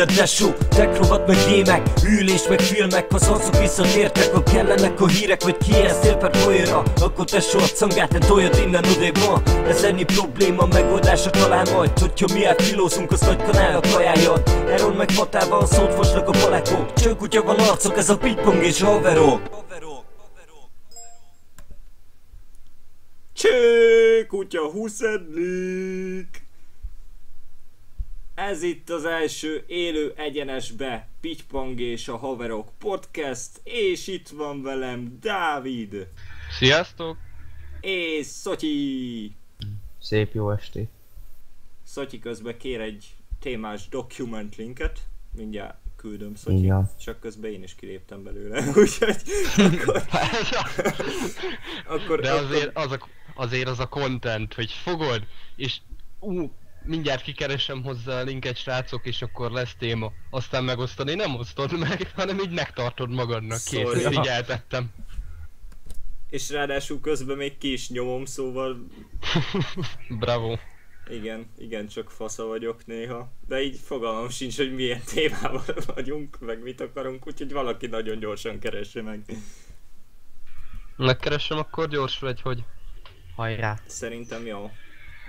minden tesó Tekrovat meg gémek, ülés meg filmek. Az arcok visszatértek, ha kellenek a hírek Vagy kijelztél per folyóra. Akkor tesó a cangát, ne toljad innen odébb ma. Ez ennyi probléma, megoldása talán majd. Hogyha mi átfilózunk, az nagy kanál a kajájad Eron meg fatával szót fosnak a palekok. Csőkutya van arcok, ez a pingpong és haverok. Cső, kutya huszedlik! Ez itt az első élő egyenesbe Pitypong és a Haverok podcast, és itt van velem Dávid Sziasztok! és Szotyi. Szép jó estét. Szotyi közben kér egy témás document linket, mindjárt küldöm Szotyi, Igen. csak közben én is kiléptem belőle, úgyhogy akkor, akkor, De akkor azért az a, azért az a content, hogy fogod, és ú, mindjárt kikeresem hozzá a linket srácok, és akkor lesz téma. Aztán megosztani nem osztod meg, hanem így megtartod magadnak. Kész, Szóval- ezt így eltettem. és ráadásul közben még ki is nyomom, szóval Bravo. Igen, igen, csak fasza vagyok néha. De így fogalmam sincs, hogy milyen témával vagyunk, meg mit akarunk, úgyhogy valaki nagyon gyorsan keresse meg. Megkeresem akkor gyors vagy, hogy? Hajrá. Szerintem jó.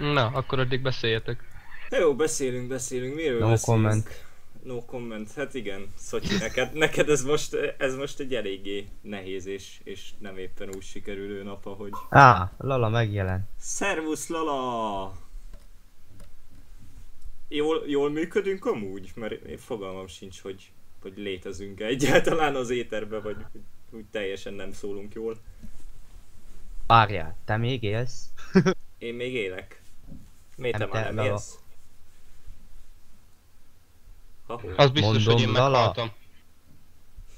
Na, akkor addig beszéljetek. Jó, beszélünk, beszélünk, miről No beszélünk? comment. No comment, hát igen, Szotyi, neked, neked ez, most, ez most egy eléggé nehéz és, és nem éppen úgy sikerülő nap, ahogy... Á, Lala megjelent. Szervusz Lala! Jól, jól működünk amúgy? Mert én fogalmam sincs, hogy, hogy létezünk -e egyáltalán az éterbe, vagy úgy, úgy teljesen nem szólunk jól. Várjál, te még élsz? Én még élek. Miért te már nem élsz? Az biztos, Mondom, hogy én Lala. meghaltam.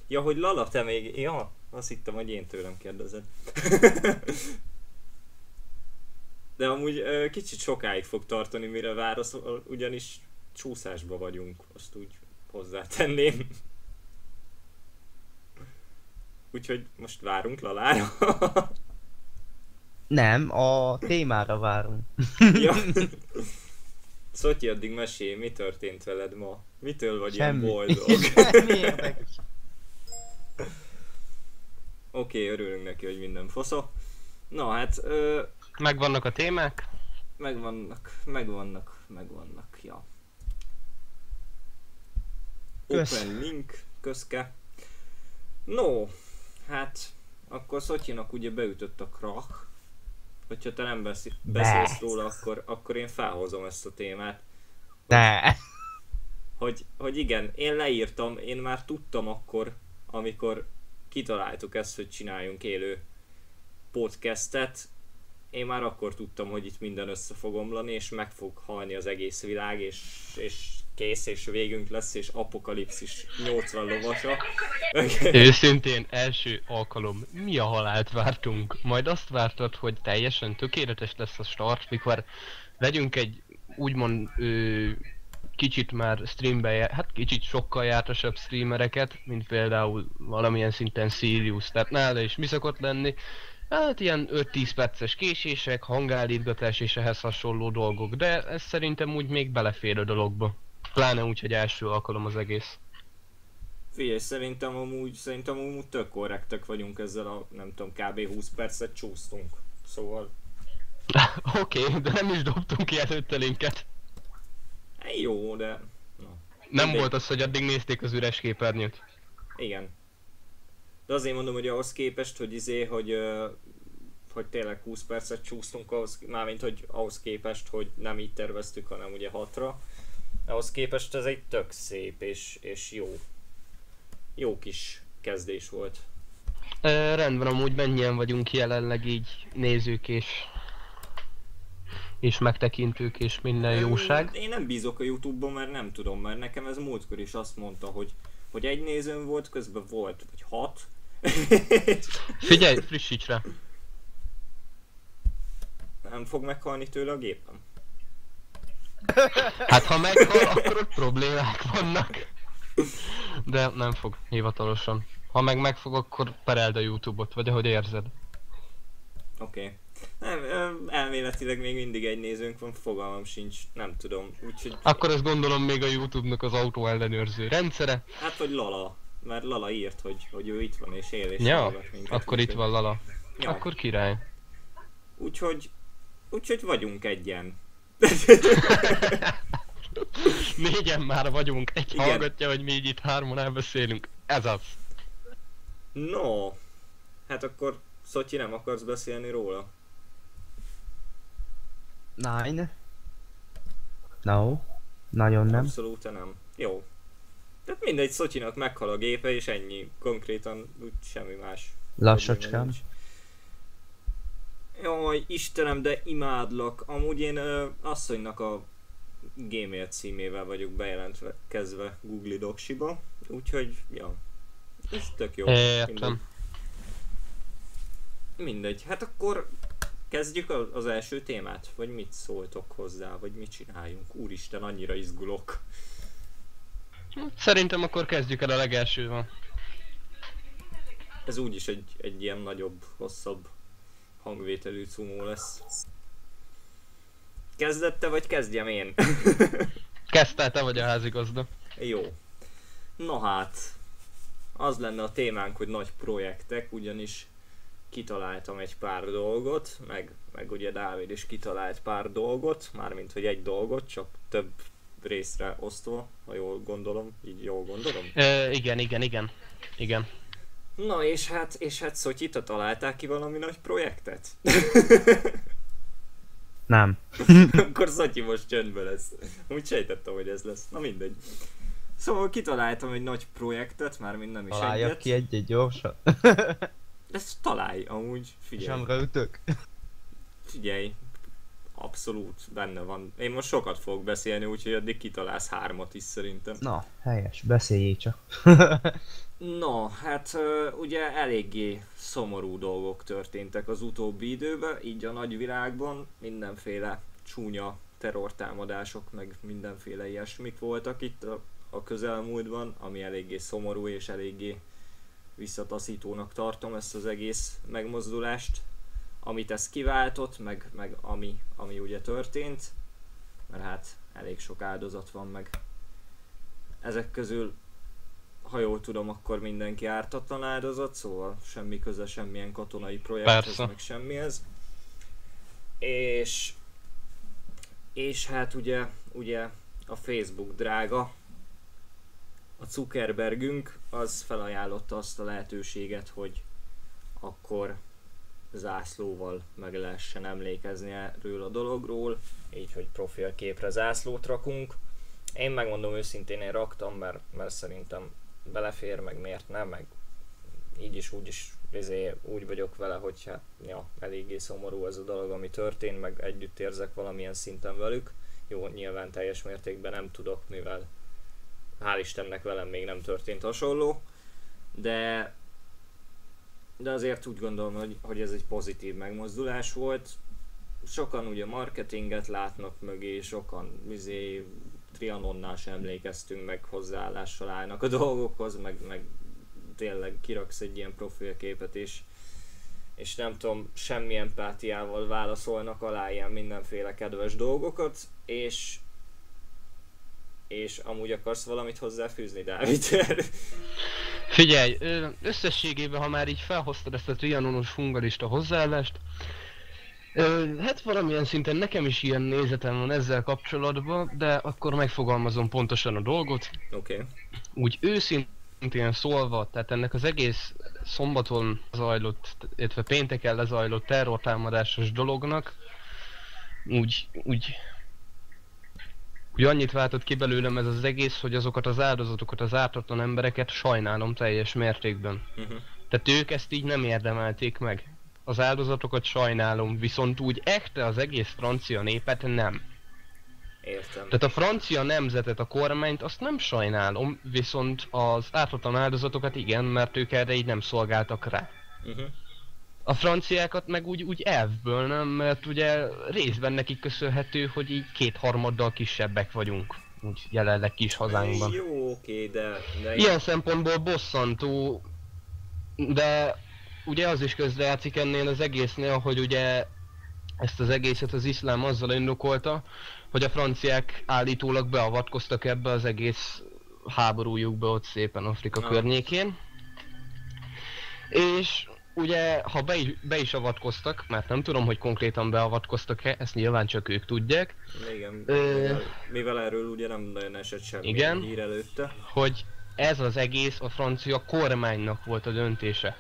Ja, hogy Lala, te még... Ja, azt hittem, hogy én tőlem kérdezed. De amúgy kicsit sokáig fog tartani, mire vársz, ugyanis csúszásba vagyunk, azt úgy hozzátenném. Úgyhogy most várunk Lalára. Nem, a témára várunk. ja. Szotyi, addig mesélj, mi történt veled ma? Mitől vagy Semmi. ilyen boldog? Semmi érdekes. Oké, okay, örülünk neki, hogy minden fosza. Na hát, ö, Megvannak a témák? megvannak, megvannak, megvannak, ja. Kösz. Open link, közke. No, hát, akkor Szotyinak ugye beütött a krach. Hogyha te nem beszél, beszélsz Be. róla, akkor, akkor én felhozom ezt a témát. Ne. hogy, hogy igen, én leírtam, én már tudtam akkor, amikor kitaláltuk ezt, hogy csináljunk élő podcastet, én már akkor tudtam, hogy itt minden össze fog omlani, és meg fog halni az egész világ, és, és kész, és végünk lesz, és apokalipszis 80 lovasa. Őszintén, első alkalom, mi a halált vártunk? Majd azt vártad, hogy teljesen tökéletes lesz a start, mikor vegyünk egy úgymond ö, kicsit már streambe, hát kicsit sokkal jártasabb streamereket, mint például valamilyen szinten Sirius, tehát nála is mi szokott lenni? Hát ilyen 5-10 perces késések, hangállítgatás és ehhez hasonló dolgok, de ez szerintem úgy még belefér a dologba. Pláne úgy, hogy első alkalom az egész. Figyelj, szerintem amúgy, szerintem amúgy tök korrektek vagyunk ezzel a, nem tudom, kb. 20 percet csúsztunk. Szóval, Oké, okay, de nem is dobtunk ki előtte linket. eh, jó, de... Na. Nem Mindegy. volt az, hogy addig nézték az üres képernyőt. Igen. De azért mondom, hogy ahhoz képest, hogy izé, hogy, hogy tényleg 20 percet csúsztunk, ahhoz, mármint, hogy ahhoz képest, hogy nem így terveztük, hanem ugye 6-ra. Ahhoz képest ez egy tök szép és, és jó. Jó kis kezdés volt. E, rendben, amúgy mennyien vagyunk jelenleg így nézők és és megtekintők és minden jóság. Én nem bízok a Youtube-ban, mert nem tudom, mert nekem ez múltkor is azt mondta, hogy, hogy egy nézőm volt, közben volt, vagy hat. Figyelj, frissíts rá. nem fog meghalni tőle a gépem. Hát ha meghal, akkor ott problémák vannak. De nem fog, hivatalosan. Ha meg megfog, akkor pereld a Youtube-ot, vagy ahogy érzed. Oké. Okay. Nem, elméletileg még mindig egy nézőnk van, fogalmam sincs, nem tudom. Úgyhogy, Akkor ezt gondolom még a Youtube-nak az autó ellenőrző rendszere. hát hogy Lala, mert Lala írt, hogy, hogy ő itt van és él és Ja, minket, akkor itt van Lala. Ja. Akkor király. Úgyhogy, úgyhogy vagyunk egyen. Négyen már vagyunk, egy Igen. hallgatja, hogy mi így itt hárman elbeszélünk. Ez az. No, hát akkor Szotyi nem akarsz beszélni róla? Nine. No. Nagyon nem. Abszolút nem. Jó. Tehát mindegy, Szotyinak meghal a gépe és ennyi. Konkrétan úgy semmi más. Lassacskám. Jaj, Istenem, de imádlak. Amúgy én ö, asszonynak a Gmail címével vagyok bejelentve kezdve Google Docsiba, úgyhogy, ja, ez tök jó. Értem. Mindegy, hát akkor kezdjük az első témát, vagy mit szóltok hozzá, vagy mit csináljunk. Úristen, annyira izgulok. Szerintem akkor kezdjük el a legelsővel. Ez úgyis egy, egy ilyen nagyobb, hosszabb hangvételű cumó lesz. Kezdette, vagy kezdjem én? Kezdte, te vagy a házigazda. Jó. Na hát, az lenne a témánk, hogy nagy projektek, ugyanis kitaláltam egy pár dolgot, meg, meg ugye Dávid is kitalált pár dolgot, mármint hogy egy dolgot, csak több részre osztva, ha jól gondolom, így jól gondolom. Ö, igen, igen, igen. Igen. Na és hát, és hát Szotyita találták ki valami nagy projektet? Nem. Akkor Szotyi most csöndbe lesz. Úgy sejtettem, hogy ez lesz. Na mindegy. Szóval kitaláltam egy nagy projektet, már mind nem is Találjak egyet. ki egy-egy gyorsan. Ezt találj, amúgy, És figyelj. amra ütök. Figyelj, abszolút benne van. Én most sokat fogok beszélni, úgyhogy addig kitalálsz hármat is szerintem. Na, helyes, beszéljél csak. No, hát ugye eléggé szomorú dolgok történtek az utóbbi időben, így a nagyvilágban mindenféle csúnya terrortámadások, meg mindenféle ilyesmik voltak itt a, a közelmúltban, ami eléggé szomorú és eléggé visszataszítónak tartom ezt az egész megmozdulást, amit ez kiváltott, meg, meg ami, ami ugye történt, mert hát elég sok áldozat van meg. Ezek közül ha jól tudom, akkor mindenki ártatlan áldozat, szóval semmi köze semmilyen katonai projekthez, Persze. meg semmihez. És, és hát ugye, ugye a Facebook drága, a Zuckerbergünk, az felajánlotta azt a lehetőséget, hogy akkor zászlóval meg lehessen emlékezni erről a dologról, így, hogy profilképre zászlót rakunk. Én megmondom őszintén, én raktam, mert, mert szerintem belefér, meg miért nem, meg így is úgy is izé, úgy vagyok vele, hogy hát ja, eléggé szomorú ez a dolog, ami történt, meg együtt érzek valamilyen szinten velük. Jó, nyilván teljes mértékben nem tudok, mivel hál' Istennek velem még nem történt hasonló, de de azért úgy gondolom, hogy, hogy ez egy pozitív megmozdulás volt. Sokan ugye marketinget látnak mögé, sokan izé, Trianonnál sem emlékeztünk, meg hozzáállással állnak a dolgokhoz, meg, meg tényleg kiraksz egy ilyen profilképet és, és nem tudom, semmi empátiával válaszolnak alá ilyen mindenféle kedves dolgokat, és és amúgy akarsz valamit hozzáfűzni, Dávid? Figyelj, összességében, ha már így felhoztad ezt a trianonos fungalista hozzáállást, ö, hát valamilyen szinten nekem is ilyen nézetem van ezzel kapcsolatban, de akkor megfogalmazom pontosan a dolgot. Oké. Okay. Úgy őszintén szólva, tehát ennek az egész szombaton zajlott, illetve pénteken lezajlott terrortámadásos dolognak, úgy, úgy, úgy annyit váltott ki belőlem ez az egész, hogy azokat az áldozatokat, az ártatlan embereket sajnálom teljes mértékben. Uh-huh. Tehát ők ezt így nem érdemelték meg. Az áldozatokat sajnálom, viszont úgy echte az egész francia népet nem. Értem. Tehát a francia nemzetet, a kormányt azt nem sajnálom, viszont az ártatlan áldozatokat igen, mert ők erre így nem szolgáltak rá. Uh-huh. A franciákat meg úgy, úgy elvből nem, mert ugye részben nekik köszönhető, hogy így kétharmaddal kisebbek vagyunk. Úgy jelenleg kis hazánkban. Jó, oké, de, de Ilyen szempontból bosszantó, de ugye az is közrejátszik ennél az egésznél, hogy ugye ezt az egészet az iszlám azzal indokolta, hogy a franciák állítólag beavatkoztak ebbe az egész háborújukba ott szépen Afrika Na. környékén. És ugye, ha be is, be is avatkoztak, mert nem tudom, hogy konkrétan beavatkoztak-e, ezt nyilván csak ők tudják, Igen, Ö- mivel, mivel erről ugye nem nagyon esett semmi Igen. hír előtte. hogy ez az egész a francia kormánynak volt a döntése.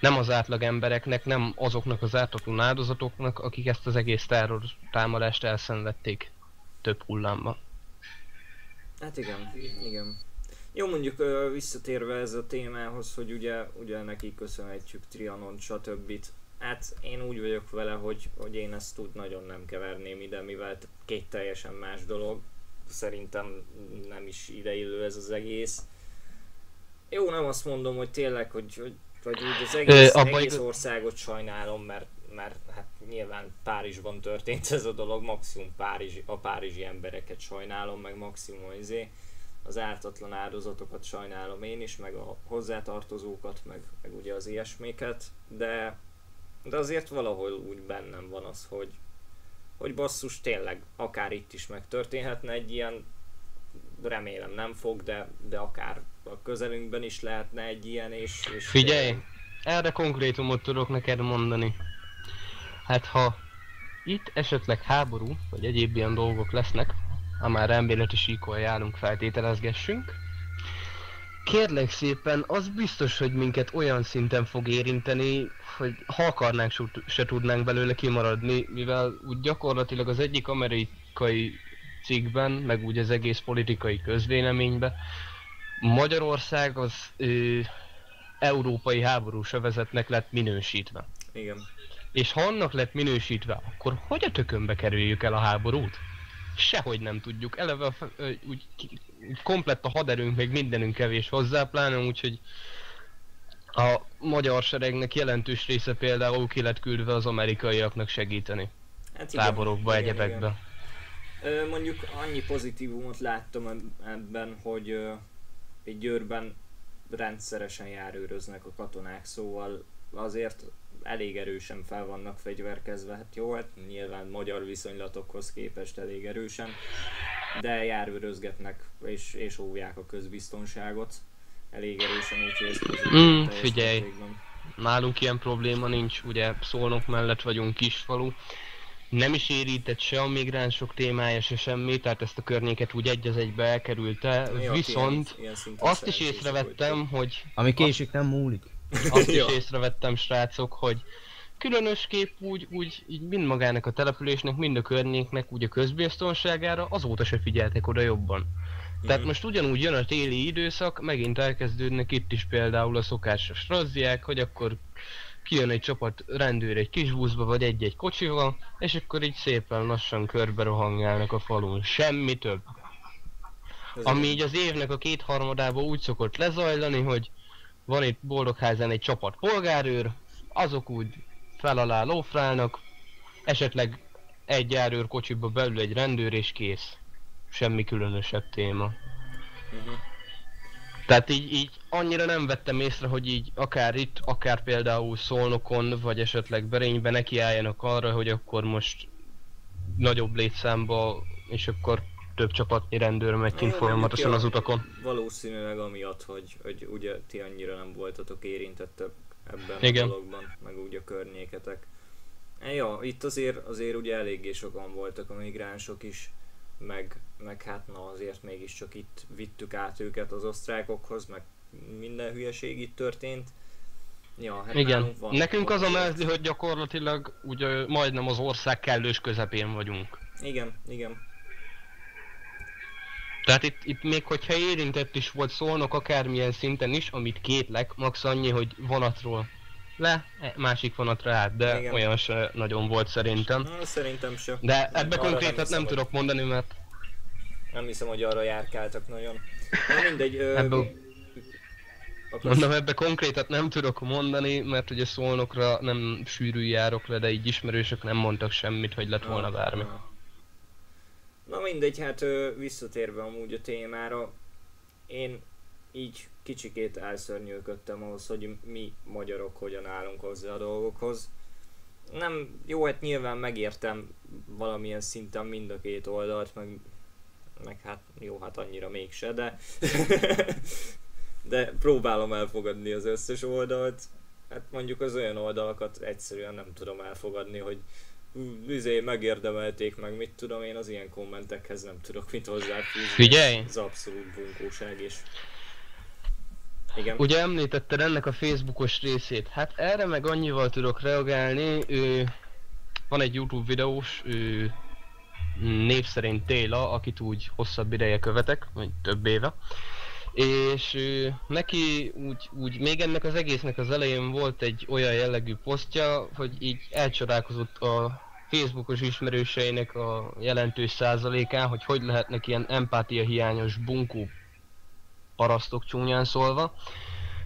Nem az átlag embereknek, nem azoknak az ártatlan áldozatoknak, akik ezt az egész terror támadást elszenvedték több hullámban. Hát igen, igen. Jó, mondjuk visszatérve ez a témához, hogy ugye, ugye neki köszönhetjük Trianon, stb. Hát én úgy vagyok vele, hogy, hogy én ezt úgy nagyon nem keverném ide, mivel két teljesen más dolog. Szerintem nem is ideillő ez az egész. Jó, nem azt mondom, hogy tényleg, hogy, hogy vagy úgy az egész, Ö, abba egész országot sajnálom, mert, mert hát nyilván Párizsban történt ez a dolog, maximum Párizsi, a párizsi embereket sajnálom, meg maximum izé, az ártatlan áldozatokat sajnálom én is, meg a hozzátartozókat, meg, meg ugye az ilyesmiket, de, de azért valahol úgy bennem van az, hogy, hogy basszus tényleg akár itt is megtörténhetne egy ilyen, remélem nem fog, de, de akár a közelünkben is lehetne egy ilyen, és, és Figyelj, erre konkrétumot tudok neked mondani. Hát ha itt esetleg háború, vagy egyéb ilyen dolgok lesznek, ha már elméleti síkon járunk, feltételezgessünk, kérlek szépen, az biztos, hogy minket olyan szinten fog érinteni, hogy ha akarnánk, se- tudnánk belőle kimaradni, mivel úgy gyakorlatilag az egyik amerikai cikkben, meg úgy az egész politikai közvéleményben, Magyarország az ö, európai háborús övezetnek lett minősítve. Igen. És ha annak lett minősítve, akkor hogy a tökönbe kerüljük el a háborút? Sehogy nem tudjuk. Eleve ö, úgy, úgy komplett a haderőnk, meg mindenünk kevés hozzá, pláne úgyhogy a magyar seregnek jelentős része például ki lett küldve az amerikaiaknak segíteni. Hát igen, Táborokba, igen, egyebekbe. igen. Ö, mondjuk annyi pozitívumot láttam eb- ebben, hogy egy Győrben rendszeresen járőröznek a katonák, szóval azért elég erősen fel vannak fegyverkezve, hát jó, hát nyilván magyar viszonylatokhoz képest elég erősen, de járőrözgetnek és, és óvják a közbiztonságot elég erősen, úgyhogy ez pozitív Mm, figyelj. Nálunk ilyen probléma nincs, ugye Szolnok mellett vagyunk kisfalu. Nem is érintett se a migránsok témája, se semmi, tehát ezt a környéket úgy egy az egybe elkerülte, Mi, aki viszont ilyen, ilyen azt is észrevettem, hogy Ami késik, nem múlik. azt is észrevettem srácok, hogy különösképp úgy, úgy így mind magának a településnek, mind a környéknek, úgy a közbiztonságára azóta se figyeltek oda jobban. Tehát Mhm. most ugyanúgy jön a téli időszak, megint elkezdődnek itt is például a szokásos razziák, hogy akkor kijön egy csapat rendőr egy kis buszba, vagy egy-egy kocsival, és akkor így szépen lassan körbe rohangálnak a falun. Semmi több. Ez Ami így az évnek a kétharmadában úgy szokott lezajlani, hogy van itt Boldogházán egy csapat polgárőr, azok úgy fel alá lófrálnak, esetleg egy járőr kocsiba belül egy rendőr és kész. Semmi különösebb téma. Mhm. Tehát így, így annyira nem vettem észre, hogy így akár itt, akár például Szolnokon, vagy esetleg Berényben nekiálljanak arra, hogy akkor most nagyobb létszámba, és akkor több csapatnyi rendőr megy kint folyamatosan az utakon. Valószínűleg amiatt, hogy, hogy ugye ti annyira nem voltatok érintettek ebben Igen. a dologban, meg úgy a környéketek. E, Ja, itt azért, azért ugye eléggé sokan voltak a migránsok is, meg, meg hát na azért mégiscsak itt vittük át őket az osztrákokhoz, meg minden hülyeség itt történt. Ja, hát Igen. van- Nekünk van az a mezli, hogy gyakorlatilag ugye majdnem az ország kellős közepén vagyunk. Igen, igen. Tehát itt, itt még hogyha érintett is volt szólnok akármilyen szinten is, amit kétlek, max annyi, hogy vonatról le, e, másik vonatra át, de Igen. olyan se nagyon volt szerintem. Na, szerintem se. De Nem, ebbe konkrétat hiszem, nem tudok mondani, mert Nem hiszem, hogy arra járkáltak nagyon. Na mindegy, ö, Ebből- akarsz- mondom, ebbe konkrétat nem tudok mondani, mert ugye szolnokra nem sűrű járok le, de így ismerősök nem mondtak semmit, hogy lett volna bármi. Na mindegy, hát ö, visszatérve amúgy a témára, én így kicsikét elszörnyűködtem ahhoz, hogy mi magyarok hogyan állunk hozzá a dolgokhoz. nem, jó, hát nyilván megértem valamilyen szinten mind a két oldalt, meg, meg hát jó, hát annyira mégse, de de próbálom elfogadni az összes oldalt. Hát mondjuk az olyan oldalakat egyszerűen nem tudom elfogadni, hogy üzé megérdemelték meg, mit tudom én, az ilyen kommentekhez nem tudok mit hozzáfűzni. Figyelj! Ez abszolút bunkóság és igen. Ugye említetted ennek a Facebookos részét. Hát erre meg annyival tudok reagálni, ő, van egy YouTube videós, ő, név szerint Téla, akit úgy hosszabb ideje követek, vagy több éve. És ő, neki úgy, úgy, még ennek az egésznek az elején volt egy olyan jellegű posztja, hogy így elcsodálkozott a Facebookos ismerőseinek a jelentős százalékán, hogy hogy lehetnek ilyen empátia hiányos bunkó parasztok csúnyán szólva,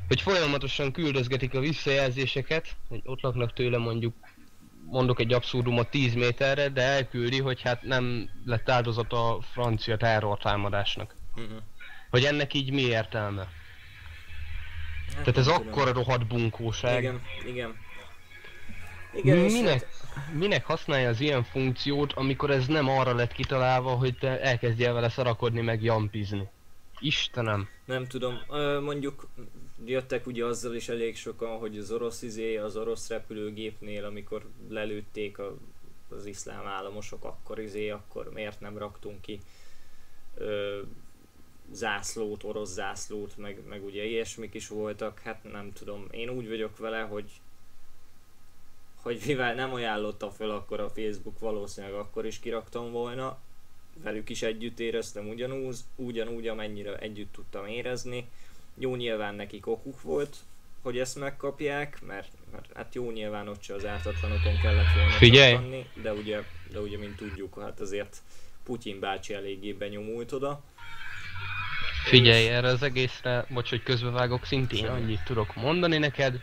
hogy folyamatosan küldözgetik a visszajelzéseket, hogy ott laknak tőle mondjuk mondok egy abszurdumot 10 méterre, de elküldi, hogy hát nem lett áldozata a francia terrortámadásnak. Uh-huh. Hogy ennek így mi értelme? Hát Tehát ez akkora rohadt bunkóság. Igen, igen. Igen, minek, minek használja az ilyen funkciót, amikor ez nem arra lett kitalálva, hogy te elkezdjél vele szarakodni meg jampizni? Istenem. Nem tudom, mondjuk jöttek ugye azzal is elég sokan, hogy az orosz izé, az orosz repülőgépnél, amikor lelőtték a, az iszlám államosok, akkor izé, akkor miért nem raktunk ki ö, zászlót, orosz zászlót, meg, meg ugye ilyesmik is voltak, hát nem tudom, én úgy vagyok vele, hogy hogy mivel nem ajánlotta fel akkor a Facebook, valószínűleg akkor is kiraktam volna, velük is együtt éreztem ugyanúgy, ugyanúgy, amennyire együtt tudtam érezni. Jó nyilván nekik okuk volt, hogy ezt megkapják, mert, mert hát jó nyilván ott se az ártatlanokon kellett volna Figyelj! csattanni, de ugye, de ugye, mint tudjuk, hát azért Putyin bácsi eléggé benyomult oda. Figyelj erre az egészre, bocs, hogy közbevágok, szintén annyit tudok mondani neked.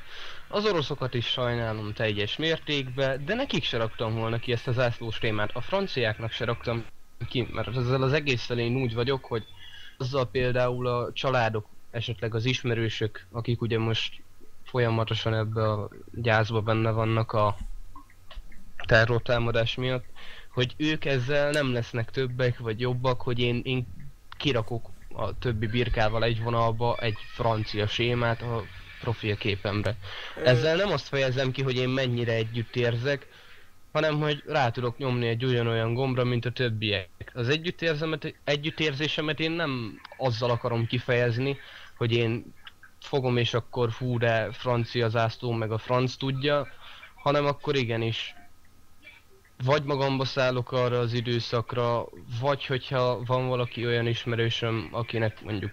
Az oroszokat is sajnálom teljes mértékben, de nekik se raktam volna ki ezt az zászlós témát. A franciáknak se raktam ki, mert ezzel az egésszel én úgy vagyok, hogy azzal például a családok, esetleg az ismerősök, akik ugye most folyamatosan ebbe a gyászba benne vannak a terrortámadás miatt, hogy ők ezzel nem lesznek többek vagy jobbak, hogy én, én kirakok a többi birkával egy vonalba egy francia sémát a profilképemre. Ezzel nem azt fejezem ki, hogy én mennyire együtt érzek, hanem hogy rá tudok nyomni egy ugyanolyan gombra, mint a többiek. Az együttérzemet, együttérzésemet én nem azzal akarom kifejezni, hogy én fogom és akkor fú, de francia zászló meg a franc tudja, hanem akkor igenis vagy magamba szállok arra az időszakra, vagy hogyha van valaki olyan ismerősöm, akinek mondjuk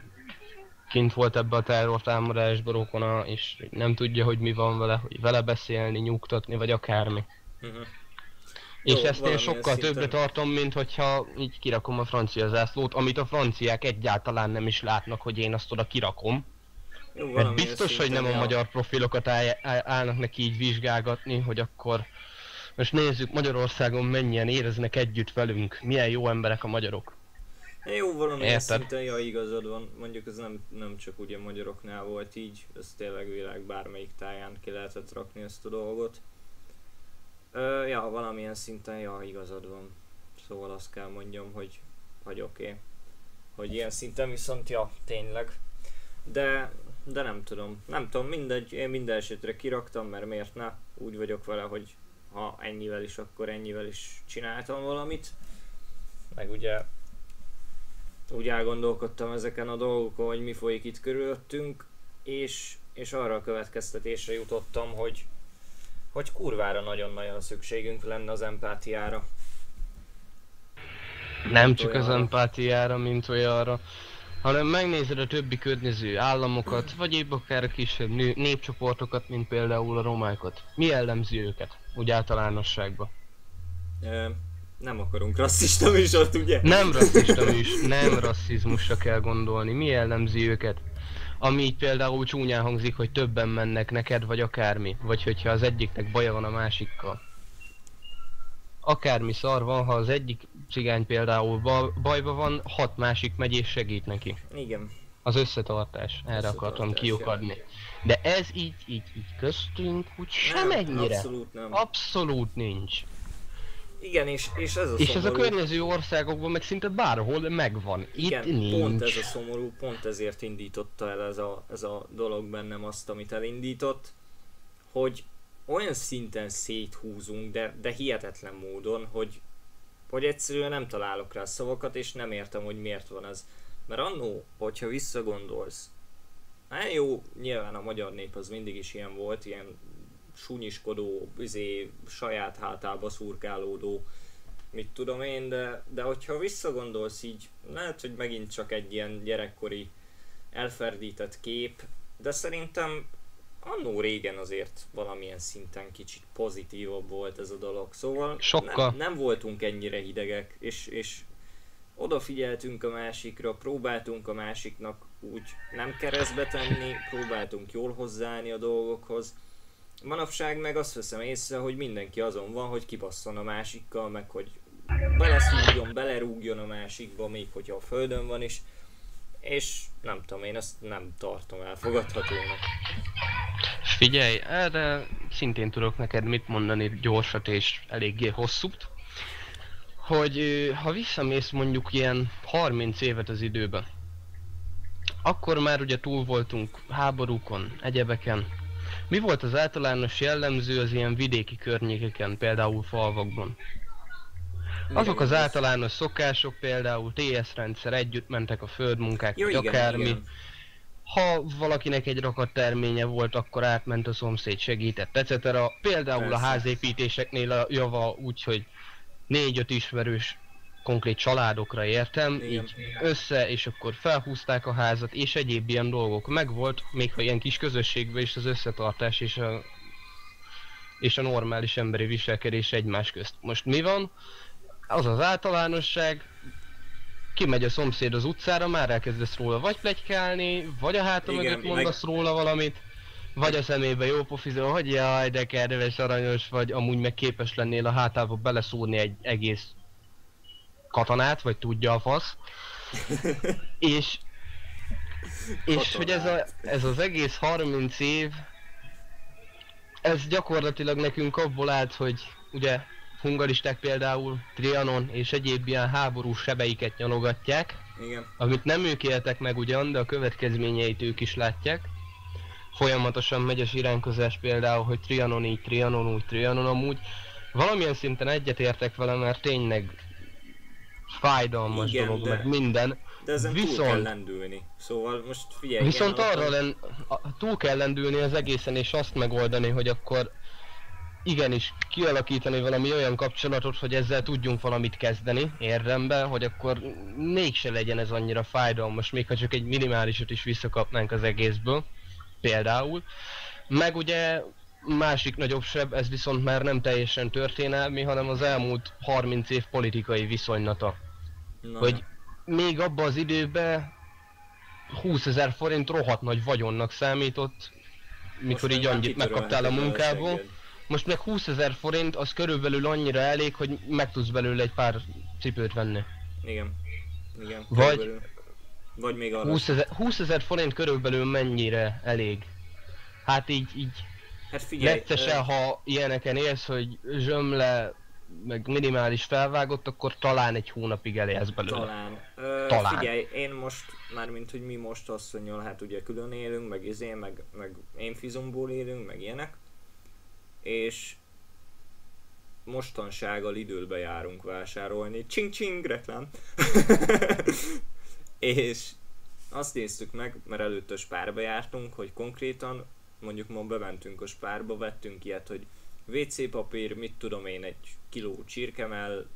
kint volt ebbe a terrortámadásba rokona, és nem tudja, hogy mi van vele, hogy vele beszélni, nyugtatni, vagy akármi. Uh-huh. És ezt én sokkal szinten. többre tartom, mint hogyha így kirakom a francia zászlót, amit a franciák egyáltalán nem is látnak, hogy én azt oda kirakom. Jó, Mert biztos, hogy nem a magyar profilokat áll, állnak neki így vizsgálgatni, hogy akkor most nézzük Magyarországon mennyien éreznek együtt velünk, milyen jó emberek a magyarok. Jó, valamilyen Érted? szinten, ja, igazad van. Mondjuk ez nem, nem csak ugye magyaroknál volt így, ez tényleg világ bármelyik táján ki lehetett rakni ezt a dolgot. Ö, ja, valamilyen szinten, ja, igazad van. Szóval azt kell mondjam, hogy, hogy oké. Okay. Hogy ilyen szinten viszont, ja, tényleg. De, de nem tudom. Nem tudom, mindegy, én minden esetre kiraktam, mert miért ne? Úgy vagyok vele, hogy ha ennyivel is, akkor ennyivel is csináltam valamit. Meg ugye úgy elgondolkodtam ezeken a dolgokon, hogy mi folyik itt körülöttünk, és, és arra a következtetésre jutottam, hogy, hogy kurvára nagyon-nagyon szükségünk lenne az empátiára. Nem csak az olyanra. empátiára, mint olyanra, hanem megnézed a többi környező államokat, vagy épp akár a kisebb nő, népcsoportokat, mint például a romákat. Mi jellemzi őket, úgy általánosságban? Ö, nem akarunk rasszista műsort, ugye? Nem rasszista is, nem rasszizmusra kell gondolni. Mi jellemzi őket? Ami így például csúnyán hangzik, hogy többen mennek neked, vagy akármi. Vagy hogyha az egyiknek baja van a másikkal. Akármi szar van, ha az egyik cigány például ba- bajba van, hat másik megy és segít neki. Igen. Az összetartás, erre Összetartás, akartam kiukadni. De ez így, így, így köztünk, úgy semennyire. Abszolút nem. Abszolút nincs. Igen, és, és ez a És ez a környező országokban meg szinte bárhol megvan. Itt Igen, nincs. pont ez a szomorú, pont ezért indította el ez a, ez a dolog bennem azt, amit elindított, hogy olyan szinten széthúzunk, de, de hihetetlen módon, hogy, hogy egyszerűen nem találok rá szavakat, és nem értem, hogy miért van ez. Mert annó, hogyha visszagondolsz, hát jó, nyilván a magyar nép az mindig is ilyen volt, ilyen sunyiskodó, izé, saját hátába szurkálódó, mit tudom én, de, de hogyha visszagondolsz így, lehet, hogy megint csak egy ilyen gyerekkori elferdített kép, de szerintem annó régen azért valamilyen szinten kicsit pozitívabb volt ez a dolog, szóval Sokkal. Nem, nem voltunk ennyire hidegek, és, és odafigyeltünk a másikra, próbáltunk a másiknak úgy nem keresztbe tenni, próbáltunk jól hozzáállni a dolgokhoz. Manapság meg azt veszem észre, hogy mindenki azon van, hogy kibasszon a másikkal, meg hogy beleszúrjon, belerúgjon a másikba, még hogyha a földön van is. És nem tudom, én ezt nem tartom elfogadhatónak. Figyelj, erre szintén tudok neked mit mondani gyorsat és eléggé hosszút. Hogy ha visszamész mondjuk ilyen 30 évet az időbe, akkor már ugye túl voltunk háborúkon, egyebeken. Mi volt az általános jellemző az ilyen vidéki környékeken, például falvakban? Azok az általános szokások, például TS rendszer, együtt mentek a földmunkák, Jó, vagy igen, akármi. igen. Ha valakinek egy rakat terménye volt, akkor átment a szomszéd, segített, etc. Például Persze. a házépítéseknél a java úgy, hogy négy-öt ismerős konkrét családokra értem, Igen. így össze, és akkor felhúzták a házat, és egyéb ilyen dolgok megvolt, még ha ilyen kis közösségben is az összetartás és a, és a normális emberi viselkedés egymás közt. Most mi van? Az az általánosság, kimegy a szomszéd az utcára, már elkezdesz róla vagy plegykálni, vagy a háta Igen, mögött meg- mondasz róla valamit, vagy a szemébe jó pofizol, hogy jaj, de kedves, aranyos vagy, amúgy meg képes lennél a hátába beleszúrni egy egész katonát, vagy tudja a fasz. és és hogy ez, a, ez az egész 30 év, ez gyakorlatilag nekünk abból állt, hogy ugye hungaristák például Trianon és egyéb ilyen háborús sebeiket nyalogatják, Igen. amit nem ők éltek meg ugyan, de a következményeit ők is látják. Folyamatosan megy a iránykozás például, hogy Trianon így, Trianon úgy, Trianon amúgy. Valamilyen szinten egyetértek vele, mert tényleg fájdalmas Igen, dolog, de- meg minden. De ezen túl Viszont- kell lendülni. Szóval most figyelj, Viszont én arra len, a, túl kell lendülni az egészen és azt megoldani, hogy akkor igenis kialakítani valami olyan kapcsolatot, hogy ezzel tudjunk valamit kezdeni érdemben, hogy akkor mégse legyen ez annyira fájdalmas, még ha csak egy minimálisat is visszakapnánk az egészből, például. Meg ugye másik nagyobb seb, ez viszont már nem teljesen történelmi, hanem az elmúlt 30 év politikai viszonylata Na, hogy még abban az időben 20 ezer forint rohadt nagy vagyonnak számított, mikor most így annyit megkaptál a munkából. Most meg 20 ezer forint, az körülbelül annyira elég, hogy meg tudsz belőle egy pár cipőt venni. Igen. Igen. Vagy- körülbelül. Vagy még arra. 20 ezer, 20 ezer forint körülbelül mennyire elég? Hát így, így Hát figyelj, neccesen, ö, ha ilyeneken élsz, hogy zsömle, meg minimális felvágott, akkor talán egy hónapig elérsz belőle. Talán. Ö, Talán. Figyelj, én most, mármint hogy mi most asszonyjal, hát ugye külön élünk, meg izé, meg, meg én fizumból élünk, meg ilyenek. És mostansággal időbe járunk vásárolni. Csing csing, reklám. és azt néztük meg, mert előtte spárba jártunk, hogy konkrétan mondjuk ma bementünk a spárba, vettünk ilyet, hogy WC papír, mit tudom én, egy kiló csirkemel,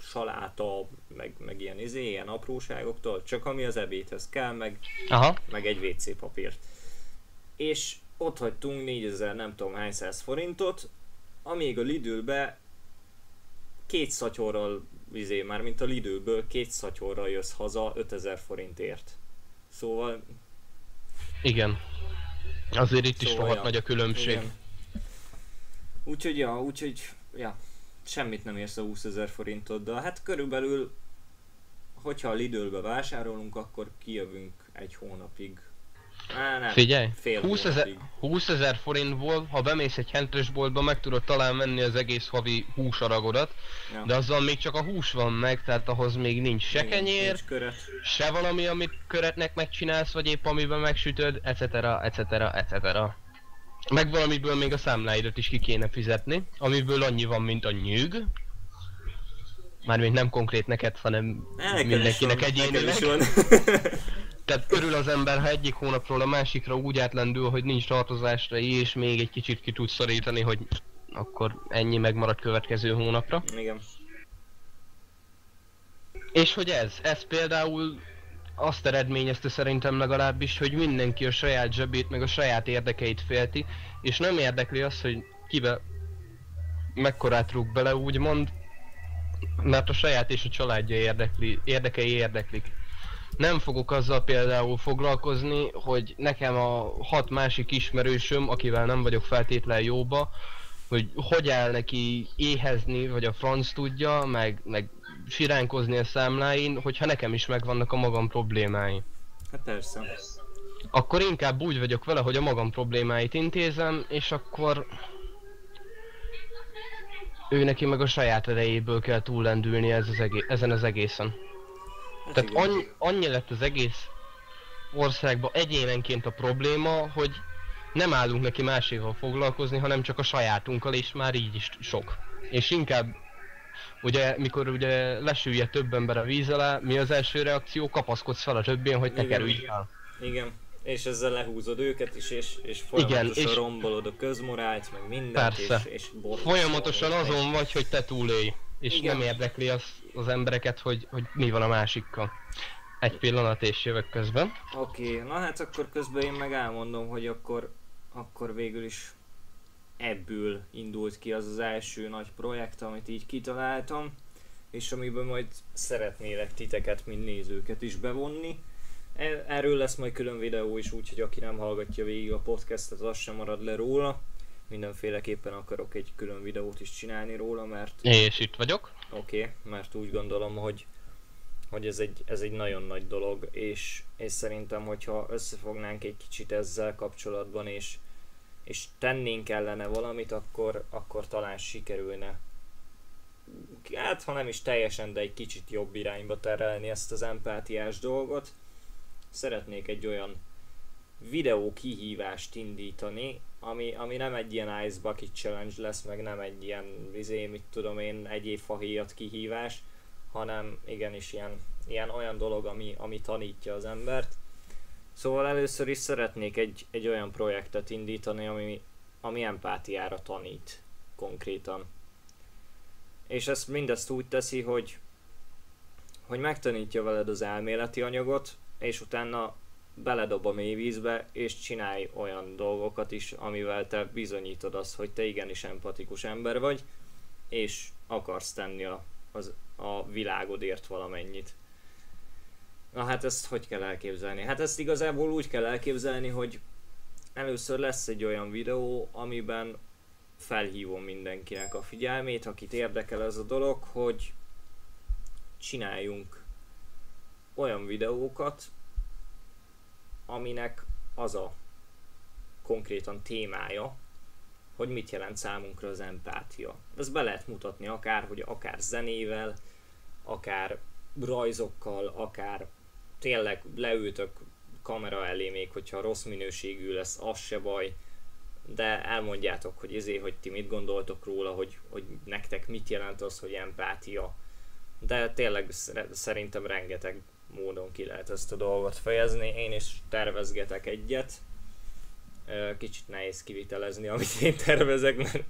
saláta, meg, meg ilyen izé, ilyen apróságoktól, csak ami az ebédhez kell, meg, Aha, meg egy WC papírt. És ott hagytunk 4000 nem tudom hány száz forintot, amíg a Lidlbe két szatyorral, izé, már mint a Lidlből két szatyorral jössz haza 5000 forintért. Szóval igen. Azért itt is Szóval, rohadt ja. nagy a különbség. Igen. Úgyhogy, ja, úgyhogy, ja, semmit nem érsz a 20 ezer forintot, de hát körülbelül, hogyha a Lidlbe vásárolunk, akkor kijövünk egy hónapig. Á, nem, Figyelj, fél 20 ezer, hónapig. 20 ezer forintból, ha bemész egy hentes boltba, meg tudod talán venni az egész havi húsaragodat, Ja. de azzal még csak a hús van meg, tehát ahhoz még nincs se Igen, kenyér, nincs köret. se valami, amit köretnek megcsinálsz, vagy épp amiben megsütöd, etc. etc. etc. Meg valamiből még a számláidat is ki kéne fizetni, amiből annyi van, mint a nyűg. Mármint nem konkrét neked, hanem is mindenkinek egyénileg. Tehát örül az ember, ha egyik hónapról a másikra úgy átlendül, hogy nincs tartozásra, és még egy kicsit ki tud szorítani, hogy akkor ennyi megmarad következő hónapra. Igen. És hogy ez, ez például azt eredményezte szerintem legalábbis, hogy mindenki a saját zsebét, meg a saját érdekeit félti, és nem érdekli az, hogy kibe mekkorát rúg bele, úgymond, mert a saját és a családja érdekli, érdekei érdeklik. Nem fogok azzal például foglalkozni, hogy nekem a hat másik ismerősöm, akivel nem vagyok feltétlen jóba, hogy hogy áll neki éhezni, vagy a franc tudja, meg, meg siránkozni a számláin, hogyha nekem is megvannak a magam problémái. Hát persze. Akkor inkább úgy vagyok vele, hogy a magam problémáit intézem, és akkor ő neki meg a saját erejéből kell túllendülni ez az egé- ezen az egészen. Hát Tehát igen. annyi, annyi lett az egész országban egyénenként a probléma, hogy nem állunk neki máséval foglalkozni, hanem csak a sajátunkkal, és már így is sok. És inkább, ugye, mikor ugye lesülje több ember a víz alá, mi az első reakció? Kapaszkodsz fel a többén, hogy te Igen. kerülj el. Igen. És ezzel lehúzod őket is, és, és folyamatosan és- rombolod a közmorált, meg mindent, Persze. és, és Folyamatosan azon vagy, hogy te túlélj. És Igen. nem érdekli az, az embereket, hogy, hogy mi van a másikkal. Egy pillanat és jövök közben. Oké, okay, na hát akkor közben én meg elmondom, hogy akkor, akkor végül is ebből indult ki az az első nagy projekt, amit így kitaláltam, és amiben majd szeretnélek titeket, mint nézőket is bevonni. E- Erről lesz majd külön videó is, úgyhogy aki nem hallgatja végig a podcastet, az sem marad le róla. Mindenféleképpen akarok egy külön videót is csinálni róla, mert És itt vagyok. Oké, okay, mert úgy gondolom, hogy, hogy ez, egy, ez egy nagyon nagy dolog, és, és szerintem, hogyha összefognánk egy kicsit ezzel kapcsolatban, és, és tennénk ellene valamit, akkor, akkor talán sikerülne. Hát, ha nem is teljesen, de egy kicsit jobb irányba terelni ezt az empátiás dolgot. Szeretnék egy olyan videó kihívást indítani, ami, ami nem egy ilyen Ice Bucket Challenge lesz, meg nem egy ilyen, izé, mit tudom én, egy év fahéjat kihívás, hanem igenis ilyen, ilyen olyan dolog, ami, ami tanítja az embert. Szóval először is szeretnék egy, egy olyan projektet indítani, ami, ami empátiára tanít konkrétan. És ezt mindezt úgy teszi, hogy, hogy megtanítja veled az elméleti anyagot, és utána beledob a mélyvízbe, és csinálj olyan dolgokat is, amivel te bizonyítod azt, hogy te igenis empatikus ember vagy, és akarsz tenni a, az, a világodért valamennyit. Na hát ezt hogy kell elképzelni? Hát ezt igazából úgy kell elképzelni, hogy először lesz egy olyan videó, amiben felhívom mindenkinek a figyelmét, akit érdekel ez a dolog, hogy csináljunk olyan videókat, aminek az a konkrétan témája, hogy mit jelent számunkra az empátia. Ezt be lehet mutatni akár, hogy akár zenével, akár rajzokkal, akár tényleg leültök kamera elé még, hogyha rossz minőségű lesz, az se baj, de elmondjátok, hogy ezért, hogy ti mit gondoltok róla, hogy, hogy nektek mit jelent az, hogy empátia. De tényleg sz- szerintem rengeteg módon ki lehet ezt a dolgot fejezni. Én is tervezgetek egyet. Kicsit nehéz kivitelezni, amit én tervezek, mert,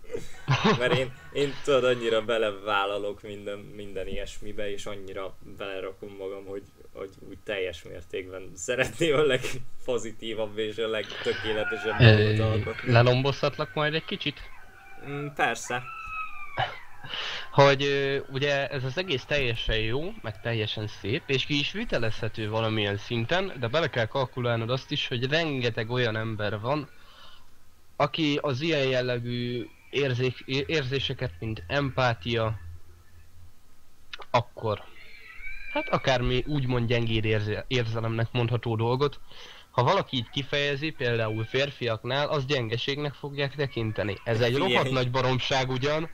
mert én, én tudod, annyira belevállalok minden, minden ilyesmibe, és annyira belerakom magam, hogy, hogy úgy teljes mértékben szeretném a legpozitívabb és a legtökéletesebb dolgot alkotni. Lelombozhatlak majd egy kicsit? Mm, Persze. Hogy ugye ez az egész teljesen jó, meg teljesen szép, és ki is vitelezhető valamilyen szinten, de bele kell kalkulálnod azt is, hogy rengeteg olyan ember van, aki az ilyen jellegű érzék, érzéseket, mint empátia, akkor hát akármi úgymond gyengéd érze, érzelemnek mondható dolgot, ha valaki így kifejezi, például férfiaknál, az gyengeségnek fogják tekinteni. Ez egy rohadt nagy baromság ugyan,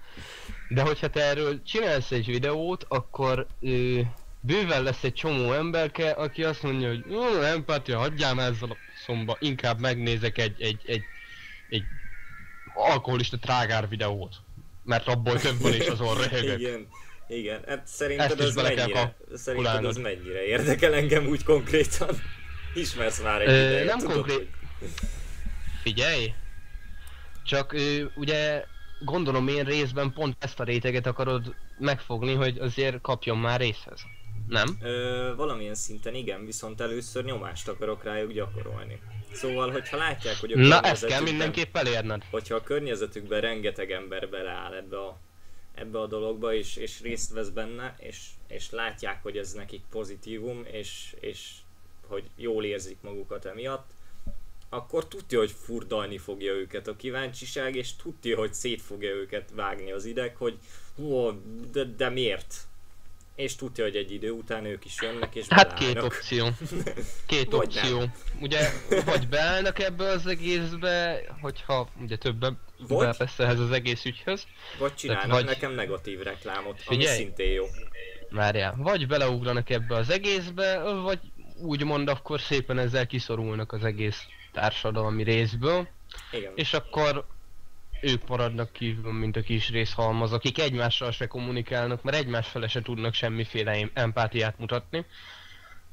de hogyha te erről csinálsz egy videót, akkor ö, bőven lesz egy csomó emberke, aki azt mondja, hogy jó, empátia, hagyjál már ezzel a szomba, inkább megnézek egy, egy, egy, egy alkoholista trágár videót. Mert abból több van és azon röhögök. Igen. Igen, hát szerinted az mennyire, szerinted az mennyire érdekel engem úgy konkrétan? Ismersz már egy Ö, ideje, nem konkrét- hogy- Figyelj! Csak ö, ugye gondolom én részben pont ezt a réteget akarod megfogni, hogy azért kapjon már részhez. Nem? Ö, valamilyen szinten igen, viszont először nyomást akarok rájuk gyakorolni. Szóval, hogyha látják, hogy a Na ezt kell mindenképp elérned. hogyha a környezetükben rengeteg ember beleáll ebbe a, ebbe a dologba, és, és részt vesz benne, és, és látják, hogy ez nekik pozitívum, és, és hogy jól érzik magukat emiatt, akkor tudja, hogy furdalni fogja őket a kíváncsiság, és tudja, hogy szét fogja őket vágni az ideg, hogy hú, de, de miért? És tudja, hogy egy idő után ők is jönnek, és Hát két opció. Két Vagy opció. Ugye, vagy beállnak ebbe az egészbe, hogyha ugye többen Vagy- belevesz ehhez az egész ügyhöz. Vagy csinálnak vagy- nekem negatív reklámot, ami Figyelj! szintén jó. Várjál, vagy beleugranak ebbe az egészbe, vagy úgymond akkor szépen ezzel kiszorulnak az egész társadalmi részből, Igen. és akkor ők maradnak kívül, mint a kis részhalmaz, akik egymással se kommunikálnak, mert egymás fele se tudnak semmiféle em- empátiát mutatni.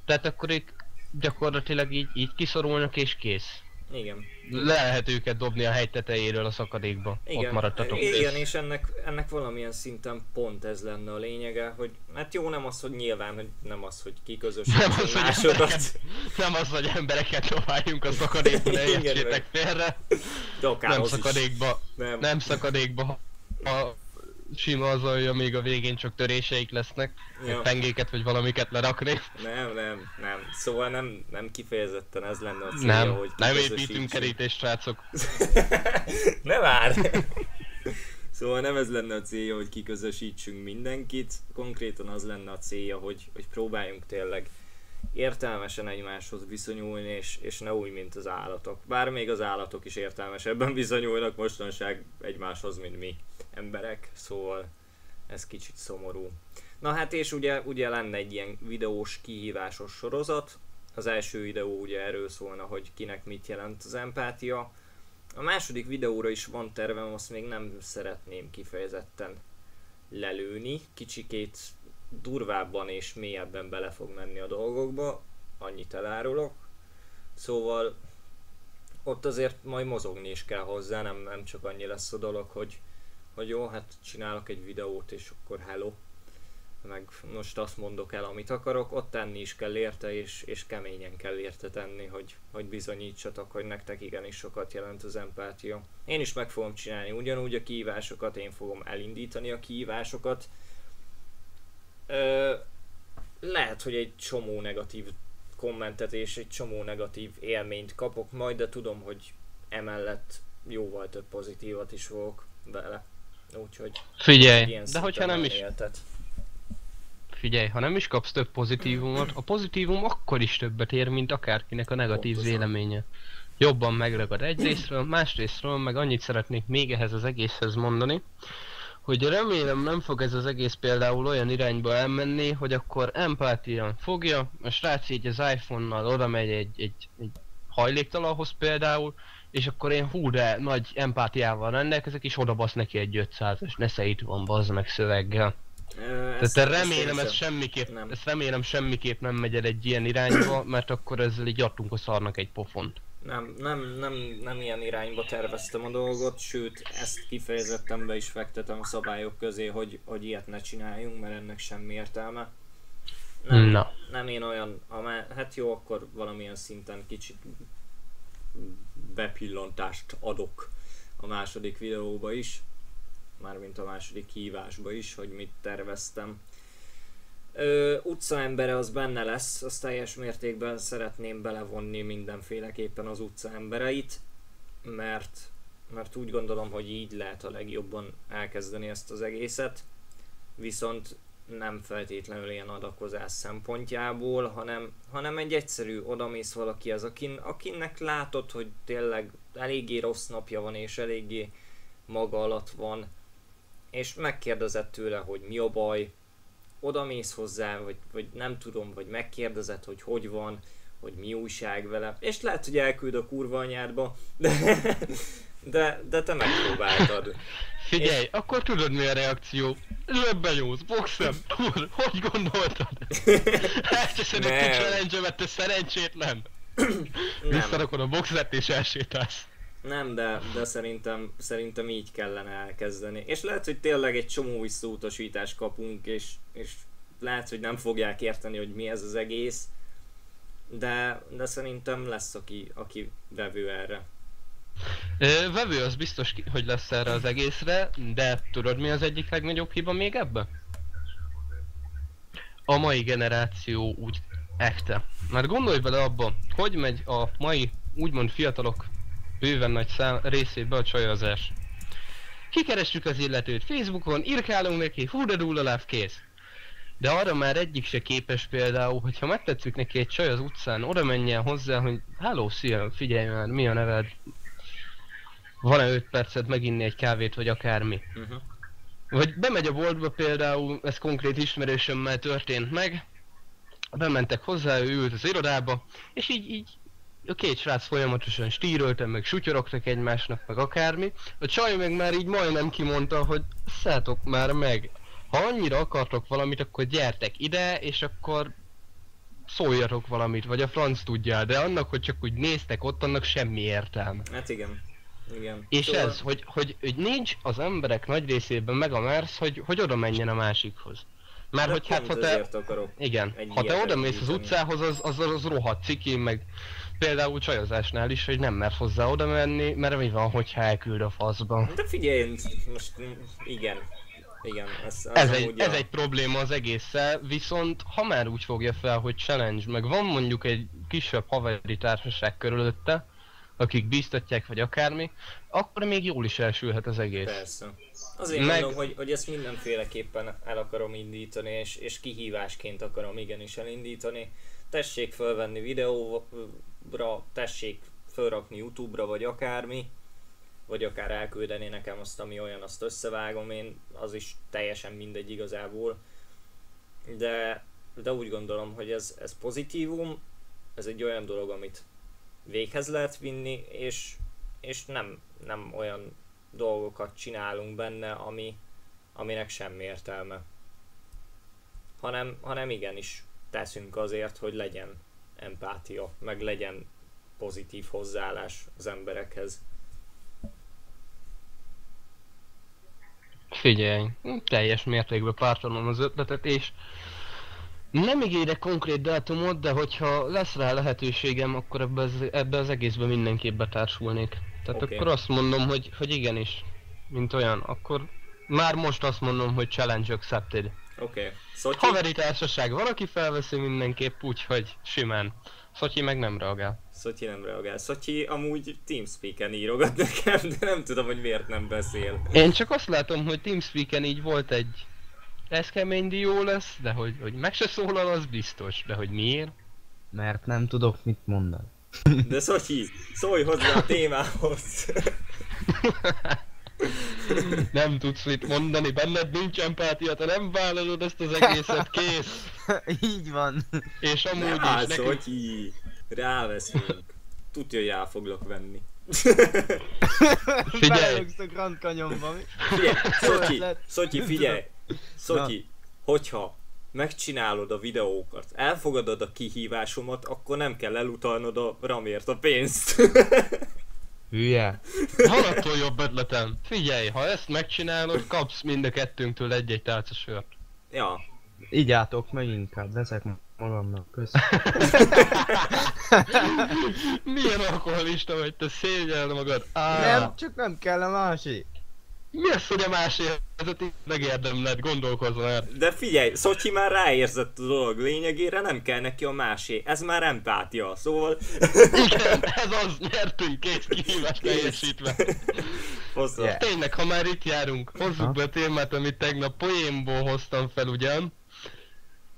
Tehát akkor itt gyakorlatilag így, így kiszorulnak és kész. Igen. Le lehet őket dobni a hegy tetejéről a szakadékba. Ott maradtatok. Igen, és ennek, ennek valamilyen szinten pont ez lenne a lényege, hogy hát jó nem az, hogy nyilván, hogy nem az, hogy Nem kiközösítsünk az, embereket, nem az, hogy embereket csóváljunk a szakadékba, ne Igen, értsétek félre. De Nem az is. szakadékba, Nem. nem szakadékba. A sima az olyan, még a végén csak töréseik lesznek. Ja. Pengéket vagy valamiket lerakni. Nem, nem, nem. Szóval nem, nem kifejezetten ez lenne a célja, Nem, hogy nem építünk kerítést, srácok. ne vár! Szóval nem ez lenne a célja, hogy kiközösítsünk mindenkit, konkrétan az lenne a célja, hogy, hogy próbáljunk tényleg értelmesen egymáshoz viszonyulni, és, és ne úgy, mint az állatok. Bár még az állatok is értelmesebben viszonyulnak mostanság egymáshoz, mint mi emberek, szóval ez kicsit szomorú. Na hát és ugye, ugye lenne egy ilyen videós kihívásos sorozat, az első videó ugye erről szólna, hogy kinek mit jelent az empátia, a második videóra is van tervem, azt még nem szeretném kifejezetten lelőni. Kicsikét durvábban és mélyebben bele fog menni a dolgokba, annyit elárulok. Szóval ott azért majd mozogni is kell hozzá, nem, nem csak annyi lesz a dolog, hogy, hogy jó, hát csinálok egy videót és akkor hello. Meg most azt mondok el, amit akarok, ott tenni is kell érte, és, és keményen kell érte tenni, hogy, hogy bizonyítsatok, hogy nektek igenis sokat jelent az empátia. Én is meg fogom csinálni ugyanúgy a kihívásokat, én fogom elindítani a kihívásokat. Ö, lehet, hogy egy csomó negatív kommentet és egy csomó negatív élményt kapok majd, de tudom, hogy emellett jóval több pozitívat is fogok vele. Úgyhogy Figyelj, ilyen de hogyha nem is, elméletet. figyelj, ha nem is kapsz több pozitívumot, a pozitívum akkor is többet ér, mint akárkinek a negatív Pontosan. véleménye. Jobban megragad egyrésztről, másrésztről meg annyit szeretnék még ehhez az egészhez mondani, hogy remélem nem fog ez az egész például olyan irányba elmenni, hogy akkor empátia fogja, a srác így az iPhone-nal oda megy egy, egy, egy hajléktalanhoz például, és akkor én hú de nagy empátiával rendelkezek, és odabasz neki egy 500-as, nesze itt van, bazd meg szöveggel. Ö, Tehát te én remélem ez semmiképp, nem. ezt remélem semmiképp nem megy el egy ilyen irányba, mert akkor ezzel így adtunk a szarnak egy pofont. Nem, nem, nem, nem ilyen irányba terveztem a dolgot, sőt, ezt kifejezetten be is fektetem a szabályok közé, hogy, hogy ilyet ne csináljunk, mert ennek semmi értelme. Nem, Na. nem én olyan, amá, hát jó, akkor valamilyen szinten kicsit bepillantást adok a második videóba is, mármint a második hívásba is, hogy mit terveztem. Ö, utcaembere az benne lesz, az teljes mértékben szeretném belevonni mindenféleképpen az utca embereit, mert, mert úgy gondolom, hogy így lehet a legjobban elkezdeni ezt az egészet. Viszont nem feltétlenül ilyen adakozás szempontjából, hanem, hanem egy egyszerű odamész valaki az, akin, akinnek látod, hogy tényleg eléggé rossz napja van, és eléggé maga alatt van, és megkérdezed tőle, hogy mi a baj, odamész hozzá, vagy, vagy nem tudom, vagy megkérdezed, hogy hogy van, hogy mi újság vele, és lehet, hogy elküld a kurva anyádba, de, de, de te megpróbáltad. Figyelj, és... akkor tudod mi a reakció? Zsebben nyúlsz, boxem, Úr, hogy gondoltad? Elcseszed egy challenge te szerencsétlen! Visszarakod a boxet és elsétálsz. Nem, de, de szerintem, szerintem így kellene elkezdeni. És lehet, hogy tényleg egy csomó visszautasítást kapunk, és, és lehet, hogy nem fogják érteni, hogy mi ez az egész, de, de szerintem lesz, aki, aki vevő erre. Ö, vevő az biztos, hogy lesz erre az egészre, de tudod mi az egyik legnagyobb hiba még ebbe? A mai generáció úgy ekte. Mert gondolj bele abba, hogy megy a mai úgymond fiatalok bőven nagy szám részébe a csajozás. Kikerestjük az illetőt Facebookon, írkálunk neki, hú de kész. De arra már egyik se képes például, hogyha megtetszük neki egy csaj az utcán, oda menjen hozzá, hogy Hello, szia, figyelj már, mi a neved? Van-e 5 percet meginni egy kávét, vagy akármi? Uh-huh. Vagy bemegy a boltba például, ez konkrét ismerősömmel történt meg, bementek hozzá, ő ült az irodába, és így, így a két srác folyamatosan stíröltem, meg sutyorogtak egymásnak, meg akármi. A csaj meg már így majdnem kimondta, hogy szálltok már meg. Ha annyira akartok valamit, akkor gyertek ide, és akkor szóljatok valamit, vagy a franc tudja, de annak, hogy csak úgy néztek ott, annak semmi értelme. Hát igen. Igen. És szóval... ez, hogy, hogy, hogy nincs az emberek nagy részében meg a mersz, hogy, hogy oda menjen a másikhoz. Mert hogy hát ha te... Igen, ha te oda mész az utcához, az, az, az rohadt ciki, meg például csajozásnál is, hogy nem mer hozzá oda menni, mert mi van, hogyha elküld a faszba. De figyelj, most igen. Igen, ez, ez, egy, ez egy probléma az egésszel, viszont ha már úgy fogja fel, hogy challenge, meg van mondjuk egy kisebb haveri társaság körülötte, akik bíztatják, vagy akármi, akkor még jól is elsülhet az egész. Persze. Azért Meg... mondom, hogy, hogy ezt mindenféleképpen el akarom indítani, és, és kihívásként akarom igenis elindítani. Tessék fölvenni videóra, tessék fölrakni Youtube-ra, vagy akármi, vagy akár elküldeni nekem azt, ami olyan, azt összevágom én, az is teljesen mindegy igazából. De, de úgy gondolom, hogy ez, ez pozitívum, ez egy olyan dolog, amit véghez lehet vinni, és, és nem, nem olyan dolgokat csinálunk benne, ami, aminek semmi értelme. Hanem, hanem igenis teszünk azért, hogy legyen empátia, meg legyen pozitív hozzáállás az emberekhez. Figyelj, teljes mértékben pártolom az ötletet, és nem ígérek konkrét dátumot, de hogyha lesz rá lehetőségem, akkor ebbe az, ebbe az egészbe mindenképp betársulnék. Tehát okay. akkor azt mondom, hogy, hogy igenis, mint olyan, akkor már most azt mondom, hogy challenge accepted. Oké. Okay. Szotyi? Haveri társaság, valaki felveszi mindenképp, úgyhogy simán. Szotyi meg nem reagál. Szotyi nem reagál. Szotyi amúgy Teamspeak-en írogat nekem, de nem tudom, hogy miért nem beszél. Én csak azt látom, hogy Teamspeak-en így volt egy ez kemény dió lesz, de hogy, hogy meg se szólal, az biztos. De hogy miért? Mert nem tudok mit mondani. De Szotyi, szólj hozzá a témához! nem tudsz mit mondani, benned nincs empátia, te nem vállalod ezt az egészet, kész! Így van. És amúgy ne is nekünk... Szotyi! Ráveszünk. Tudja, hogy el foglak venni. Figyelj! a Grand Canyonba, mi? Figyelj, Szotyi, Szotyi, figyelj! Szotyi, hogyha megcsinálod a videókat, elfogadod a kihívásomat, akkor nem kell elutalnod a ramért a pénzt. Hülye. Van attól jobb ötletem. Figyelj, ha ezt megcsinálod, kapsz mind a kettőnktől egy-egy tálca sört. Ja. Így átok meg inkább, veszek magamnak, köszönöm. Milyen alkoholista vagy, te szégyeld magad. Á. Nem, csak nem kell a másik. Mi az, hogy a másért megérdemled, gondolkozz már. De figyelj, Szocsi már ráérzett a dolog lényegére, nem kell neki a másé. Ez már empátia, szóval... Igen, ez az, nyertünk két kihívást teljesítve. Yeah. Tényleg, ha már itt járunk, hozzuk be a témát, amit tegnap poénból hoztam fel ugyan.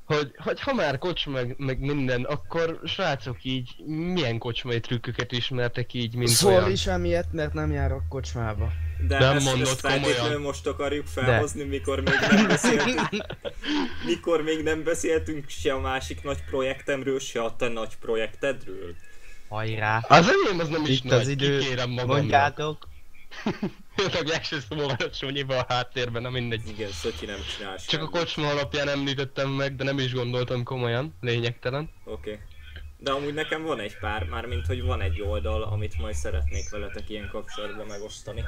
hogy, hogy ha már kocsma meg, meg minden, akkor srácok így milyen kocsmai trükköket ismertek így, mint Szól olyan? is emiatt, mert nem járok kocsmába. De Nem ezt, mondod ezt komolyan. most akarjuk felhozni, mikor még nem beszéltünk. mikor még nem beszéltünk se a másik nagy projektemről, se a te nagy projektedről. Hajrá! Az enyém az nem is Itt nagy, az idő, kikérem magamnak. mondjátok. Meg legse szó van a a háttérben, na mindegy. Igen, Szöcsi nem csinál Csak a kocsma alapján említettem meg, de nem is gondoltam komolyan, lényegtelen. Oké. Okay. De amúgy nekem van egy pár, mármint hogy van egy oldal, amit majd szeretnék veletek ilyen kapcsolatban megosztani.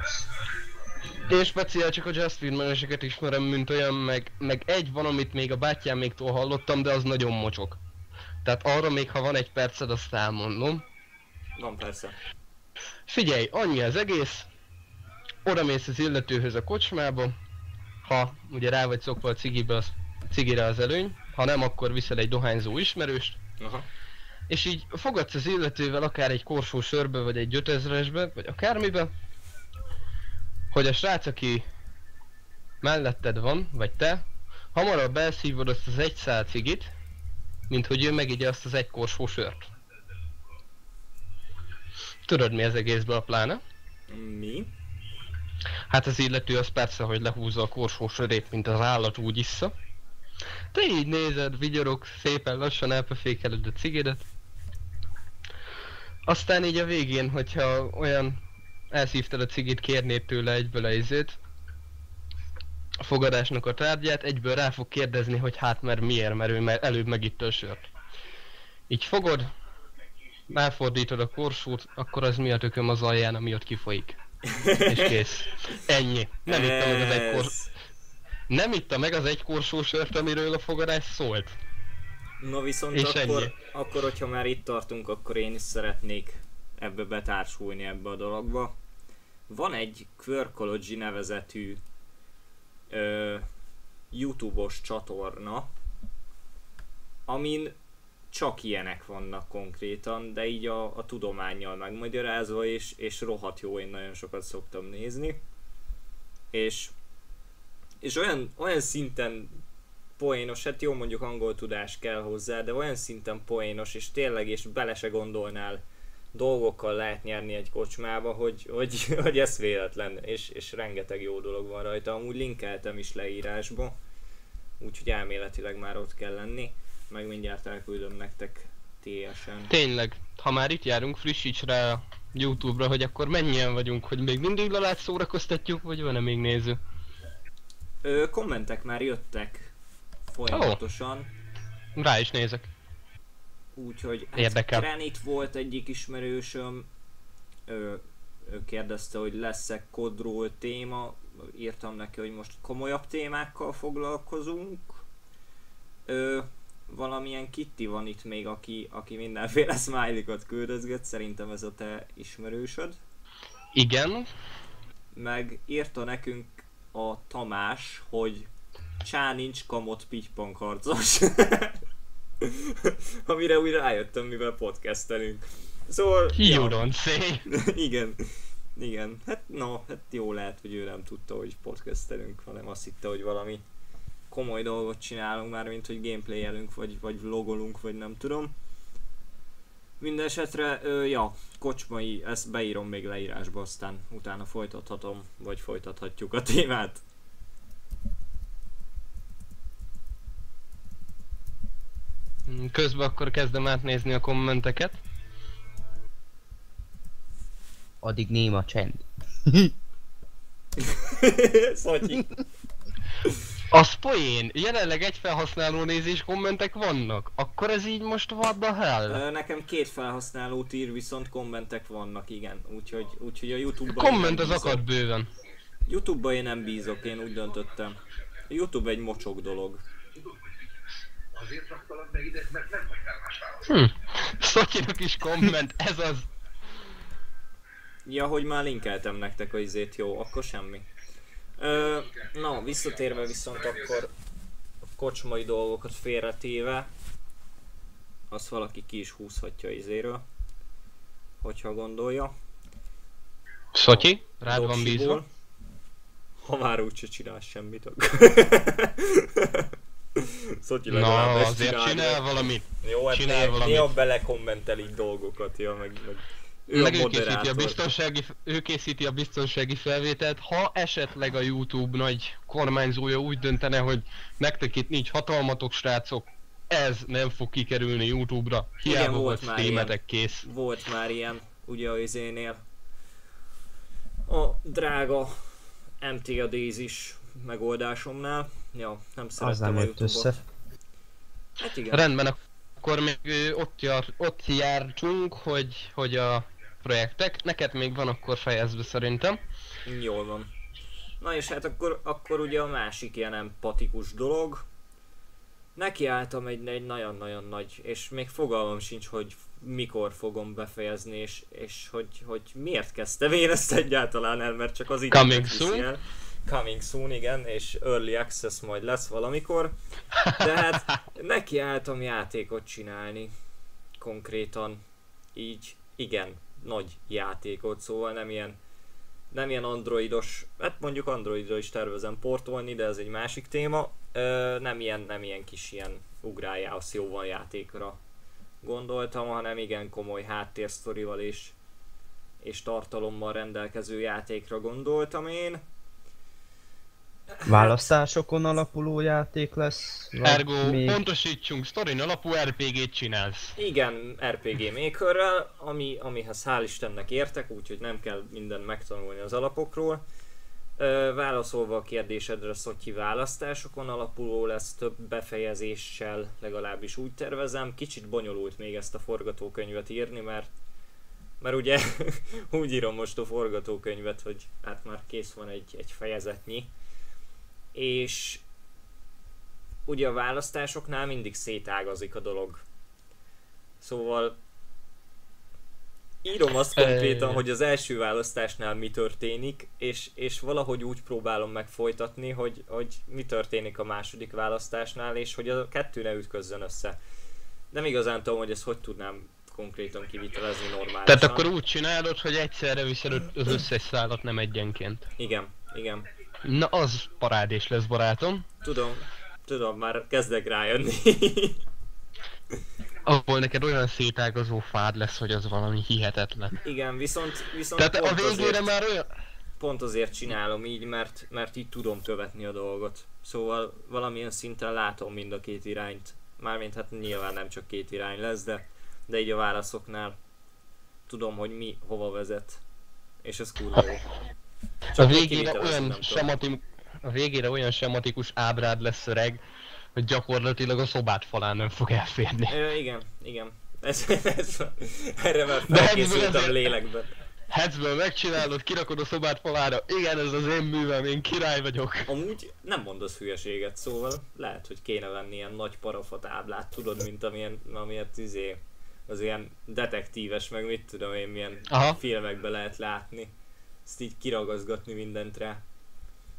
Én speciál csak a Justin meneseket ismerem, mint olyan, meg, meg egy van, amit még a bátyáméktól hallottam, de az nagyon mocsok. Tehát arra még ha van egy perced, azt elmondom. Van persze. Figyelj, annyi az egész. Oda mész az illetőhöz a kocsmába. Ha ugye rá vagy szokva a cigibe, az, cigire az előny. Ha nem, akkor viszel egy dohányzó ismerőst. Aha. És így fogadsz az illetővel akár egy korsó sörbe, vagy egy 5000-esbe, vagy akármibe, hogy a srác, aki melletted van, vagy te, hamarabb elszívod azt az egy szál cigit, mint hogy ő megigye azt az egy korsó sört. Tudod mi az egészből a pláne? Mi? Hát az illető az persze, hogy lehúzza a korsó sörét, mint az állat úgy issza. Te így nézed, vigyorog, szépen lassan elpefékeled a cigidet. Aztán így a végén, hogyha olyan elszívtad a cigit, kérnéd tőle egyből a izét, a fogadásnak a tárgyát, egyből rá fog kérdezni, hogy hát mert miért, mert ő mert előbb megitta a sört. Így fogod, elfordítod a korsót, akkor az mi a tököm az alján, ami ott kifolyik. És kész. Ennyi. Nem itta meg az egy kor... Nem itta meg az egy korsó sört, amiről a fogadás szólt. Na viszont És akkor, ennyi. akkor, hogyha már itt tartunk, akkor én is szeretnék ebbe betársulni ebbe a dologba. Van egy Quirkology nevezetű ö, YouTube-os csatorna, amin csak ilyenek vannak konkrétan, de így a, a tudományjal megmagyarázva, és, és rohadt jó, én nagyon sokat szoktam nézni. És, és olyan, olyan szinten poénos, hát jó mondjuk angol tudás kell hozzá, de olyan szinten poénos, és tényleg, és bele se gondolnál dolgokkal lehet nyerni egy kocsmába, hogy, hogy, hogy ez véletlen, és, és rengeteg jó dolog van rajta. Amúgy linkeltem is leírásba, úgyhogy elméletileg már ott kell lenni, meg mindjárt elküldöm nektek TS-en. Tényleg, ha már itt járunk, frissíts rá a Youtube-ra, hogy akkor mennyien vagyunk, hogy még mindig lelát szórakoztatjuk, vagy van-e még néző? Ö, kommentek már jöttek folyamatosan. Rá is nézek. Úgyhogy hát Érdekel. Volt egyik ismerősöm, ő, ő kérdezte, hogy lesz-e kodról téma, írtam neki, hogy most komolyabb témákkal foglalkozunk. Ö, valamilyen Kitty van itt még, aki, aki mindenféle smiley-ot küldözget, szerintem ez a te ismerősöd. Igen, Meg írta nekünk a Tamás, hogy Csá nincs kamot pitypong harcos. Amire úgy rájöttem, mivel podcastelünk. Szóval... you don't say. igen. Igen. Hát no, hát jó lehet, hogy ő nem tudta, hogy podcastelünk, hanem azt hitte, hogy valami komoly dolgot csinálunk már, mint hogy gameplayelünk, vagy, vagy vlogolunk, vagy nem tudom. Mindenesetre, ö, ja, kocsmai, ezt beírom még leírásba, aztán utána folytathatom, vagy folytathatjuk a témát. Közben akkor kezdem átnézni a kommenteket. Addig néma csend. Szatyi. Az poén, jelenleg egy felhasználó nézés kommentek vannak. Akkor ez így most what the hell? Nekem két felhasználót ír, viszont kommentek vannak, igen. Úgyhogy, úgyhogy a Youtube-ban Komment az akad bőven. Youtube-ba én nem bízok, én úgy döntöttem. A Youtube egy mocsok dolog. Azért raktalak meg ide, mert nem vagy felhasználó. Hm. Szotyinak is komment, ez az. Ja, hogy már linkeltem nektek a izét, jó, akkor semmi. Ö, na, visszatérve viszont akkor a kocsmai dolgokat félretéve, azt valaki ki is húzhatja izéről, hogyha gondolja. Szotyi, rád van bízva. Ha már úgyse csinál semmit, akkor... Szotyi Na, azért csinálja. csinál valamit. Jó, hát csinál néha, valamit. néha belekommentel így dolgokat, ja, meg, meg ő Meg a ő készíti, a biztonsági, ő készíti a biztonsági felvételt, ha esetleg a Youtube nagy kormányzója úgy döntene, hogy nektek itt nincs hatalmatok srácok, ez nem fog kikerülni Youtube-ra, Igen, hiába volt volt már streametek kész. Volt már ilyen, ugye a izénél. A drága MTA Daisy-s megoldásomnál. Ja, nem Az szerettem nem a jött össze. Hát igen. Rendben, akkor még ott, jár, ott jártunk, hogy, hogy a projektek, neked még van, akkor fejezd be szerintem. Jól van. Na és hát akkor, akkor ugye a másik ilyen empatikus dolog. Nekiálltam egy, egy nagyon-nagyon nagy, és még fogalmam sincs, hogy mikor fogom befejezni, és, és hogy, hogy miért kezdtem én ezt egyáltalán el, mert csak az időt Coming soon. el. Coming soon, igen, és Early Access majd lesz valamikor. De hát nekiálltam játékot csinálni. Konkrétan így, igen, nagy játékot, szóval nem ilyen nem ilyen androidos, hát mondjuk androidra is tervezem portolni, de ez egy másik téma. Ö, nem ilyen, nem ilyen kis ilyen ugráljál jóval játékra gondoltam, hanem igen komoly háttérsztorival és, és tartalommal rendelkező játékra gondoltam én. Választásokon alapuló játék lesz? Ergo, még- pontosítsunk, sztorin alapú RPG-t csinálsz. Igen, RPG Makerrel, ami, amihez hál' Istennek értek, úgyhogy nem kell mindent megtanulni az alapokról. Ö, válaszolva a kérdésedre, Szotyi választásokon alapuló lesz több befejezéssel, legalábbis úgy tervezem. Kicsit bonyolult még ezt a forgatókönyvet írni, mert mert ugye úgy írom most a forgatókönyvet, hogy hát már kész van egy, egy fejezetnyi. És ugye a választásoknál mindig szétágazik a dolog. Szóval írom azt konkrétan, hogy az első választásnál mi történik, és, és valahogy úgy próbálom megfolytatni, hogy, hogy mi történik a második választásnál, és hogy a kettő ne ütközzön össze. Nem igazán tudom, hogy ezt hogy tudnám konkrétan kivitelezni normálisan. Tehát akkor úgy csinálod, hogy egyszerre viszed az összes szállat, nem egyenként. Igen, igen. Na az parádés lesz barátom. Tudom, tudom, már kezdek rájönni. Ahol neked olyan szétágazó fád lesz, hogy az valami hihetetlen. igen, viszont, viszont Tehát a pont végére azért- már olyan... pont azért csinálom így, mert, mert így tudom követni a dolgot. Szóval valamilyen szinten látom mind a két irányt. Mármint hát nyilván nem csak két irány lesz, de, de így a válaszoknál tudom, hogy mi hova vezet. És ez kurva jó. A még végére olyan, semati... a végére olyan sematikus ábrád lesz öreg, hogy gyakorlatilag a szobát falán nem fog elférni. Ö, igen, igen. Ez, ez, erre már felkészültem lélekben. Hetzből megcsinálod, kirakod a szobát falára, igen, ez az én művem, én király vagyok. Amúgy nem mondasz hülyeséget, szóval lehet, hogy kéne venni ilyen nagy parafa táblát, tudod, mint amilyen, amilyet izé, az ilyen detektíves, meg mit tudom én, milyen Aha. filmekben lehet látni. Ezt így kiragazgatni mindent rá.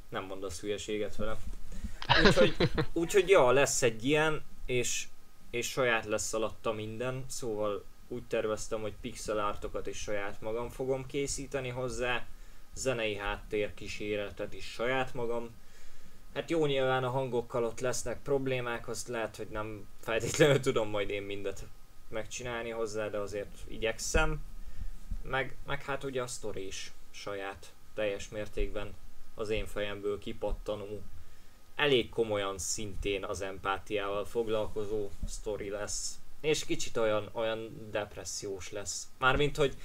Nem mondasz hülyeséget vele. Úgyhogy, úgyhogy ja, lesz egy ilyen, és, és saját lesz alatta minden, szóval úgy terveztem, hogy pixel artokat is saját magam fogom készíteni hozzá, zenei háttér kíséretet is saját magam. Hát jó nyilván a hangokkal ott lesznek problémák, azt lehet, hogy nem feltétlenül tudom majd én mindet megcsinálni hozzá, de azért igyekszem. Meg, meg hát ugye a sztori is saját, teljes mértékben az én fejemből kipattanó, elég komolyan szintén az empátiával foglalkozó sztori lesz. És kicsit olyan, olyan depressziós lesz. Mármint, hogy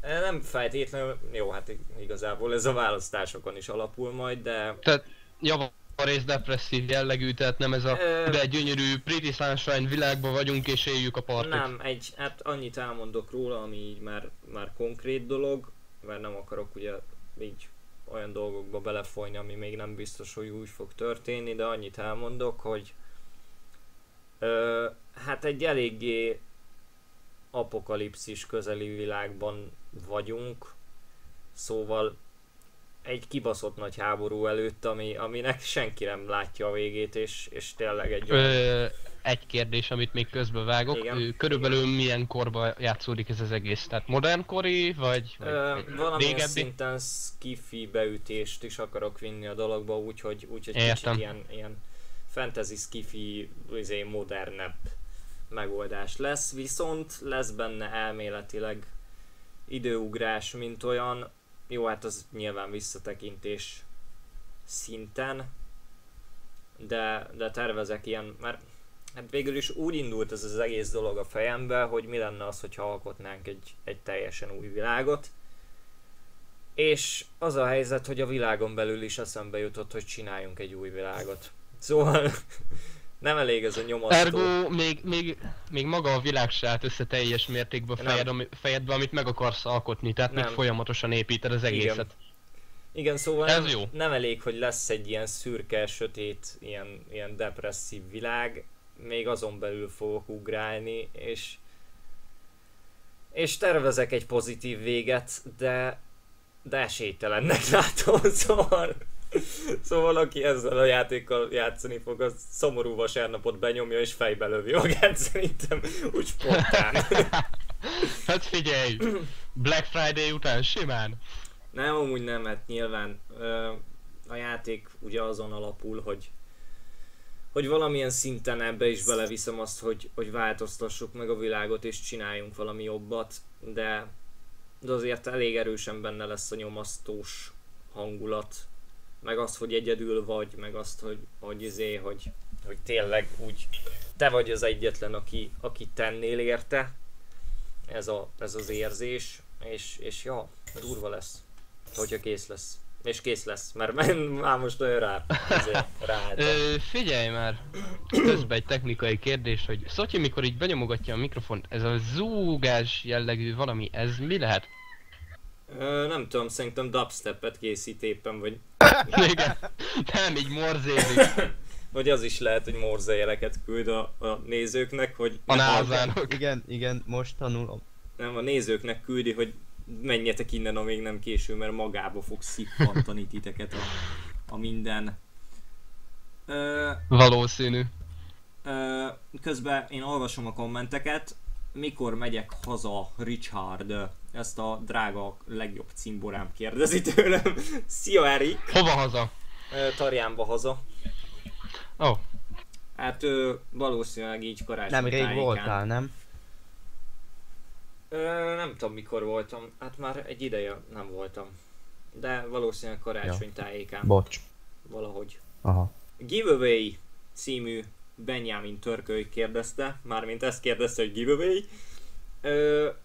nem feltétlenül, jó, hát igazából ez a választásokon is alapul majd, de Tehát javarész depresszív jellegű, tehát nem ez a Ö- de gyönyörű Pretty Sunshine világban vagyunk és éljük a partit. Nem, egy, hát annyit elmondok róla, ami így már, már konkrét dolog, mert nem akarok ugye így olyan dolgokba belefolyni, ami még nem biztos, hogy úgy fog történni, de annyit elmondok, hogy ö, hát egy eléggé apokalipszis közeli világban vagyunk, szóval egy kibaszott nagy háború előtt, ami, aminek senki nem látja a végét, és, és tényleg egy Ö, egy kérdés, amit még közbe vágok. Igen. Körülbelül milyen korba játszódik ez az egész? Tehát modern kori, vagy, vagy, Ö, valamilyen régebbi? szinten skifi beütést is akarok vinni a dologba, úgyhogy, úgyhogy Értem. kicsit ilyen, ilyen fantasy skifi, izé, modernebb megoldás lesz, viszont lesz benne elméletileg időugrás, mint olyan, jó, hát az nyilván visszatekintés szinten, de, de tervezek ilyen, mert hát végül is úgy indult ez az egész dolog a fejembe, hogy mi lenne az, hogyha alkotnánk egy, egy teljesen új világot, és az a helyzet, hogy a világon belül is eszembe jutott, hogy csináljunk egy új világot. Szóval nem elég ez a nyomasztó. Ergo még, még, még maga a világ se állt össze teljes mértékben fejed, ami, fejedbe, amit meg akarsz alkotni, tehát még Nem. folyamatosan építed az egészet. Igen, szóval Ez nem, jó. nem elég, hogy lesz egy ilyen szürke, sötét, ilyen, ilyen depresszív világ, még azon belül fogok ugrálni, és és tervezek egy pozitív véget, de de esélytelennek látom, szóval Szóval aki ezzel a játékkal játszani fog, az szomorú vasárnapot benyomja és fejbe lövi magát szerintem úgy spontán. Hát figyelj! Black Friday után simán. Nem, amúgy nem, mert nyilván a játék ugye azon alapul, hogy hogy valamilyen szinten ebbe is beleviszem azt, hogy, hogy változtassuk meg a világot és csináljunk valami jobbat, de, de azért elég erősen benne lesz a nyomasztós hangulat, meg az, hogy egyedül vagy, meg azt, hogy, hogy izé, hogy, hogy tényleg úgy te vagy az egyetlen, aki, aki tennél érte, ez, a, ez az érzés, és, és ja, durva lesz, hogyha kész lesz. És kész lesz, mert már most olyan rá, azért ráálltam. Ö, figyelj már! Közben egy technikai kérdés, hogy Szotyi mikor így benyomogatja a mikrofont, ez a zúgás jellegű valami, ez mi lehet? Ö, nem tudom, szerintem dubstepet készít éppen, vagy, Igen. Nem, így morzézik vagy az is lehet, hogy morze jeleket küld a, a nézőknek, hogy a názának. Igen, igen, most tanulom. nem, a nézőknek küldi, hogy menjetek innen, amíg nem késő, mert magába fog szippantani titeket a, a minden. Ö, Valószínű. ö, közben én olvasom a kommenteket, mikor megyek haza, Richard? Ezt a drága legjobb cimborám kérdezi tőlem. Szia Erik! Hova haza? Tarjánba haza. Ó, oh, Hát valószínűleg így karácsony Nem rég tájékán. voltál, nem? Ö, nem tudom mikor voltam, hát már egy ideje nem voltam. De valószínűleg karácsony tájékán. Bocs. valahogy. Aha. Giveaway című Benjamin Törköly kérdezte, mármint ezt kérdezte, hogy giveaway.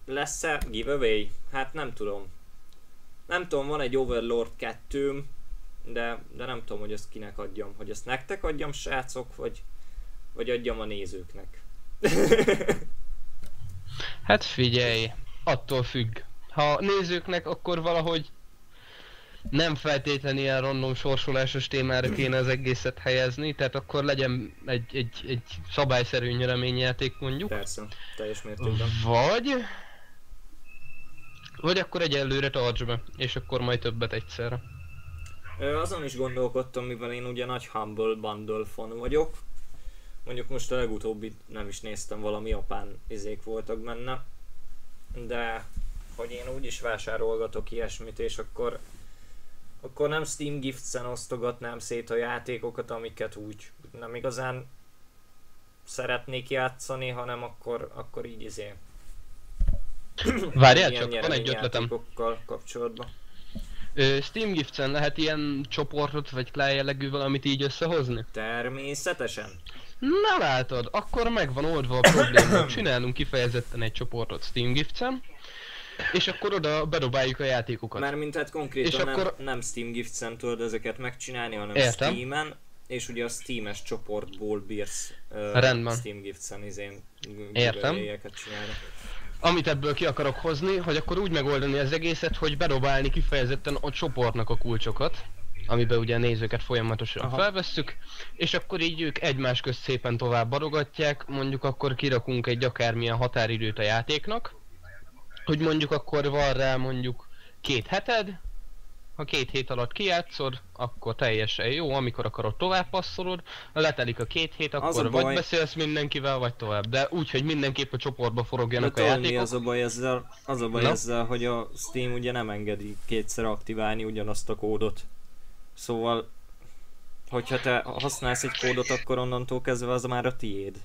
Lesz-e giveaway? Hát nem tudom. Nem tudom, van egy Overlord 2 de, de nem tudom, hogy ezt kinek adjam. Hogy ezt nektek adjam, srácok, vagy, vagy adjam a nézőknek. hát figyelj, attól függ. Ha nézőknek, akkor valahogy nem feltétlenül ilyen random sorsolásos témára kéne az egészet helyezni, tehát akkor legyen egy, egy, egy szabályszerű nyereményjáték mondjuk. Persze, teljes mértékben. Vagy... Vagy akkor egyelőre tartsd be, és akkor majd többet egyszerre. Ö, azon is gondolkodtam, mivel én ugye nagy Humble Bundle fan vagyok. Mondjuk most a legutóbbi nem is néztem, valami japán izék voltak benne. De hogy én úgy is vásárolgatok ilyesmit, és akkor akkor nem Steam Gifts-en osztogatnám szét a játékokat, amiket úgy nem igazán szeretnék játszani, hanem akkor, akkor így izé. Várjál csak, van egy ötletem. kapcsolatban. Steam Gifts-en lehet ilyen csoportot vagy klán jellegű valamit így összehozni? Természetesen. Na látod, akkor megvan oldva a probléma. Csinálunk kifejezetten egy csoportot Steam Gifts-en, és akkor oda bedobáljuk a játékokat. Mármint hát konkrétan És nem, akkor- nem Steam Gift tudod ezeket megcsinálni, hanem Értem. Steam-en, és ugye a Steam-es csoportból bírsz uh, Rendben. Steam Gift-en izén Értem. csinálni. Amit ebből ki akarok hozni, hogy akkor úgy megoldani az egészet, hogy bedobálni kifejezetten a csoportnak a kulcsokat, amiben ugye a nézőket folyamatosan Aha. Felvesszük, és akkor így ők egymás közt szépen tovább adogatják, mondjuk akkor kirakunk egy akármilyen határidőt a játéknak, hogy mondjuk akkor van rá mondjuk két heted, ha két hét alatt kijátszod, akkor teljesen jó, amikor akarod tovább passzolod, ha letelik a két hét, Az a akkor baj- vagy beszélsz mindenkivel, vagy tovább, de úgy, hogy mindenképp a csoportba De forogjanak a tudod mi játékok. az a baj ezzel? Az a baj Na? ezzel, hogy a Steam ugye nem engedi kétszer aktiválni ugyanazt a kódot. Szóval hogyha te használsz egy kódot, akkor onnantól kezdve az már a tiéd.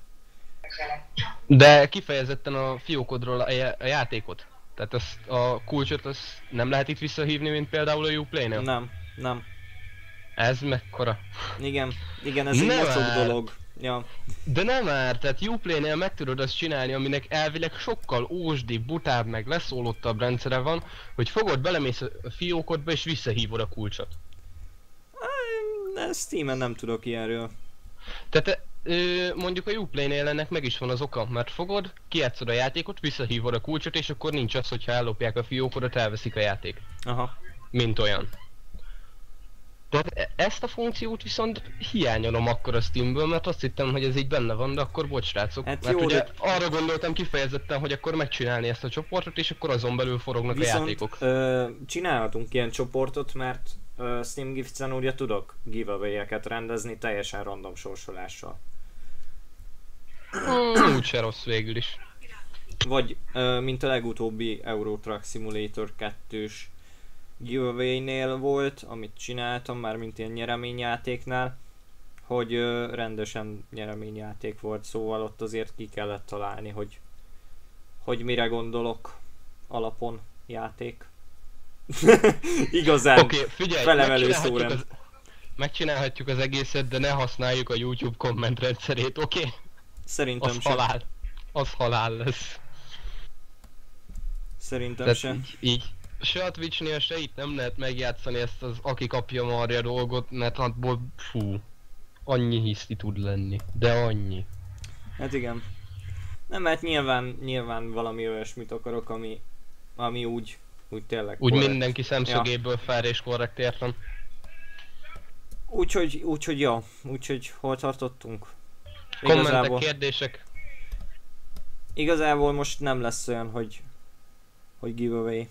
De kifejezetten a fiókodról a, já- a játékot. Tehát azt a kulcsot azt nem lehet itt visszahívni, mint például a Uplay-nél? Nem, nem. Ez mekkora? Igen, igen, ez egy Ne mocog dolog. Ja, De nem már, tehát Uplay-nél meg tudod azt csinálni, aminek elvileg sokkal ósdi, butább, meg leszólottabb rendszere van, hogy fogod, belemész a fiókodba és visszahívod a kulcsot. de Steam-en nem tudok ilyenről. Tehát ö, mondjuk a Uplay-nél ennek meg is van az oka, mert fogod, kijátszod a játékot, visszahívod a kulcsot, és akkor nincs az, hogyha ellopják a fiókodat, elveszik a játék. Aha. Mint olyan. Tehát ezt a funkciót viszont hiányolom akkor a Steamből, mert azt hittem, hogy ez így benne van, de akkor bocs srácok. Hát mert jó, ugye de- arra gondoltam kifejezetten, hogy akkor megcsinálni ezt a csoportot, és akkor azon belül forognak a Viszont játékok. ö, csinálhatunk ilyen csoportot, mert Steam Gifts-en ugye tudok giveaway-eket rendezni teljesen random sorsolással. Hmm, úgy se rossz végül is. Vagy, mint a legutóbbi Euro Truck Simulator 2-s giveaway-nél volt, amit csináltam már, mint ilyen nyereményjátéknál, hogy rendesen nyereményjáték volt, szóval ott azért ki kellett találni, hogy, hogy mire gondolok alapon játék. Igazán. Okay, figyelj, felemelő az, megcsinálhatjuk az egészet, de ne használjuk a YouTube kommentrendszerét, oké? Okay? Szerintem Az sem. halál. Az halál lesz. Szerintem Tehát sem. így, így. Se a Twitchnél, se itt nem lehet megjátszani ezt az aki kapja marja dolgot, mert abból fú, annyi hiszti tud lenni. De annyi. Hát igen. Nem, hát nyilván, nyilván valami olyasmit akarok, ami, ami úgy, úgy tényleg Úgy korrekt. mindenki szemszögéből fel és korrekt értem. Úgyhogy, úgyhogy ja, úgyhogy hol tartottunk? Kommentek, Igazából, kérdések. igazából most nem lesz olyan, hogy, hogy giveaway.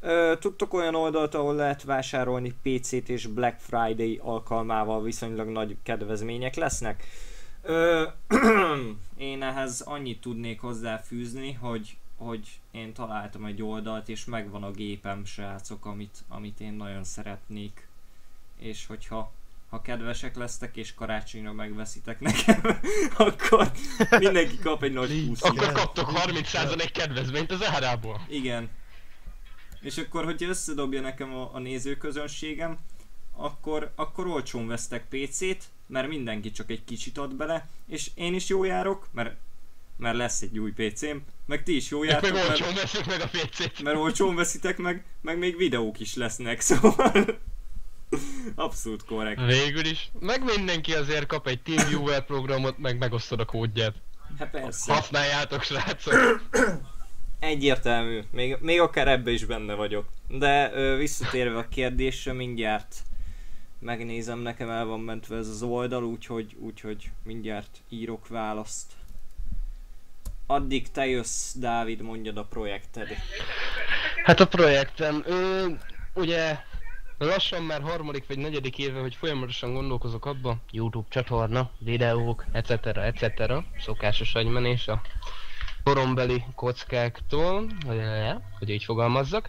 Ö, tudtok olyan oldalt, ahol lehet vásárolni PC-t és Black Friday alkalmával viszonylag nagy kedvezmények lesznek? Ö, én ehhez annyit tudnék hozzáfűzni, hogy, hogy én találtam egy oldalt, és megvan a gépem, srácok, amit, amit én nagyon szeretnék. És hogyha ha kedvesek lesztek és karácsonyra megveszitek nekem, akkor mindenki kap egy nagy 20 Akkor kaptok 30% kedvezményt az árából. igen. És akkor, hogyha összedobja nekem a, a nézőközönségem, akkor, akkor olcsón vesztek PC-t, mert mindenki csak egy kicsit ad bele, és én is jó járok, mert, mert lesz egy új PC-m, meg ti is jó jártok, meg mert, olcsón veszik meg a PC-t. mert olcsón veszitek meg, meg még videók is lesznek, szóval abszolút korrekt. Végül is. Meg mindenki azért kap egy TeamViewer programot, meg megosztod a kódját. Hát persze. Használjátok srácok. Egyértelmű, még, még akár ebbe is benne vagyok. De ö, visszatérve a kérdésre, mindjárt megnézem, nekem el van mentve ez az oldal, úgyhogy, úgyhogy mindjárt írok választ. Addig te jössz, Dávid, mondjad a projekted. Hát a projektem, ö, ugye lassan már harmadik vagy negyedik éve, hogy folyamatosan gondolkozok abba, YouTube csatorna, videók, etc. etc. Szokásos agymenés a korombeli kockáktól, hogy, így fogalmazzak.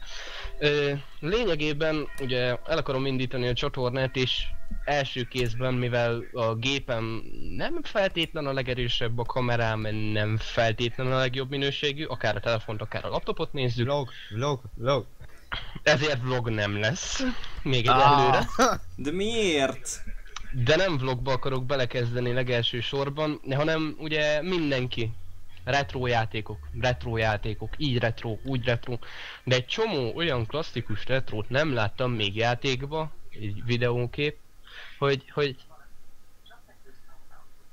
Lényegében ugye el akarom indítani a csatornát, és első kézben, mivel a gépem nem feltétlen a legerősebb, a kamerám nem feltétlen a legjobb minőségű, akár a telefont, akár a laptopot nézzük, Vlog, vlog, vlog. ezért vlog nem lesz, még egy Ah. előre. De miért? De nem vlogba akarok belekezdeni legelső sorban, hanem ugye mindenki. Retro játékok, retro játékok, így retro, úgy retro. De egy csomó olyan klasszikus retrót nem láttam még játékba, egy videókép, hogy, hogy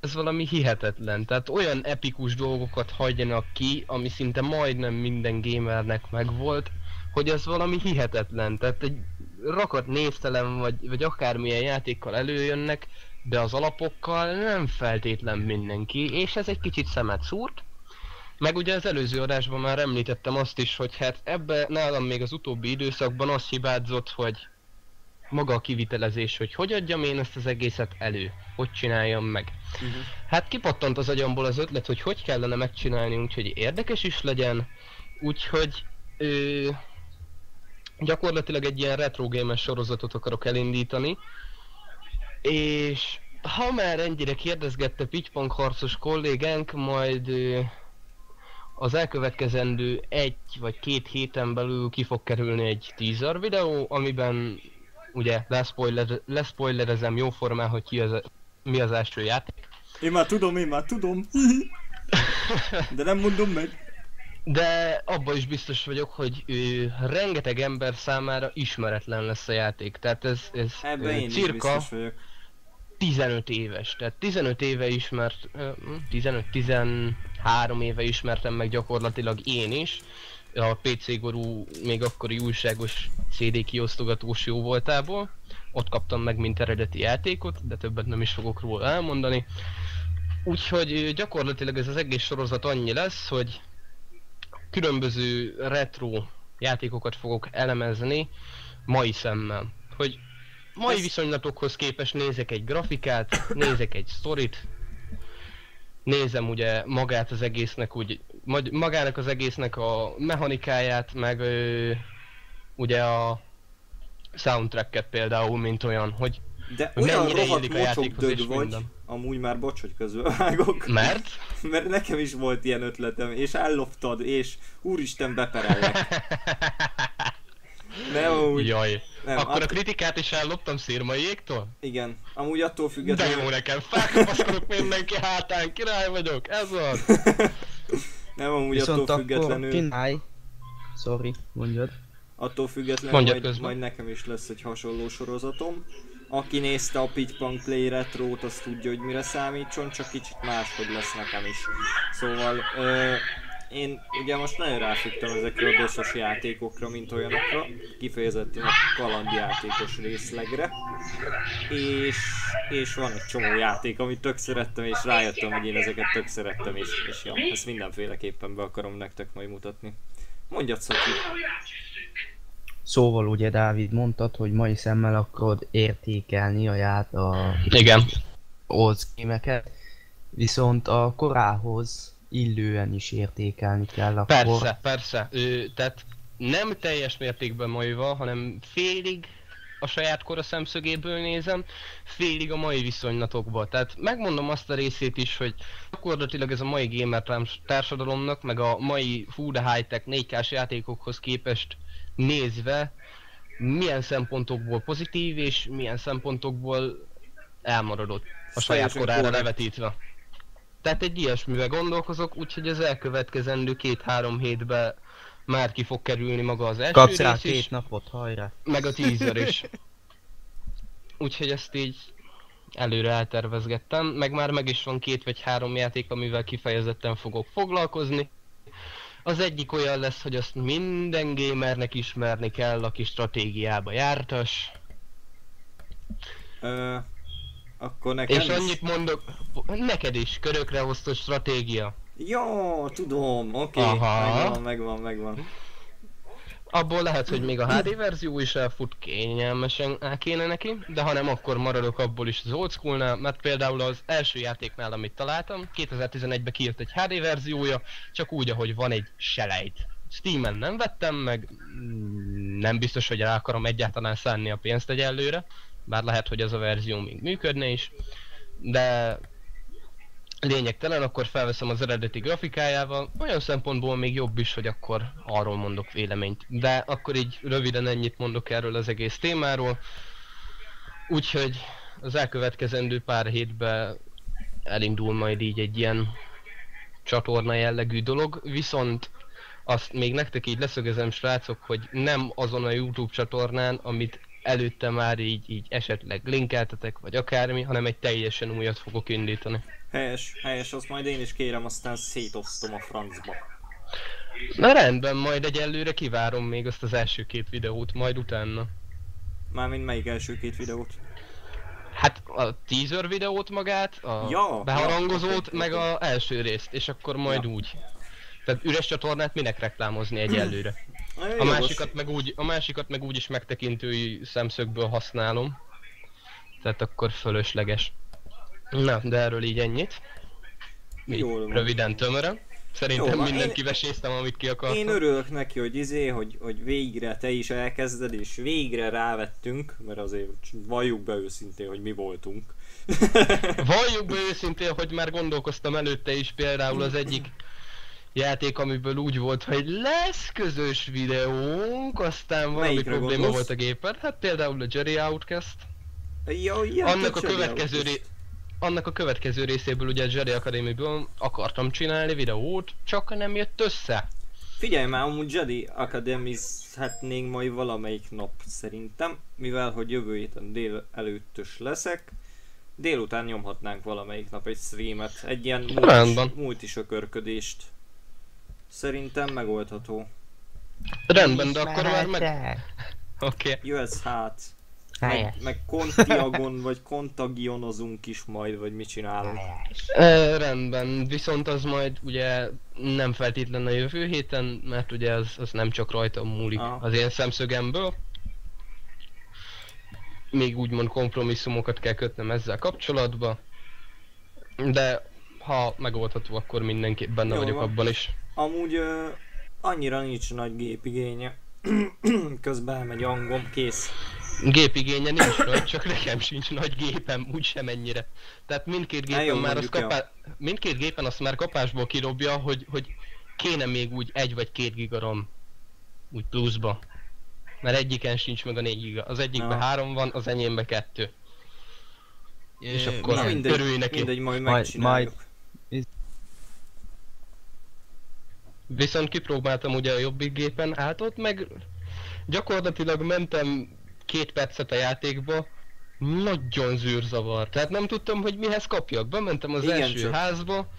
ez valami hihetetlen. Tehát olyan epikus dolgokat hagyjanak ki, ami szinte majdnem minden gamernek megvolt, hogy ez valami hihetetlen. Tehát egy rakat névtelen vagy, vagy akármilyen játékkal előjönnek, de az alapokkal nem feltétlen mindenki, és ez egy kicsit szemet szúrt. Meg ugye az előző adásban már említettem azt is, hogy hát ebbe nálam még az utóbbi időszakban az hibázott, hogy maga a kivitelezés, hogy hogy adjam én ezt az egészet elő, hogy csináljam meg. Uh-huh. Hát kipattant az agyamból az ötlet, hogy hogy kellene megcsinálni, úgyhogy érdekes is legyen, úgyhogy ö, gyakorlatilag egy ilyen retro games sorozatot akarok elindítani, És ha már ennyire kérdezgette Pitypong harcos kollégánk, majd ö, az elkövetkezendő egy vagy két héten belül ki fog kerülni egy teaser videó, amiben ugye leszpoiler, leszpoilerezem jóformán, hogy ki az, mi az első játék. Én már tudom, én már tudom. De nem mondom meg. De abban is biztos vagyok, hogy ő, rengeteg ember számára ismeretlen lesz a játék. Tehát ez, ez Ebben én is cirka biztos vagyok. 15 éves. Tehát 15 éve ismert, ö, 15-13 éve ismertem meg gyakorlatilag én is. A PC Guru még akkori újságos CD kiosztogatós jó voltából. Ott kaptam meg, mint eredeti játékot, de többet nem is fogok róla elmondani. Úgyhogy gyakorlatilag ez az egész sorozat annyi lesz, hogy különböző retro játékokat fogok elemezni mai szemmel. Hogy mai Ez- viszonylatokhoz képest nézek egy grafikát, nézek egy sztorit, nézem ugye magát az egésznek úgy, magy- magának az egésznek a mechanikáját, meg ö, ugye a soundtracket például, mint olyan, hogy De Hogy olyan mennyire rohadt a mocsok dög vagy, minden. amúgy már bocs, hogy közbevágok, mert mert nekem is volt ilyen ötletem, és elloptad, és úristen beperellek. Nem, amúgy, Jaj. nem, Akkor a att- kritikát is elloptam szírmaiéktól? igen, amúgy attól De függetlenül, jó nekem, felkapaszkodok mindenki hátán, király vagyok, ez az! nem, amúgy Viszont attól függetlenül, csinálj. Sorry, mondjad. attól függetlenül Mondjad majd, közben. majd nekem is lesz egy hasonló sorozatom. Aki nézte a Pitch Punk Play Retro-t, az tudja, hogy mire számítson, csak kicsit máshogy lesz nekem is. Szóval, ö, én ugye most nagyon ráfügtem ezekre a doszos játékokra, mint olyanokra, kifejezetten a kalandjátékos részlegre. És, és van egy csomó játék, amit tök szerettem, és rájöttem, hogy én ezeket tök szerettem, és, és ja, ezt mindenféleképpen be akarom nektek majd mutatni. Mondjad, Szaki. Szóval ugye Dávid mondtad, hogy mai szemmel akarod értékelni a ját a Igen. old viszont a korához illően is értékelni kell akkor. Persze, persze. Ő, tehát nem teljes mértékben majva, hanem félig a saját kora szemszögéből nézem, félig a mai viszonylatokból. Tehát megmondom azt a részét is, hogy gyakorlatilag ez a mai gamer társ- társadalomnak, meg a mai full de high-tech 4K-s játékokhoz képest nézve, milyen szempontokból pozitív és milyen szempontokból elmaradott a saját korára levetítve. Tehát egy ilyesmivel gondolkozok, úgyhogy az elkövetkezendő két-három hétben már ki fog kerülni maga az első Kapsz rá rész is, két napot, hajrá! meg a teaser is. Úgyhogy ezt így előre eltervezgettem, meg már meg is van két vagy három játék, amivel kifejezetten fogok foglalkozni. Az egyik olyan lesz, hogy azt minden gamernek ismerni kell, aki stratégiába jártas. Ö, akkor nekem És is. annyit mondok, neked is körökre osztott stratégia. Jó, tudom, oké, Aha. megvan, megvan, megvan. Abból lehet, hogy még a HD verzió is elfut kényelmesen el kéne neki, de ha nem, akkor maradok abból is az old schoolnál, mert például az első játéknál, amit találtam, 2011-ben kijött egy HD verziója, csak úgy, ahogy van egy selejt. Steamen nem vettem meg, mm, nem biztos, hogy rá akarom egyáltalán szánni a pénzt egyelőre, bár lehet, hogy ez a verzió még működne is, de lényegtelen, akkor felveszem az eredeti grafikájával, olyan szempontból még jobb is, hogy akkor arról mondok véleményt. De akkor így röviden ennyit mondok erről az egész témáról. Úgyhogy az elkövetkezendő pár hétben elindul majd így egy ilyen csatorna jellegű dolog, viszont azt még nektek így leszögezem srácok, hogy nem azon a YouTube csatornán, amit előtte már így, így esetleg linkeltetek, vagy akármi, hanem egy teljesen újat fogok indítani. Helyes, helyes, azt majd én is kérem, aztán szétosztom a francba. Na rendben, majd egyelőre kivárom még azt az első két videót, majd utána. Mármint melyik első két videót? Hát a teaser videót magát, a Ja, beharangozót, ja, meg a első részt, és akkor majd Ja. úgy. Tehát üres csatornát minek reklámozni egyelőre? A másikat meg úgy, a másikat meg úgy is megtekintői szemszögből használom. Tehát akkor fölösleges. Na, de erről így ennyit. Így Jól van. röviden, tömören. Szerintem Jó, van, mindenki én- veséztem, amit ki akartam. Én örülök neki, hogy izé, hogy, hogy végre te is elkezded, és végre rávettünk, mert azért valljuk be őszintén, hogy mi voltunk. Valljuk be őszintén, hogy már gondolkoztam előtte is például az egyik játék, amiből úgy volt, hogy lesz közös videónk, aztán valami Melyikre probléma gondolsz? volt a gépen. Hát például a Jerry Outcast. Ja, ja, Annak a következő ré- Annak a következő részéből ugye a Jerry Academy-ből akartam csinálni videót, csak nem jött össze. Figyelj már, amúgy Jedi Academy-zhetnénk majd valamelyik nap szerintem, mivel hogy jövő héten dél előttös leszek. Délután nyomhatnánk valamelyik nap egy streamet, egy ilyen multis, multisökörködést. Szerintem megoldható. Rendben, de akkor már meg... Oké. Okay. Jössz hát. Meg, meg kontiagon, vagy kontagionozunk is majd, vagy mit csinálunk. E, rendben, viszont az majd ugye nem feltétlenül a jövő héten, mert ugye az, az nem csak rajtam múlik Aha. az én szemszögemből. Még úgymond kompromisszumokat kell kötnem ezzel kapcsolatban. De ha megoldható, akkor mindenképp benne Jó vagyok van. abban is. Amúgy ö, annyira nincs nagy gépigénye. Közben elmegy hangom, kész. Gépigénye nincs nagy, csak nekem sincs nagy gépem, úgysem ennyire. Tehát mindkét gépen jó, már azt kapá... mindkét gépen azt már kapásból kirobja, hogy, hogy kéne még úgy egy vagy két gigarom úgy pluszba. Mert egyiken sincs meg a 4 giga. Az egyikben három van, az enyémben kettő. És akkor Na mindegy, örülj neki. mindegy, majd Majd- megcsináljuk. Viszont kipróbáltam ugye a jobbik gépen, hát ott meg gyakorlatilag mentem két percet a játékba, nagyon zűrzavar. Tehát nem tudtam, hogy mihez kapjak. Bementem az Igen, első csak. házba,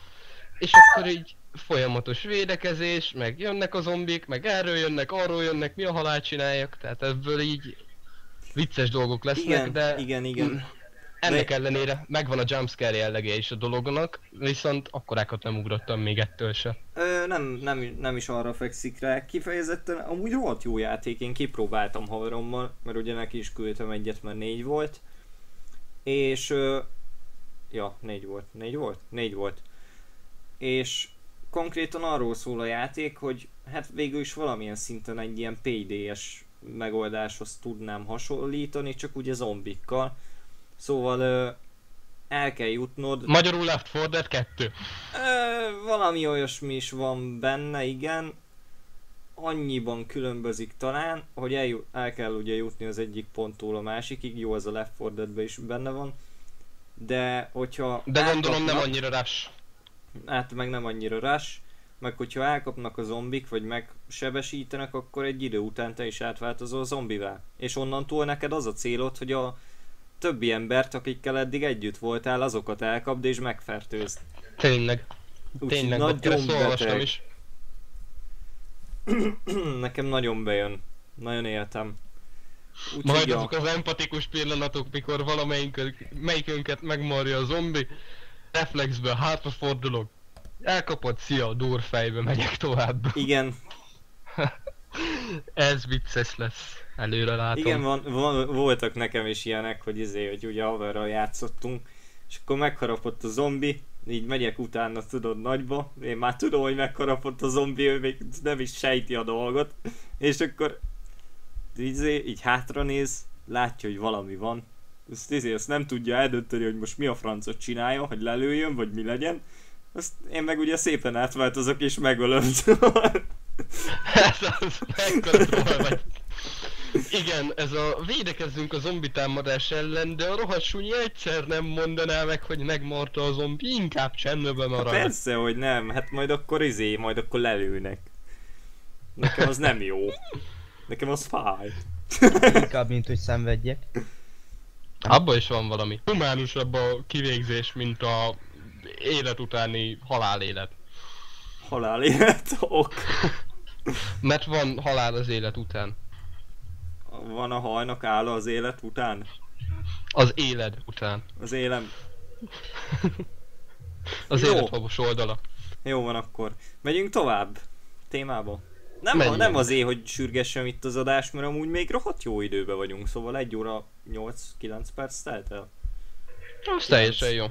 és akkor így folyamatos védekezés, meg jönnek a zombik, meg erről jönnek, arról jönnek, mi a halál csináljak. Tehát ebből így vicces dolgok lesznek, Igen, de igen, igen. Ennek ellenére megvan a jumpscare jellege is a dolognak, viszont akkorákat nem ugrottam még ettől se. Ö, nem, nem, nem is arra fekszik rá, kifejezetten amúgy rohadt jó játék, én kipróbáltam haverommal, mert ugye neki is küldtem egyet, mert négy volt. És, ö, ja, négy volt, négy volt? Négy volt. És konkrétan arról szól a játék, hogy hát végül is valamilyen szinten egy ilyen PDS megoldáshoz tudnám hasonlítani, csak ugye zombikkal. Szóval el kell jutnod Magyarul Left 4 Dead 2. Ö, valami olyasmi is van benne, igen. Annyiban különbözik talán, hogy el, el kell ugye jutni az egyik ponttól a másikig, jó az a Left 4 Dead-ben is benne van. De hogyha De gondolom nem annyira rush. Hát meg nem annyira rush, meg hogyha elkapnak a zombik, vagy megsebesítenek, akkor egy idő után te is átváltozol a zombivá. És onnantól neked az a célod, hogy a többi embert, akikkel eddig együtt voltál, azokat elkapd és megfertőzd. Tényleg. Úgyhogy Tényleg, ezt olvastam is. Nekem nagyon bejön. Nagyon éltem. Úgyhogy Majd azok az empatikus pillanatok, mikor valamelyikünk, melyikünket megmarja a zombi, reflexből hátrafordulok, elkapod, szia, durfejbe, megyek tovább. Igen, Ez vicces lesz, előre látom. igen van, van, voltak nekem is ilyenek, hogy izé, hogy ugye haverral játszottunk, és akkor megharapott a zombi, így megyek utána, tudod, nagyba, én már tudom, hogy megharapott a zombi, ő még nem is sejti a dolgot, és akkor izé, így hátra néz, látja, hogy valami van, azt, izé, azt nem tudja eldönteni, hogy most mi a francot csinálja, hogy lelőjön, vagy mi legyen, azt én meg ugye szépen átváltozok és megölöm. Ez az, mekkora vagy. Igen, ez a védekezzünk a zombi támadás ellen, de a rohadsúnyi egyszer nem mondaná meg, hogy megmarta a zombi, inkább csendben Hát marad. persze, hogy nem, hát majd akkor izé, majd akkor lelőnek. Nekem az nem jó. Nekem az fáj. Inkább, mint hogy szenvedjek. Abban is van valami. Humánusabb a kivégzés, mint a élet utáni halálélet. Halál élet, ok. Mert van halál az élet után. Van a hajnak áll az élet után. Az éled után. Az élem. Az Jó. élet habos oldala. Jó van akkor. Megyünk tovább. Témába. Nem, Menjünk. nem azért, hogy sürgessem itt az adást, mert amúgy még rohadt jó időbe vagyunk, szóval 1 óra 8-9 perc telt el. Az teljesen jó.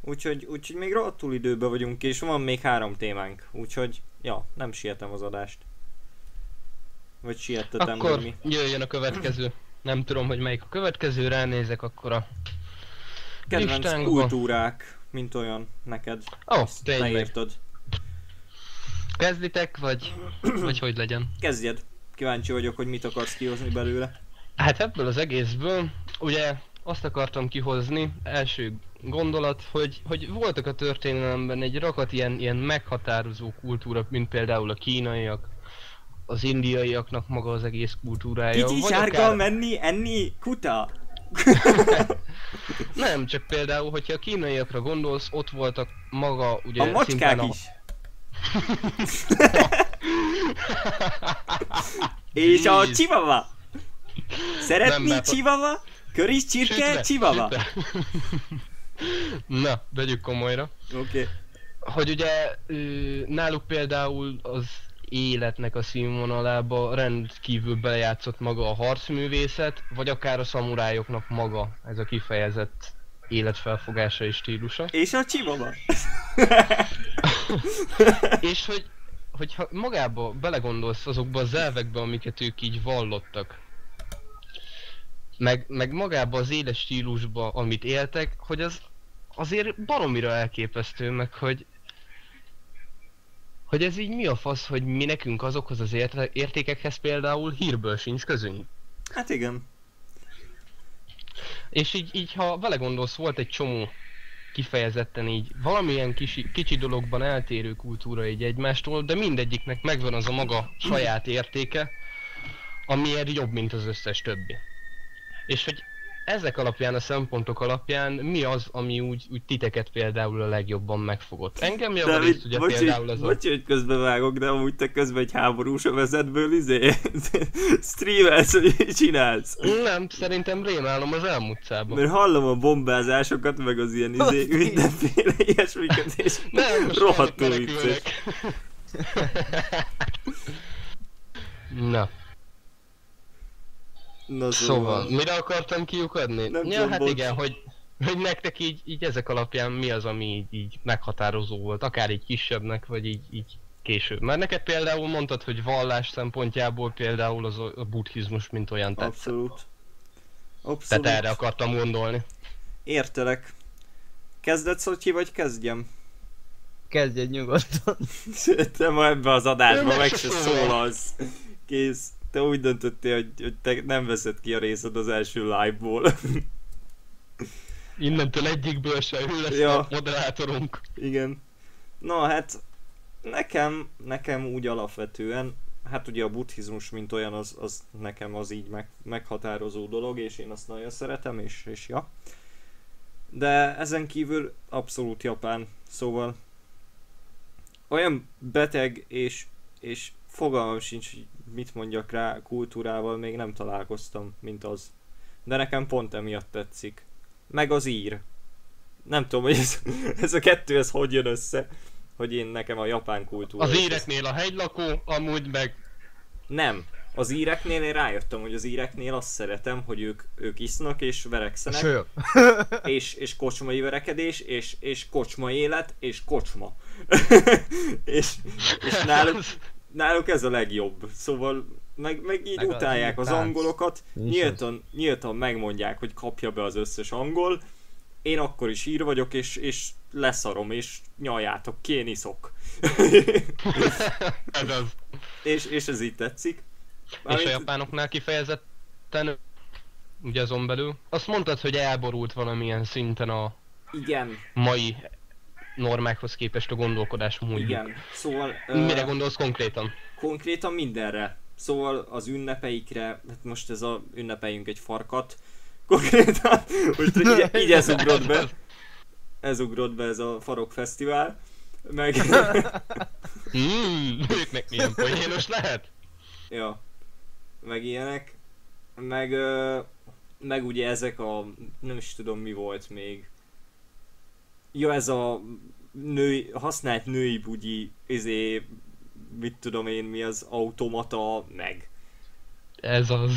Úgyhogy, úgyhogy még rohadtul időben vagyunk, és van még három témánk. Úgyhogy, ja, nem sietem az adást. Vagy siettetem, Akkor vagy mi. jöjjön a következő. Nem tudom, hogy melyik a következő, ránézek akkor a Kedvenc listánkba. kultúrák, mint olyan neked. Ó, oh, tényleg. írtad. Kezditek, vagy, vagy hogy legyen? Kezdjed. Kíváncsi vagyok, hogy mit akarsz kihozni belőle. Hát ebből az egészből, ugye azt akartam kihozni, első gondolat, hogy, hogy voltak a történelemben egy rakat ilyen, ilyen meghatározó kultúra, mint például a kínaiak, az indiaiaknak maga az egész kultúrája. Kicsi sárga akár- menni, enni, kuta. Nem, csak például, hogyha a kínaiakra gondolsz, ott voltak maga ugye A macskák szintén is. És a chihuahua. Szeretni Nem, chihuahua? Köris, csirke, sütve. Na, vegyük komolyra. Oké. Hogy ugye náluk például az életnek a színvonalába rendkívül belejátszott maga a harcművészet, vagy akár a szamurájoknak maga ez a kifejezett életfelfogása és stílusa. És a chihuahua. És hogy, hogyha magába belegondolsz azokba az elvekbe, amiket ők így vallottak, meg, meg magába az éles stílusba, amit éltek, hogy az azért baromira elképesztő, meg hogy hogy ez így mi a fasz, hogy mi nekünk azokhoz az értékekhez például hírből sincs közünk. Hát igen. És így, így ha belegondolsz, volt egy csomó kifejezetten így valamilyen kisi, kicsi dologban eltérő kultúra így egymástól, de mindegyiknek megvan az a maga saját értéke, amiért jobb, mint az összes többi. És hogy ezek alapján, a szempontok alapján mi az, ami úgy, úgy titeket például a legjobban megfogott? Engem javarészt ugye bocs, például az a... bocs, hogy közbevágok, de amúgy te közben egy háborús övezetből izé streamelsz, hogy csinálsz. Nem, szerintem rémálom az elmúcában. Mert hallom a bombázásokat, meg az ilyen izé, mindenféle ilyesmiket, és Nem, most rohadtul vicces. Na, Na Szóval, mire akartam kiukadni? Nem ja, hát bocs. igen, hogy, hogy nektek így, így ezek alapján mi az, ami így, így meghatározó volt, akár így kisebbnek, vagy így, így később. Mert neked például mondtad, hogy vallás szempontjából például az a buddhizmus mint olyan tetszett. Abszolút. Abszolút. Tehát erre akartam gondolni. Értelek. Kezded Szotyi, vagy kezdjem? Kezdj egy nyugodtan. Szerintem ma ebbe az adásba Meg se se szólal. szólalsz. Kész. Te úgy döntöttél, hogy, hogy te nem veszed ki a részed az első live-ból. Innentől egyikből se ő lesz Ja. a moderátorunk. Igen. Na hát, nekem, nekem úgy alapvetően, hát ugye a buddhizmus mint olyan, az, az nekem az így meg, meghatározó dolog, és én azt nagyon szeretem, és, és ja. De ezen kívül abszolút japán, szóval olyan beteg és, és fogalmam sincs, hogy mit mondjak rá, kultúrával még nem találkoztam, mint az. De nekem pont emiatt tetszik. Meg az ír. Nem tudom, hogy ez, ez a kettő, ez hogy jön össze, hogy én nekem a japán kultúra. Az íreknél a hegylakó, amúgy meg Nem. Az íreknél én rájöttem, hogy az íreknél azt szeretem, hogy ők, ők isznak és verekszenek, és, és kocsmai verekedés, és, és kocsma élet, és kocsma. és, és náluk, náluk ez a legjobb. Szóval meg, meg így Meg az utálják az angolokat, nyíltan, nyíltan megmondják, hogy kapja be az összes angol, én akkor is ír vagyok, és, és leszarom, és nyaljátok ki, én iszok. ez az. és, és ez így tetszik. És a Mármint- japánoknál kifejezetten ugye azon belül. Azt mondtad, hogy elborult valamilyen szinten a Igen, mai normákhoz képest a gondolkodásmódjuk. igen. Szóval Mire ö, gondolsz konkrétan? konkrétan mindenre. Szóval az ünnepeikre, hát most ez a ünnepeljünk egy farkat, konkrétan, most így, így ez ugrott be, ez ugrott be ez a farok fesztivál, meg, Mm, őknek milyen poénos lehet? ja, meg ilyenek, meg, meg ugye ezek a, nem is tudom mi volt még, ja ez a női, használt női bugyi, izé, mit tudom én mi az automata, meg Ez az.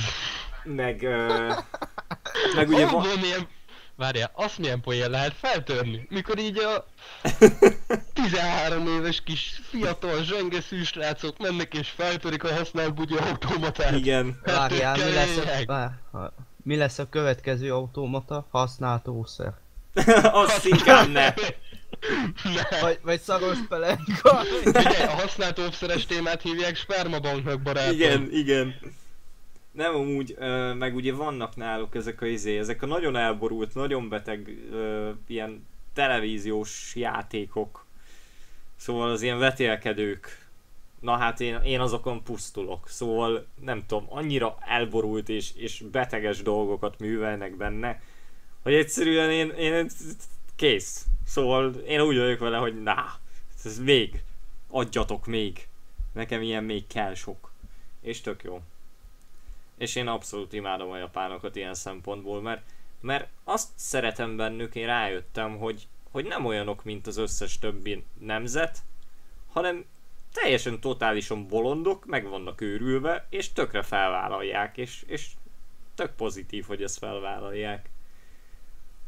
meg, ö, meg ugye van, milyen, Várjál, azt milyen poén lehet feltörni? Mikor így a 13 éves kis fiatal zsengeszű srácok mennek és feltörik a használt bugyi automatát. Igen. Várjál, mi lesz a, mi lesz a következő automata? Használt ószer. Azt inkább ne. Ne. Vagy, vagy szaros pelenka. Figyelj, a használt óvszeres témát hívják spermabanknak barátom. Igen, igen. Nem amúgy, ö, meg ugye vannak náluk ezek a izé, ezek a nagyon elborult, nagyon beteg ö, ilyen televíziós játékok. Szóval az ilyen vetélkedők. Na hát én, én azokon pusztulok. Szóval nem tudom, annyira elborult és, és beteges dolgokat művelnek benne, hogy egyszerűen én, én kész. Szóval én úgy vagyok vele, hogy na, ez még, adjatok még. Nekem ilyen még kell sok. És tök jó. És én abszolút imádom a japánokat ilyen szempontból, mert, mert azt szeretem bennük, én rájöttem, hogy, hogy nem olyanok, mint az összes többi nemzet, hanem teljesen totálisan bolondok, meg vannak őrülve, és tökre felvállalják, és, és tök pozitív, hogy ezt felvállalják.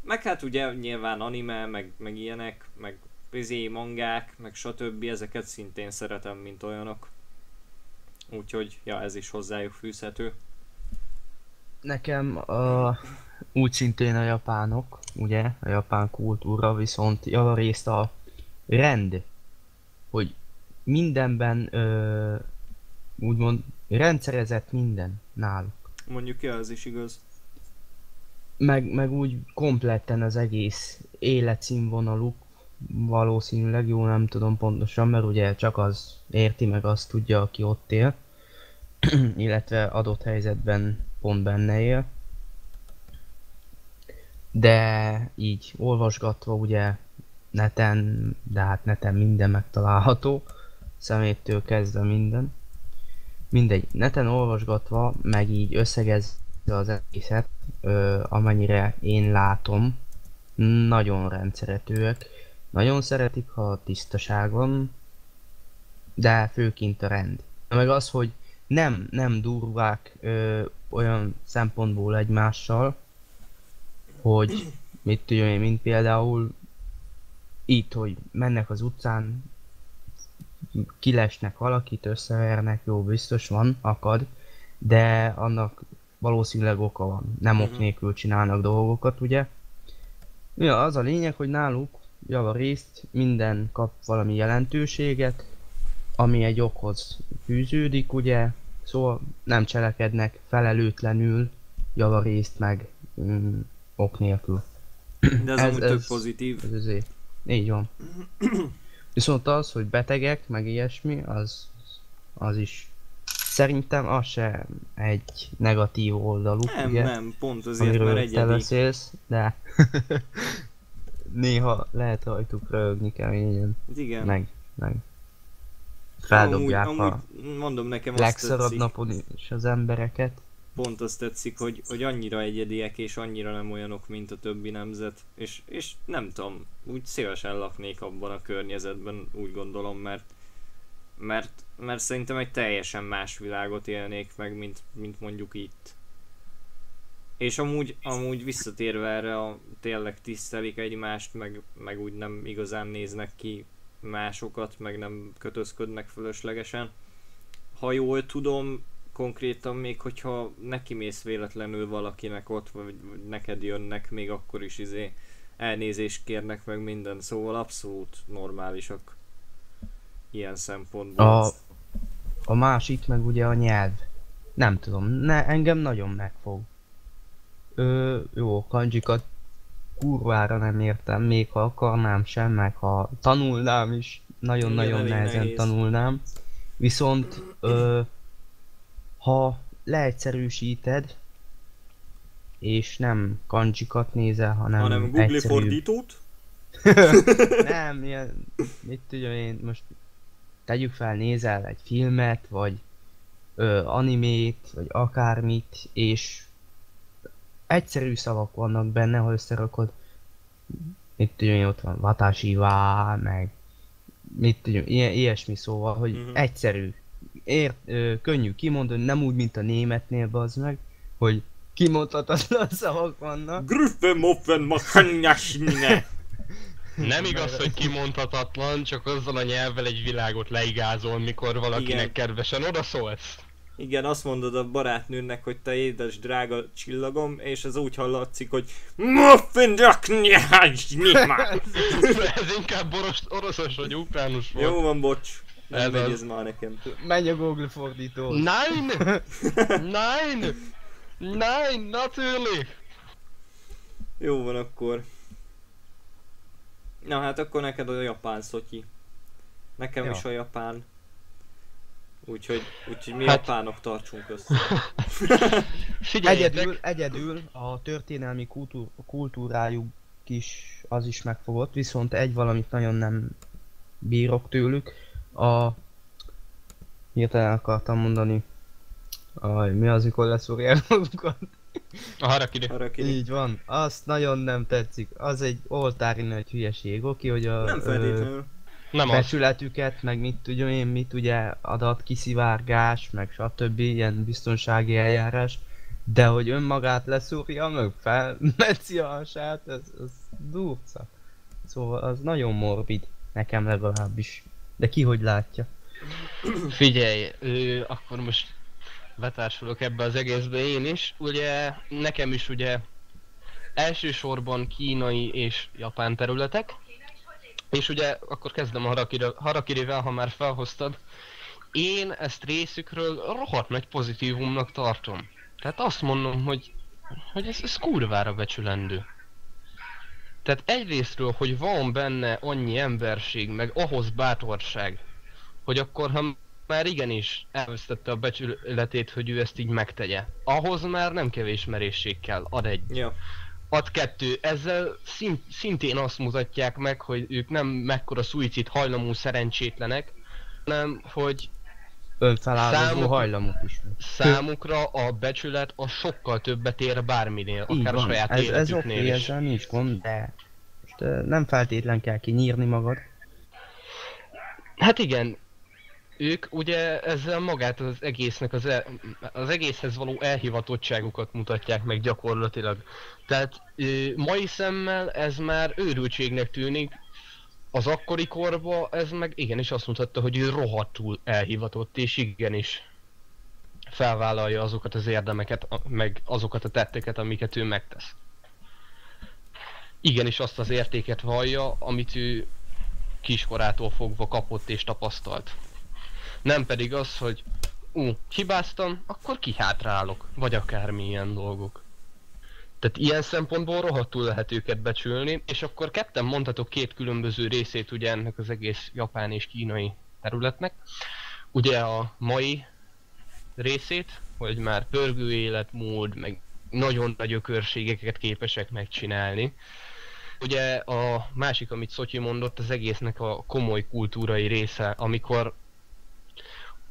Meg hát ugye nyilván anime, meg, meg ilyenek, meg izé, mangák, meg stb. ezeket szintén szeretem, mint olyanok. Úgyhogy, ja, ez is hozzájuk fűzhető. Nekem a, úgy szintén a japánok, ugye, a japán kultúra, viszont javarészt a rend, hogy mindenben ö, úgymond rendszerezett minden náluk. Mondjuk, ja, ez is igaz. Meg, meg úgy kompletten az egész életszínvonaluk valószínűleg jó, nem tudom pontosan, mert ugye csak az érti meg azt tudja, aki ott él, illetve adott helyzetben pont benne él. De így olvasgatva ugye neten, de hát neten minden megtalálható, szeméttől kezdve minden. Mindegy, neten olvasgatva, meg így összegezve az egészet, amennyire én látom, nagyon rendszeretőek. Nagyon szeretik, ha a tisztaság van, de főként a rend. Meg az, hogy nem, nem durvák ö, olyan szempontból egymással, hogy mit tudjam én, mint például itt, hogy mennek az utcán, kilesnek valakit, összevernek, jó, biztos van, akad, de annak valószínűleg oka van. Nem ok Mhm. nélkül csinálnak dolgokat, ugye? Ja, az a lényeg, hogy náluk javarészt minden kap valami jelentőséget, ami egy okhoz fűződik, ugye? Szóval nem cselekednek felelőtlenül, javarészt meg mm, ok nélkül. De ez, Ez- amúgy tök ez- pozitív. Ez azért. Így van. Viszont az, hogy betegek, meg ilyesmi, az, az is szerintem az se egy negatív oldaluk, Nem, ugye? nem, pont azért, amiről mert te egyedi. beszélsz, de néha lehet rajtuk röhögni keményen, Igen. meg, meg feldobják amúgy, a amúgy, mondom nekem azt legszarabb tetszik, napon is az embereket. pont azt tetszik, hogy, hogy annyira egyediek és annyira nem olyanok, mint a többi nemzet, és, és nem tudom, úgy szívesen laknék abban a környezetben, úgy gondolom, mert mert, mert szerintem egy teljesen más világot élnék meg, mint, mint mondjuk itt. És amúgy, amúgy visszatérve erre, a, tényleg tisztelik egymást, meg, meg úgy nem igazán néznek ki másokat, meg nem kötözködnek fölöslegesen. Ha jól tudom, konkrétan még hogyha neki mész véletlenül valakinek ott, vagy, vagy neked jönnek, még akkor is izé elnézést kérnek meg minden, szóval abszolút normálisak ilyen szempontból. A, a másik meg ugye a nyelv. Nem tudom, ne, engem nagyon megfog. Ö, jó, kanjikat kurvára nem értem, még ha akarnám sem, meg ha tanulnám is, nagyon-nagyon elég nehezen nehéz. tanulnám. Viszont ö, ha leegyszerűsíted, és nem kanjikat nézel, hanem, hanem Google egyszerűbb- fordítót? nem, ilyen, mit tudja én, most tegyük fel, nézel egy filmet, vagy ö, animét, vagy akármit, és egyszerű szavak vannak benne, ha összerakod, mit én, ott van wa, meg mit tudja, ilyen, ilyesmi szóval, hogy uh-huh. egyszerű, ért, ö, könnyű kimondani, nem úgy, mint a németnél, bazd meg, hogy kimondhatatlan szavak vannak. Grüffe moffen makanyásne. Nem igaz, hogy kimondhatatlan, csak azzal a nyelvvel egy világot leigázol, mikor valakinek Igen. kedvesen odaszólsz. Igen, azt mondod a barátnőnek, hogy te édes drága csillagom, és ez úgy hallatszik, hogy Muffin raknyásne már. Ez inkább boros, oroszos vagy ukránus volt. Jó van, bocs. Nem Ez megy az. ez már nekem. Menj a Google fordító. Nein! Nein! Nein, natürlich! Jó van akkor. Na hát akkor neked a japán szotyi. Nekem Ja. is a japán. Úgyhogy, úgyhogy mi Hát- japánok tartsunk össze. Egyedül, egyedül a történelmi kultúr, kultúrájuk is az is megfogott, viszont egy valamit nagyon nem bírok tőlük. A... Hirtelen akartam mondani. Aj, mi az, mikor leszúrják magukat? A harakiri. Harakiri. Így van, azt nagyon nem tetszik. Az egy oltári nagy hülyeség, oké, hogy a Nem feltétlenül. Nem becsületüket, meg mit tudjon én, mit ugye adat kiszivárgás, meg stb. ilyen biztonsági eljárás, de hogy önmagát leszúrja, meg felmetszi a hasát, ez, ez durca. Szóval az nagyon morbid, nekem legalábbis. De ki hogy látja? Figyelj, ö, akkor most betársulok ebbe az egészbe én is. Ugye nekem is ugye elsősorban kínai és japán területek. És ugye akkor kezdem a harakiri, harakirivel, ha már felhoztad. Én ezt részükről rohadt nagy pozitívumnak tartom. Tehát azt mondom, hogy, hogy ez, ez kurvára becsülendő. Tehát egyrésztről, hogy van benne annyi emberség, meg ahhoz bátorság, hogy akkor, ha már igenis elvesztette a becsületét, hogy ő ezt így megtegye. Ahhoz már nem kevés merészség kell, ad egy. Ja. Ad kettő. Ezzel szint, szintén azt mutatják meg, hogy ők nem mekkora szuicid hajlamú szerencsétlenek, hanem hogy Önfeláldozó hajlamuk is számukra a becsület a sokkal többet ér bárminél, Így akár a van, saját ez, ez életüknél oké, is. ezzel nincs gond, de most ö, nem feltétlen kell kinyírni magad. Hát igen, ők ugye ezzel magát az egésznek, az, el, az egészhez való elhivatottságukat mutatják meg gyakorlatilag. Tehát ö, mai szemmel ez már őrültségnek tűnik, az akkori korba ez meg igenis azt mutatta, hogy ő rohadtul elhivatott, és igenis felvállalja azokat az érdemeket, meg azokat a tetteket, amiket ő megtesz. Igenis azt az értéket vallja, amit ő kiskorától fogva kapott és tapasztalt. Nem pedig az, hogy ú, hibáztam, akkor kihátrálok, vagy akármilyen dolgok. Tehát ilyen szempontból rohadtul lehet őket becsülni, és akkor ketten mondhatok két különböző részét ugye ennek az egész japán és kínai területnek. Ugye a mai részét, hogy már pörgő életmód, meg nagyon nagy ökörségeket képesek megcsinálni. Ugye a másik, amit Szotyi mondott, az egésznek a komoly kultúrai része, amikor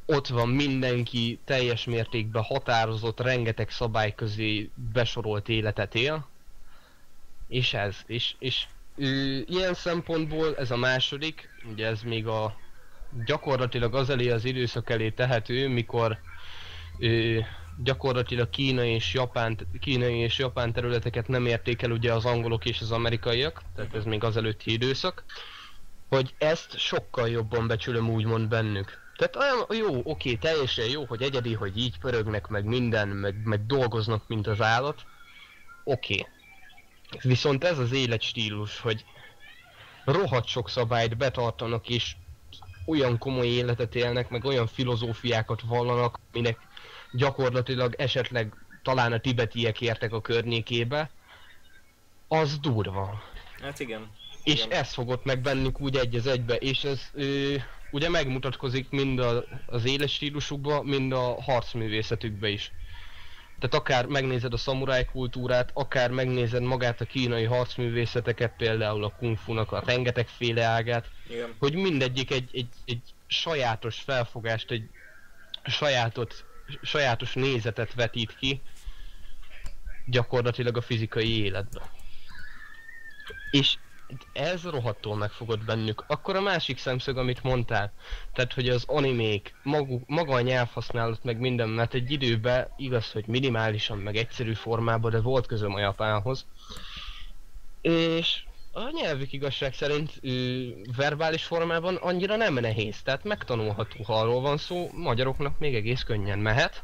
ott van mindenki teljes mértékben határozott, rengeteg szabály közé besorolt életet él. És ez, és, és ő, ilyen szempontból ez a második, ugye ez még a gyakorlatilag az elé az időszak elé tehető, mikor ő, gyakorlatilag kínai és japán, kínai és japán területeket nem érték el ugye az angolok és az amerikaiak, tehát ez még az előtti időszak, hogy ezt sokkal jobban becsülöm úgymond bennük. Tehát olyan jó, oké, teljesen jó, hogy egyedi, hogy így pörögnek, meg minden, meg, meg dolgoznak, mint az állat. Oké. Viszont ez az életstílus, hogy rohadt sok szabályt betartanak, és olyan komoly életet élnek, meg olyan filozófiákat vallanak, aminek gyakorlatilag esetleg talán a tibetiek értek a környékébe, az durva. Hát igen. És Igen. ez fogott meg bennük úgy egy az egybe, és ez ö, ugye megmutatkozik mind a, az éles stílusukban, mind a harcművészetükbe is. Tehát akár megnézed a szamuráj kultúrát, akár megnézed magát a kínai harcművészeteket, például a kung fu-nak a rengetegféle ágát, Igen. hogy mindegyik egy, egy, egy sajátos felfogást, egy sajátot, sajátos nézetet vetít ki gyakorlatilag a fizikai életbe. És ez rohadtul megfogott bennük. Akkor a másik szemszög, amit mondtál, tehát hogy az animék, magu, maga a nyelvhasználat, meg minden, mert egy időben igaz, hogy minimálisan, meg egyszerű formában, de volt közöm a japánhoz. És a nyelvük igazság szerint ő, verbális formában annyira nem nehéz, tehát megtanulható, ha arról van szó, magyaroknak még egész könnyen mehet.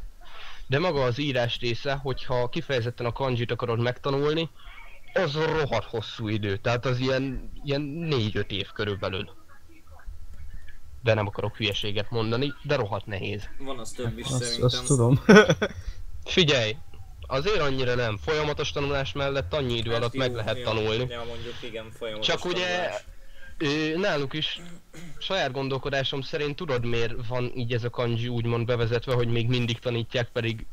De maga az írás része, hogyha kifejezetten a kanjit akarod megtanulni, az rohadt hosszú idő, tehát az ilyen, ilyen 4-5 év körülbelül. De nem akarok hülyeséget mondani, de rohadt nehéz. Van az több is Azt, szerintem. azt tudom. Figyelj, azért annyira nem, folyamatos tanulás mellett annyi idő Hát alatt jó, meg lehet jó, tanulni. Ja, mondjuk igen, folyamatos Csak ugye ö, náluk is saját gondolkodásom szerint tudod miért van így ez a kanji úgymond bevezetve, hogy még mindig tanítják, pedig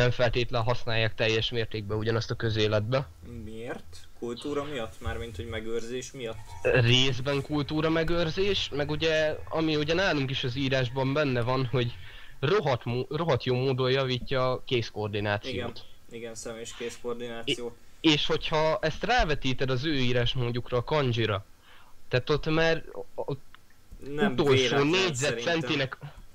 nem feltétlen használják teljes mértékben ugyanazt a közéletbe. Miért? Kultúra miatt? Mármint, hogy megőrzés miatt? Részben kultúra megőrzés, meg ugye, ami ugye nálunk is az írásban benne van, hogy rohadt, rohadt jó módon javítja a kézkoordinációt. Igen. Igen, szem és kéz koordináció. És hogyha ezt rávetíted az ő írásmódjukra, a kanjira, tehát ott már a Nem utolsó véletlen négyzet szerintem.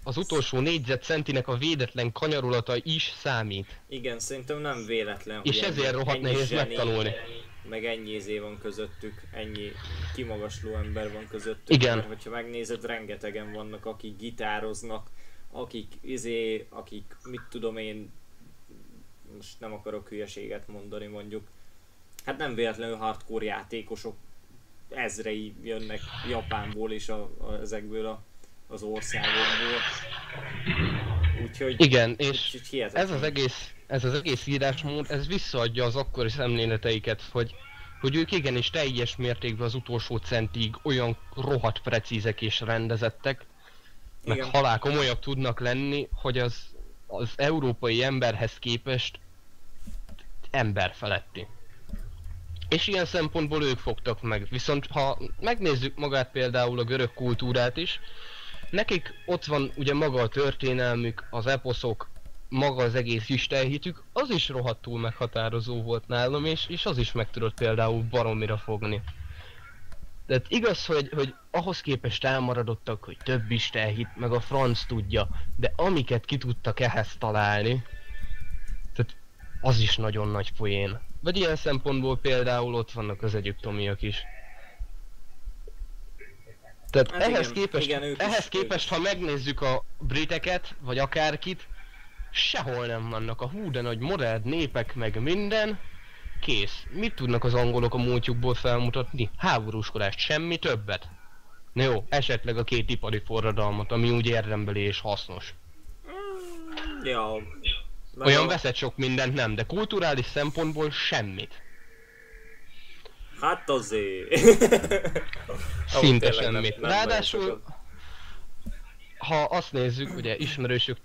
Az utolsó négyzet centinek a védetlen kanyarulata is számít. Igen, szerintem nem véletlen, És ezért rohadt nehéz zseni, megtanulni. Meg ennyi izé van közöttük, ennyi kimagasló ember van közöttük. Igen. Mert hogyha megnézed, rengetegen vannak, akik gitároznak, akik izé, akik mit tudom én, most nem akarok hülyeséget mondani mondjuk. Hát nem véletlenül hardcore játékosok ezrei jönnek Japánból és a, a, ezekből a, az országokból. Úgyhogy, Igen, és úgyhogy ez az egész, ez az egész írásmód, ez visszaadja az akkori szemléleteiket, hogy, hogy ők igenis teljes mértékben az utolsó centig olyan rohadt precízek és rendezettek, meg Igen. halál komolyak tudnak lenni, hogy az, az európai emberhez képest ember feletti. És ilyen szempontból ők fogtak meg. Viszont ha megnézzük magát például a görög kultúrát is, nekik ott van ugye maga a történelmük, az eposzok, maga az egész istenhitük, az is rohadtul meghatározó volt nálam, és, és az is meg tudott például baromira fogni. Tehát igaz, hogy, hogy ahhoz képest elmaradottak, hogy több istenhit, meg a franc tudja, de amiket ki tudtak ehhez találni, tehát az is nagyon nagy poén. Vagy ilyen szempontból például ott vannak az egyiptomiak is. Tehát Hát ehhez, igen, képest, igen, ők ehhez képest, ha megnézzük a briteket, vagy akárkit, sehol nem vannak a hú de nagy modern népek, meg minden. Kész. Mit tudnak az angolok a múltjukból felmutatni? Háborúskodást, semmi többet. Na jó, esetleg a két ipari forradalmat, ami úgy érdembeli és hasznos. Ja. Olyan veszett sok mindent nem, de kulturális szempontból semmit. Hát azért. Szinte semmit. Ráadásul, ha azt nézzük, ugye ismerősök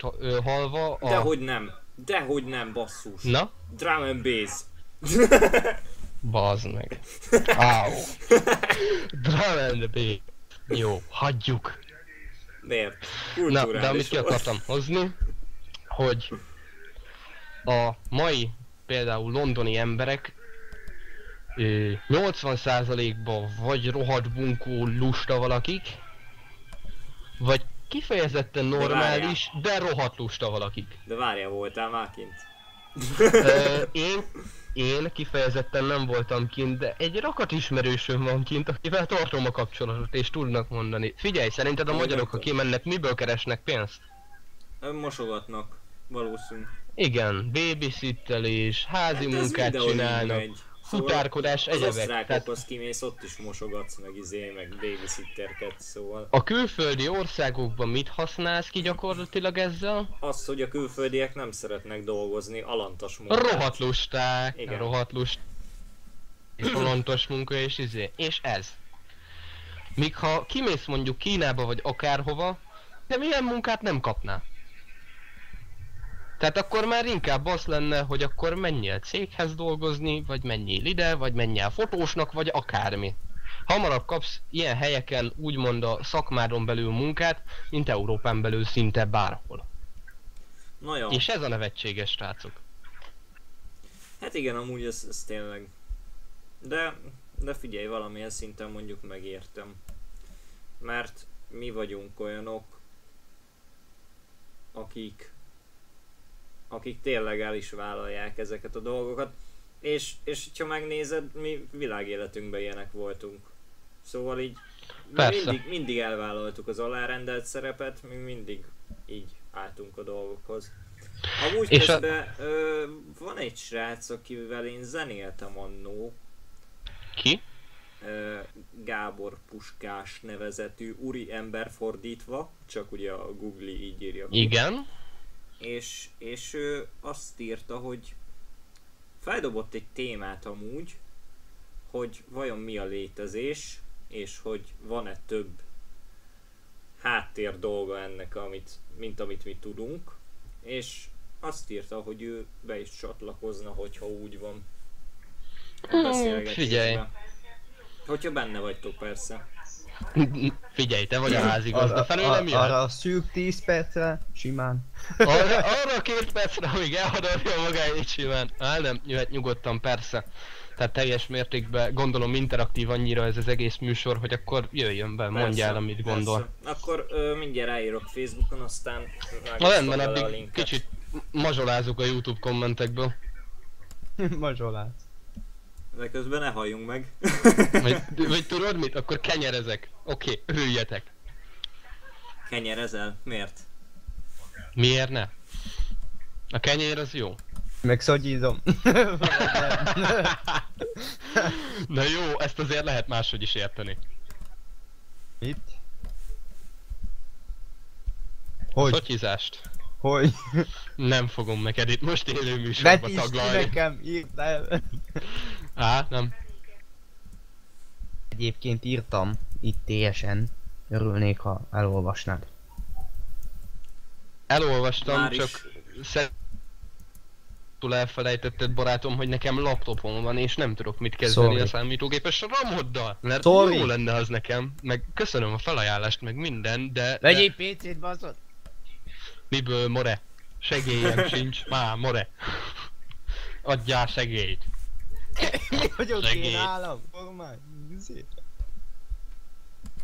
halva, a... Dehogy nem. Dehogy nem, basszus. Na, Drum and bass. bazd meg. Áó. Drum and bass. Jó, hagyjuk. Miért? Na, de amit ki akartam hozni, hogy a mai például londoni emberek 80%-ban vagy rohadt bunkó lusta valakik, vagy kifejezetten normális, de rohadt lusta valakik. De várjál, voltál már kint? Ö, én, én kifejezetten nem voltam kint, de egy rakat ismerősöm van kint, akivel tartom a kapcsolatot, és tudnak mondani. Figyelj, szerinted a magyarok, ha kimennek, miből keresnek pénzt? Mosogatnak. Valószínű. Igen, babysittelés, házi Hát munkát csinálnak, megy. Futárkodás, Az egyebek. Tehát osztrákokhoz kimész, ott is mosogatsz, meg izé, meg babysitterket, szóval. a külföldi országokban mit használsz ki gyakorlatilag ezzel? Az, hogy a külföldiek nem szeretnek dolgozni, alantas munkát. Rohadt lusták, Igen. rohadt lust... És holontos munka és izé. És ez. Míg ha kimész mondjuk Kínába vagy akárhova, de milyen munkát nem kapnál. Tehát akkor már inkább az lenne, hogy akkor menjél céghez dolgozni, vagy menjél ide, vagy menjél fotósnak, vagy akármi. Hamarabb kapsz ilyen helyeken úgymond a szakmádon belül munkát, mint Európán belül szinte bárhol. Na jó. És ez a nevetséges, srácok. Hát igen, amúgy ez, ez tényleg. De de figyelj, valamilyen szinten mondjuk megértem. Mert mi vagyunk olyanok, akik akik tényleg el is vállalják ezeket a dolgokat. És, és ha megnézed, mi világéletünkben ilyenek voltunk. Szóval így Persze. mindig, mindig elvállaltuk az alárendelt szerepet, mi mindig így álltunk a dolgokhoz. Amúgy És a- közben ö, van egy srác, akivel én zenéltem annó, Ki? ö, Gábor Puskás nevezetű úri ember fordítva, csak ugye a Google így írja. ki. És, és ő azt írta, hogy feldobott egy témát amúgy, hogy vajon mi a létezés, és hogy van-e több háttér dolga ennek, amit, mint amit mi tudunk, és azt írta, hogy ő be is csatlakozna, hogyha úgy van. a Hmm, figyelj. Hogyha benne vagytok persze. Figyelj, te vagy a házigazda, felőlem jön. arra a szűk 10 percre, simán. Arra, arra a két percre, amíg elhadarja magáit simán. Á, nem, jöhet nyugodtan, persze. Tehát teljes mértékben gondolom interaktív annyira ez az egész műsor, hogy akkor jöjjön be, mondjál, amit gondol. Persze. Akkor ö, mindjárt ráírok Facebookon, aztán Na rendben, addig kicsit mazsolázunk a Youtube kommentekből. Mazsolás. De közben ne halljunk meg. Vagy, vagy tudod mit? Akkor kenyerezek. Oké, okay, üljetek. Kenyerezel? Miért? Miért ne? A kenyér az jó. Meg szogyízom. Na jó, ezt azért lehet máshogy is érteni. Mit? Hogy? Hogy? Szotyizást. Hogy? Nem fogom neked itt most élő műsorba ki taglalni. nekem, írd el. Á, nem. Egyébként írtam itt TSN. Örülnék, ha elolvasnád. Elolvastam, Már csak is. szer... túl elfelejtetted barátom, hogy nekem laptopom van és nem tudok mit kezdeni Sorry. a számítógépes ramoddal. Mert Sorry. jó lenne az nekem, meg köszönöm a felajánlást, meg minden, de... de Vegyél PC-t, baszod! Miből more? Segélyem sincs, má, more. Adjál segélyt. Mi vagyok Segély. én állam? Kormány. Izé.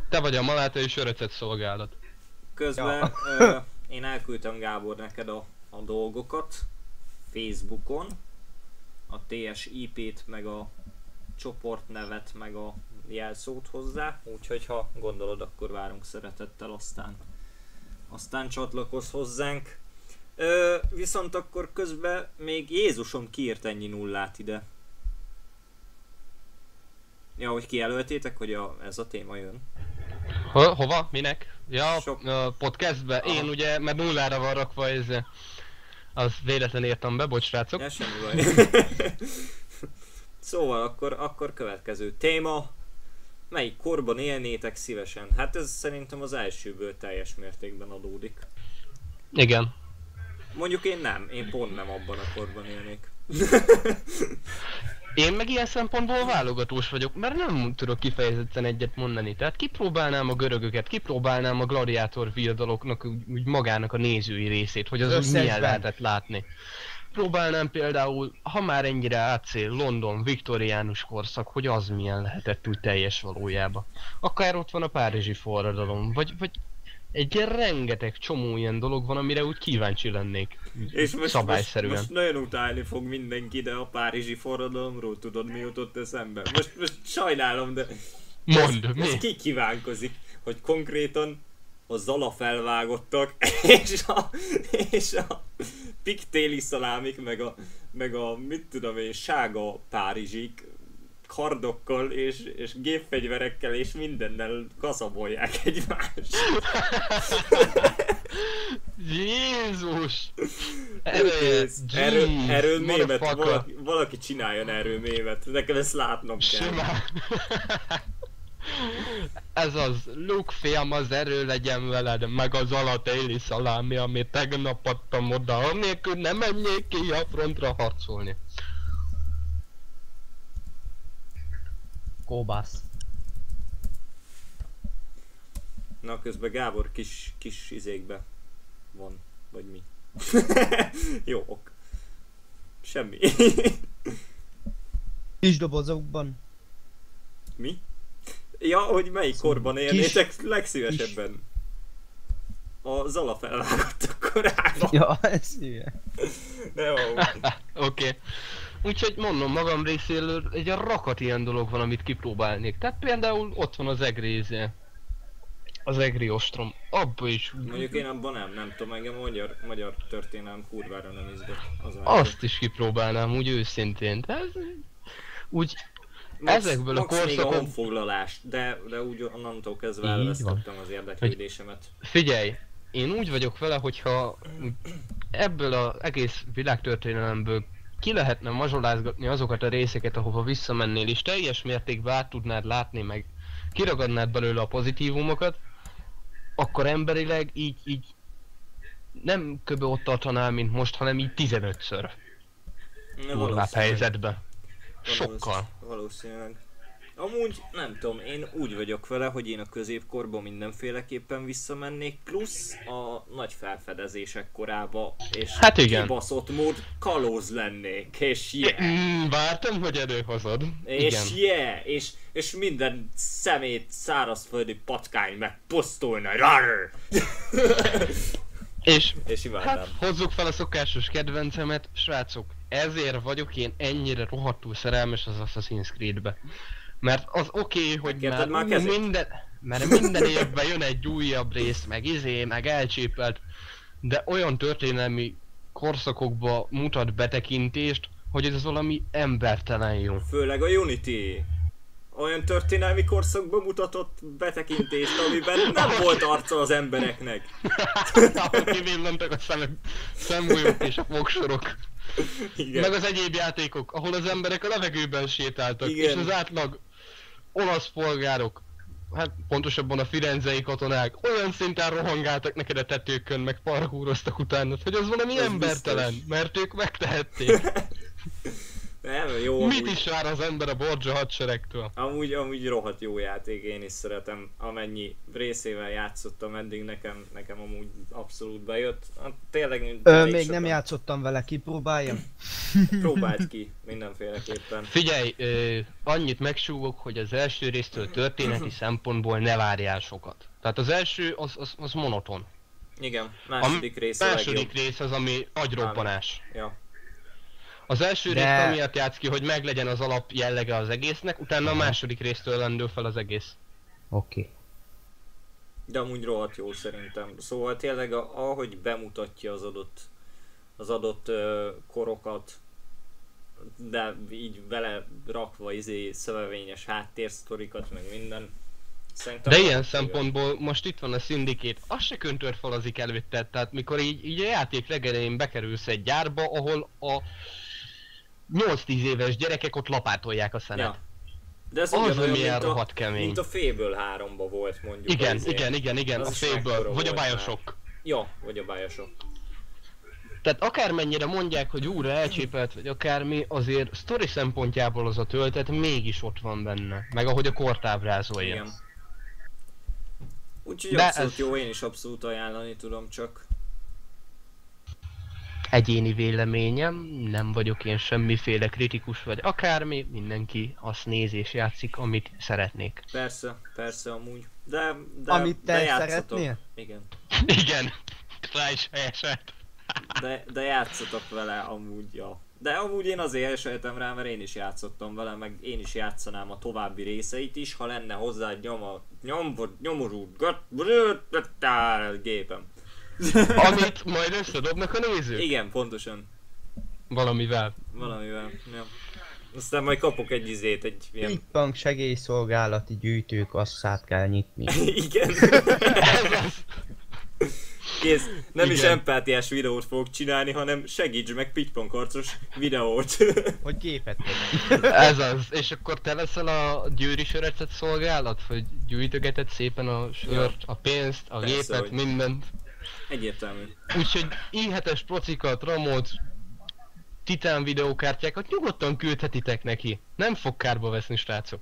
Te vagy a Maláta és Örecet szolgálat. Közben Ja. ö, én elküldtem Gábor neked a, a dolgokat Facebookon, a TS IP-t, meg a csoportnevet, meg a jelszót hozzá, úgyhogy ha gondolod, akkor várunk szeretettel, aztán aztán csatlakozz hozzánk. Ö, viszont akkor közben még Jézusom kiírt ennyi nullát ide. Ja, hogy kijelöltétek, hogy a, ez a téma jön. Ho- hova? Minek? Ja, Sok- a podcastbe. Én Aha. ugye, mert nullára van rakva ez... Az véletlen értem be, bocs srácok. Ja, semmi baj. szóval akkor, akkor következő téma. Melyik korban élnétek szívesen? Hát ez szerintem az elsőből teljes mértékben adódik. Igen. Mondjuk én nem, én pont nem abban a korban élnék. Én meg ilyen szempontból válogatós vagyok, mert nem tudok kifejezetten egyet mondani. Tehát kipróbálnám a görögöket, kipróbálnám a gladiátor viadaloknak úgy, úgy magának a nézői részét, hogy az úgy milyen Összesben. lehetett látni. Próbálnám például, ha már ennyire átszél London, viktoriánus korszak, hogy az milyen lehetett úgy teljes valójában. Akár ott van a párizsi forradalom, vagy, vagy egy rengeteg csomó ilyen dolog van, amire úgy kíváncsi lennék. És most, szabályszerűen. most, most nagyon utálni fog mindenki, de a párizsi forradalomról tudod mi jutott eszembe? Most, most sajnálom, de Mondd, ez, mi? ez ki kívánkozik, hogy konkrétan a Zala felvágottak, és a, és a piktéli szalámik, meg a, meg a, mit tudom én, sága párizsik, kardokkal és, és gépfegyverekkel és mindennel kaszabolják egymást. Jézus! Ereje! Erről, mémet, valaki, valaki csináljon erről mémet, nekem ezt látnom kell. Simán. Ez az, Luke fiam, az erő legyen veled, meg az alatéli szalámi, amit tegnap adtam oda, anélkül nem menjék ki a frontra harcolni. Kóbász. Na közben Gábor kis, kis izékbe van, vagy mi? Jó, ok. Semmi. Kis dobozokban. Mi? Ja, hogy melyik korban élnétek legszívesebben? A Zala felvágottak korában. Ja, ez ilyen. De jó. Oké. Okay. Úgyhogy mondom magam részéről, egy a rakat ilyen dolog van, amit kipróbálnék. Tehát például ott van az egréze. Az egri ostrom. Abba is. Mondjuk én abban nem, nem tudom, engem a magyar, magyar történelem kurvára nem izgat. Az Azt is kipróbálnám, úgy őszintén. De ez, úgy Max, ezekből a Max még a korszakok- honfoglalás, de, de úgy onnantól kezdve elvesztettem az érdeklődésemet. Figyelj, én úgy vagyok vele, hogyha ebből az egész világtörténelemből ki lehetne mazsolázgatni azokat a részeket, ahova visszamennél, és teljes mértékben át tudnád látni, meg kiragadnád belőle a pozitívumokat, akkor emberileg így, így nem kb. ott tartanál, mint most, hanem így 15-ször Ne, durvább helyzetbe. Sokkal. Valószínűleg. Amúgy nem tudom, én úgy vagyok vele, hogy én a középkorban mindenféleképpen visszamennék, plusz a nagy felfedezések korába, és Hát igen. kibaszott mód kalóz lennék, és yeah. Mm, vártam, hogy előhozod. Igen. És yeah, és, és minden szemét szárazföldi patkány meg pusztulna. Rar! És és imádám. Hát hozzuk fel a szokásos kedvencemet, srácok, ezért vagyok én ennyire rohadtul szerelmes az Assassin's Creed-be. Mert az oké, okay, hogy Megkérted már, már minden, mert minden évben jön egy újabb rész, meg izé, meg elcsépelt, de olyan történelmi korszakokba mutat betekintést, hogy ez valami embertelen jó. Főleg a Unity. Olyan történelmi korszakban mutatott betekintést, amiben nem volt arca az embereknek. Kivillantak a szemek, szemgolyók és a fogsorok. Igen. Meg az egyéb játékok, ahol az emberek a levegőben sétáltak, Igen. és az átlag olasz polgárok, hát pontosabban a firenzei katonák, olyan szinten rohangáltak neked a tetőkön, meg parkúroztak utánad, hogy az valami Az embertelen, biztos. mert ők megtehették. Nem, jó, Mit amúgy, is vár az ember a Borgia hadseregtől? amúgy, amúgy rohadt jó játék, én is szeretem, amennyi részével játszottam eddig, nekem, nekem amúgy abszolút bejött. Hát, tényleg Ö, még nem sokan játszottam vele, kipróbáljam. Próbált ki, mindenféleképpen. Figyelj, ö, annyit megsúgok, hogy az első résztől történeti szempontból ne várjál sokat. Tehát az első az, az, az monoton. Igen, A második rész a második legjobb. rész az, ami agyrobbanás. Ja. Az első De- De... rész amiatt játsz ki, hogy meglegyen az alap jellege az egésznek, utána a második résztől lendül fel az egész. Oké. Okay. De amúgy rohadt jó szerintem. Szóval tényleg a, ahogy bemutatja az adott, az adott ö, korokat, de így vele rakva izé szövevényes háttérsztorikat, meg minden. Szerintem De ilyen szempontból most itt van a szindikét, az se köntörfalazik előtted, tehát mikor így, így a játék legelején bekerülsz egy gyárba, ahol a 8-10 éves gyerekek ott lapátolják a szenet. Ja. De ez Az, ugyanolyan, ami ilyen mint a, rohadt kemény. mint a Fable 3-ba volt mondjuk. Igen, az izé. igen, igen, igen, Az a mekkora vagy a már. Bioshock. Ja, vagy a Bioshock. Tehát akármennyire mondják, hogy újra elcsépelt, vagy akármi, azért sztori szempontjából az a töltet mégis ott van benne. Meg ahogy a kort ábrázolja. Igen. Úgyhogy De abszolút ez- jó, én is abszolút ajánlani tudom, csak Egyéni véleményem, nem vagyok én semmiféle kritikus vagy akármi, mindenki azt néz és játszik, amit szeretnék. persze, persze amúgy. De, de, Amit te de játszatok. szeretnél? Igen. Igen, rá is helyeselt. De, de játszatok vele amúgy, ja. De amúgy én azért eseltem rá, mert én is játszottam vele, meg én is játszanám a további részeit is, ha lenne hozzá egy nyoma, nyomvod, nyomorult, gat, gépem. Amit majd összedobnak a nézők. Igen, pontosan. Valamivel. Valamivel. Ja. Aztán majd kapok egy izét, egy ilyen... Pippang segélyszolgálati gyűjtők asszát kell nyitni. Igen. Kész, nem is Igen. empátiás videót fogok csinálni, hanem segíts meg pitpankarcos videót. Hogy gépet tegyek. Ez az. És akkor te leszel a győri sörecet szolgálat? Hogy gyűjtögeted szépen a sört, a pénzt, a Persze, gépet, hogy- mindent. Egyértelmű. Úgyhogy i7-es procikat, ramot, titán videókártyákat nyugodtan küldhetitek neki. Nem fog kárba veszni, srácok.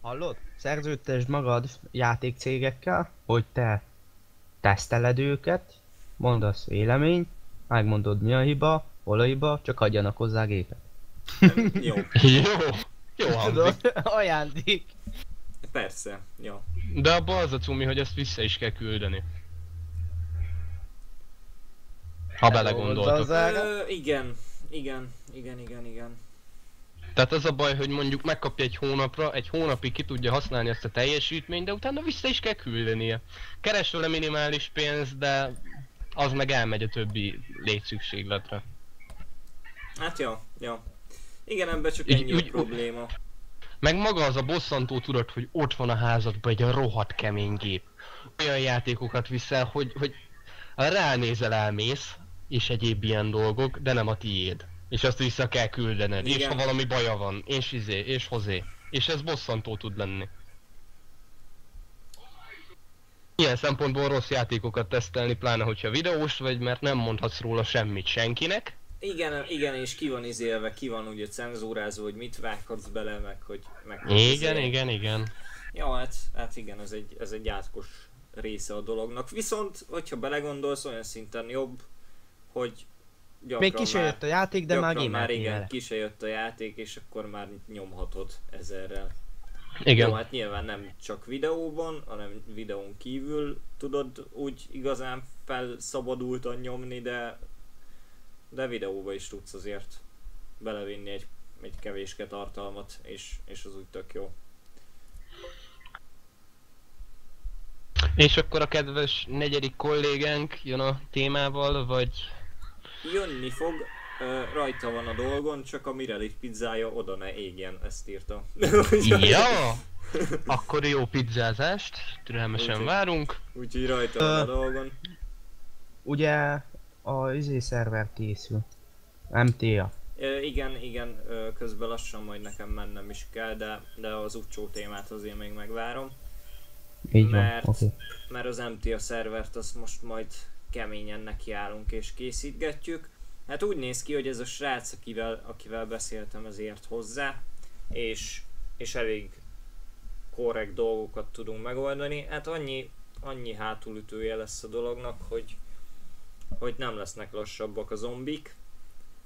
Hallod? Szerződtesd magad játékcégekkel, hogy te teszteled őket, mondasz véleményt, megmondod mi a hiba, hol a hiba, csak adjanak hozzá gépet. Jó, Jó, jó hangzik. Ajándék. Persze, jó. De abban az a cumi, hogy ezt vissza is kell küldeni. Ha belegondoltok. Az ára. Ö, igen, igen, igen, igen, igen. Tehát az a baj, hogy mondjuk megkapja egy hónapra, egy hónapig ki tudja használni ezt a teljesítményt, de utána vissza is kell küldenie. Keres vele minimális pénz, de az meg elmegy a többi létszükségletre. Hát jó, jó. Igen, ebben csak ennyi úgy- a probléma. Meg maga az a bosszantó tudat, hogy ott van a házadban egy rohadt kemény gép. Olyan játékokat viszel, hogy, hogy ránézel elmész, és egyéb ilyen dolgok, de nem a tiéd. És azt vissza kell küldened, és Igen. ha valami baja van, és izé, és hozé. És ez bosszantó tud lenni. Ilyen szempontból rossz játékokat tesztelni, pláne hogyha videós vagy, mert nem mondhatsz róla semmit senkinek. Igen, igen, és ki van izélve, ki van ugye cenzúrázva, hogy mit vághatsz bele, meg hogy... Meg Igen, igen, igen. Ja, hát, hát igen, ez egy, ez egy átkos része a dolognak. Viszont, hogyha belegondolsz, olyan szinten jobb, hogy gyakran Még ki se jött a játék, de már gyakran már igen, ki se jött a játék, és akkor már nyomhatod ezerrel. Igen. Jó, hát nyilván nem csak videóban, hanem videón kívül tudod úgy igazán felszabadultan nyomni, de de videóba is tudsz azért belevinni egy, egy kevéske tartalmat, és, és az úgy tök jó. És akkor a kedves negyedik kollégánk jön a témával, vagy... Jönni fog, rajta van a dolgon, csak a Mirelit pizzája oda ne égjen, ezt írta. Ja! Akkor jó pizzázást, türelmesen Úgyhogy- várunk. Úgyhogy rajta van a dolgon. Ugye a izé szerver készül. MTA. Ö, igen, igen, ö, közben lassan majd nekem mennem is kell, de, de az utcsó témát azért még megvárom. Így van, Mert- oké. mert az MTA szervert azt most majd keményen nekiállunk és készítgetjük. Hát úgy néz ki, hogy ez a srác, akivel, akivel beszéltem, ezért hozzá, és, és elég korrekt dolgokat tudunk megoldani. Hát annyi, annyi hátulütője lesz a dolognak, hogy, hogy nem lesznek lassabbak a zombik,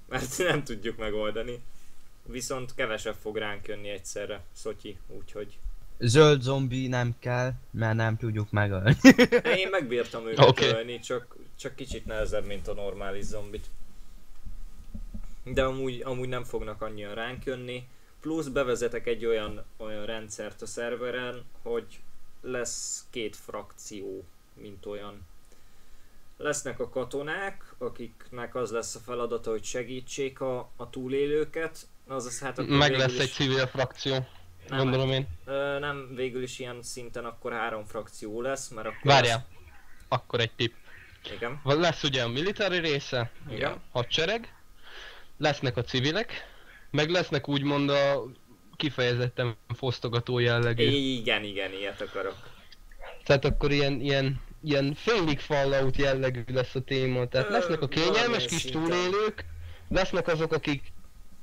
mert nem tudjuk megoldani. Viszont kevesebb fog ránk jönni egyszerre, Szotyi, úgyhogy Zöld zombi nem kell, mert nem tudjuk megölni. Én megbírtam őket okay. ölni, csak, csak kicsit nehezebb, mint a normális zombit. De amúgy, amúgy nem fognak annyian ránk jönni. Plusz bevezetek egy olyan, olyan rendszert a szerveren, hogy lesz két frakció, mint olyan. Lesznek a katonák, akiknek az lesz a feladata, hogy segítsék a, a túlélőket. Azaz hát akkor Meg lesz egy is- civil frakció, Nem, gondolom én. Ö, nem, végül is ilyen szinten akkor három frakció lesz, mert akkor... Várjál, akkor egy tipp. lesz- Igen. Lesz ugye a military része, Igen. a hadsereg, lesznek a civilek, meg lesznek úgymond a kifejezetten fosztogató jellegű. Igen, igen, ilyet akarok. Tehát akkor ilyen, ilyen, ilyen félig Fallout jellegű lesz a téma. Tehát lesznek a kényelmes kis túlélők, lesznek azok, akik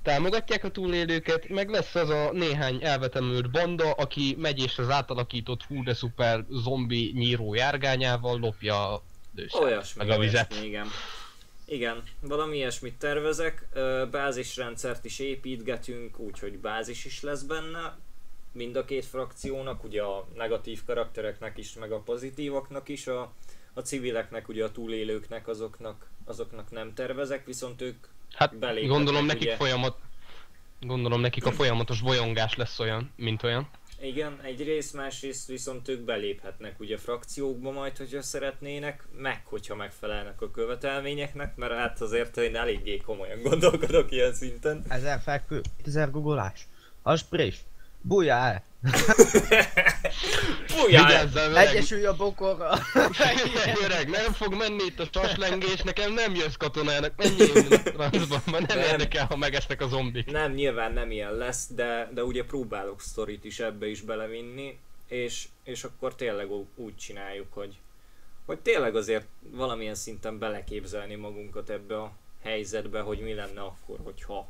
támogatják a túlélőket, meg lesz az a néhány elvetemült banda, aki megy és az átalakított hú de szuper zombi nyíró járgányával lopja a Olyasmi, meg a vizet. olyasmi, igen. Igen, valami ilyesmit tervezek. Bázisrendszert is építgetünk, úgyhogy bázis is lesz benne. Mind a két frakciónak, ugye a negatív karaktereknek is, meg a pozitívaknak is, a, a civileknek, ugye a túlélőknek, azoknak, azoknak nem tervezek, viszont ők Hát gondolom nekik ugye. folyamat... Gondolom nekik a folyamatos bolyongás lesz olyan, mint olyan. Igen, egyrészt, másrészt viszont ők beléphetnek ugye frakciókba majd, hogyha szeretnének, meg hogyha megfelelnek a követelményeknek, mert hát azért én eléggé komolyan gondolkodok ilyen szinten. Ezer fekvő, ezer guggolás. Asprés. Bújjál! Vigyázzál öreg! Egyesülj a bokorra! öreg, nem fog menni itt a saslengés, nekem nem jössz katonának, menjél a transzba, nem, nem Nem. érdekel, ha megesznek a zombik. Nem, nyilván nem ilyen lesz, de, de ugye próbálok sztorit is ebbe is belevinni, és, és akkor tényleg úgy csináljuk, hogy, hogy tényleg azért valamilyen szinten beleképzelni magunkat ebbe a helyzetbe, hogy mi lenne akkor, hogyha.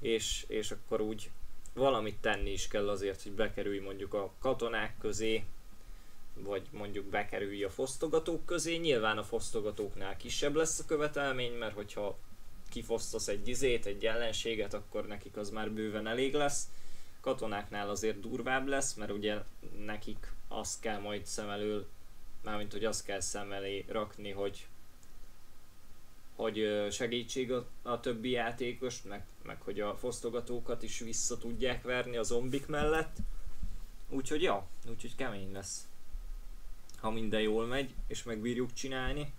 És, és akkor úgy valamit tenni is kell azért, hogy bekerülj mondjuk a katonák közé, vagy mondjuk bekerülj a fosztogatók közé. Nyilván a fosztogatóknál kisebb lesz a követelmény, mert hogyha kifosztasz egy izét, egy ellenséget, akkor nekik az már bőven elég lesz. Katonáknál azért durvább lesz, mert ugye nekik azt kell majd szem elől, mármint hogy azt kell szem elé rakni, hogy hogy segítség a, a többi játékos, meg, meg hogy a fosztogatókat is vissza tudják verni a zombik mellett. Úgyhogy ja, úgyhogy kemény lesz. Ha minden jól megy, és megbírjuk csinálni.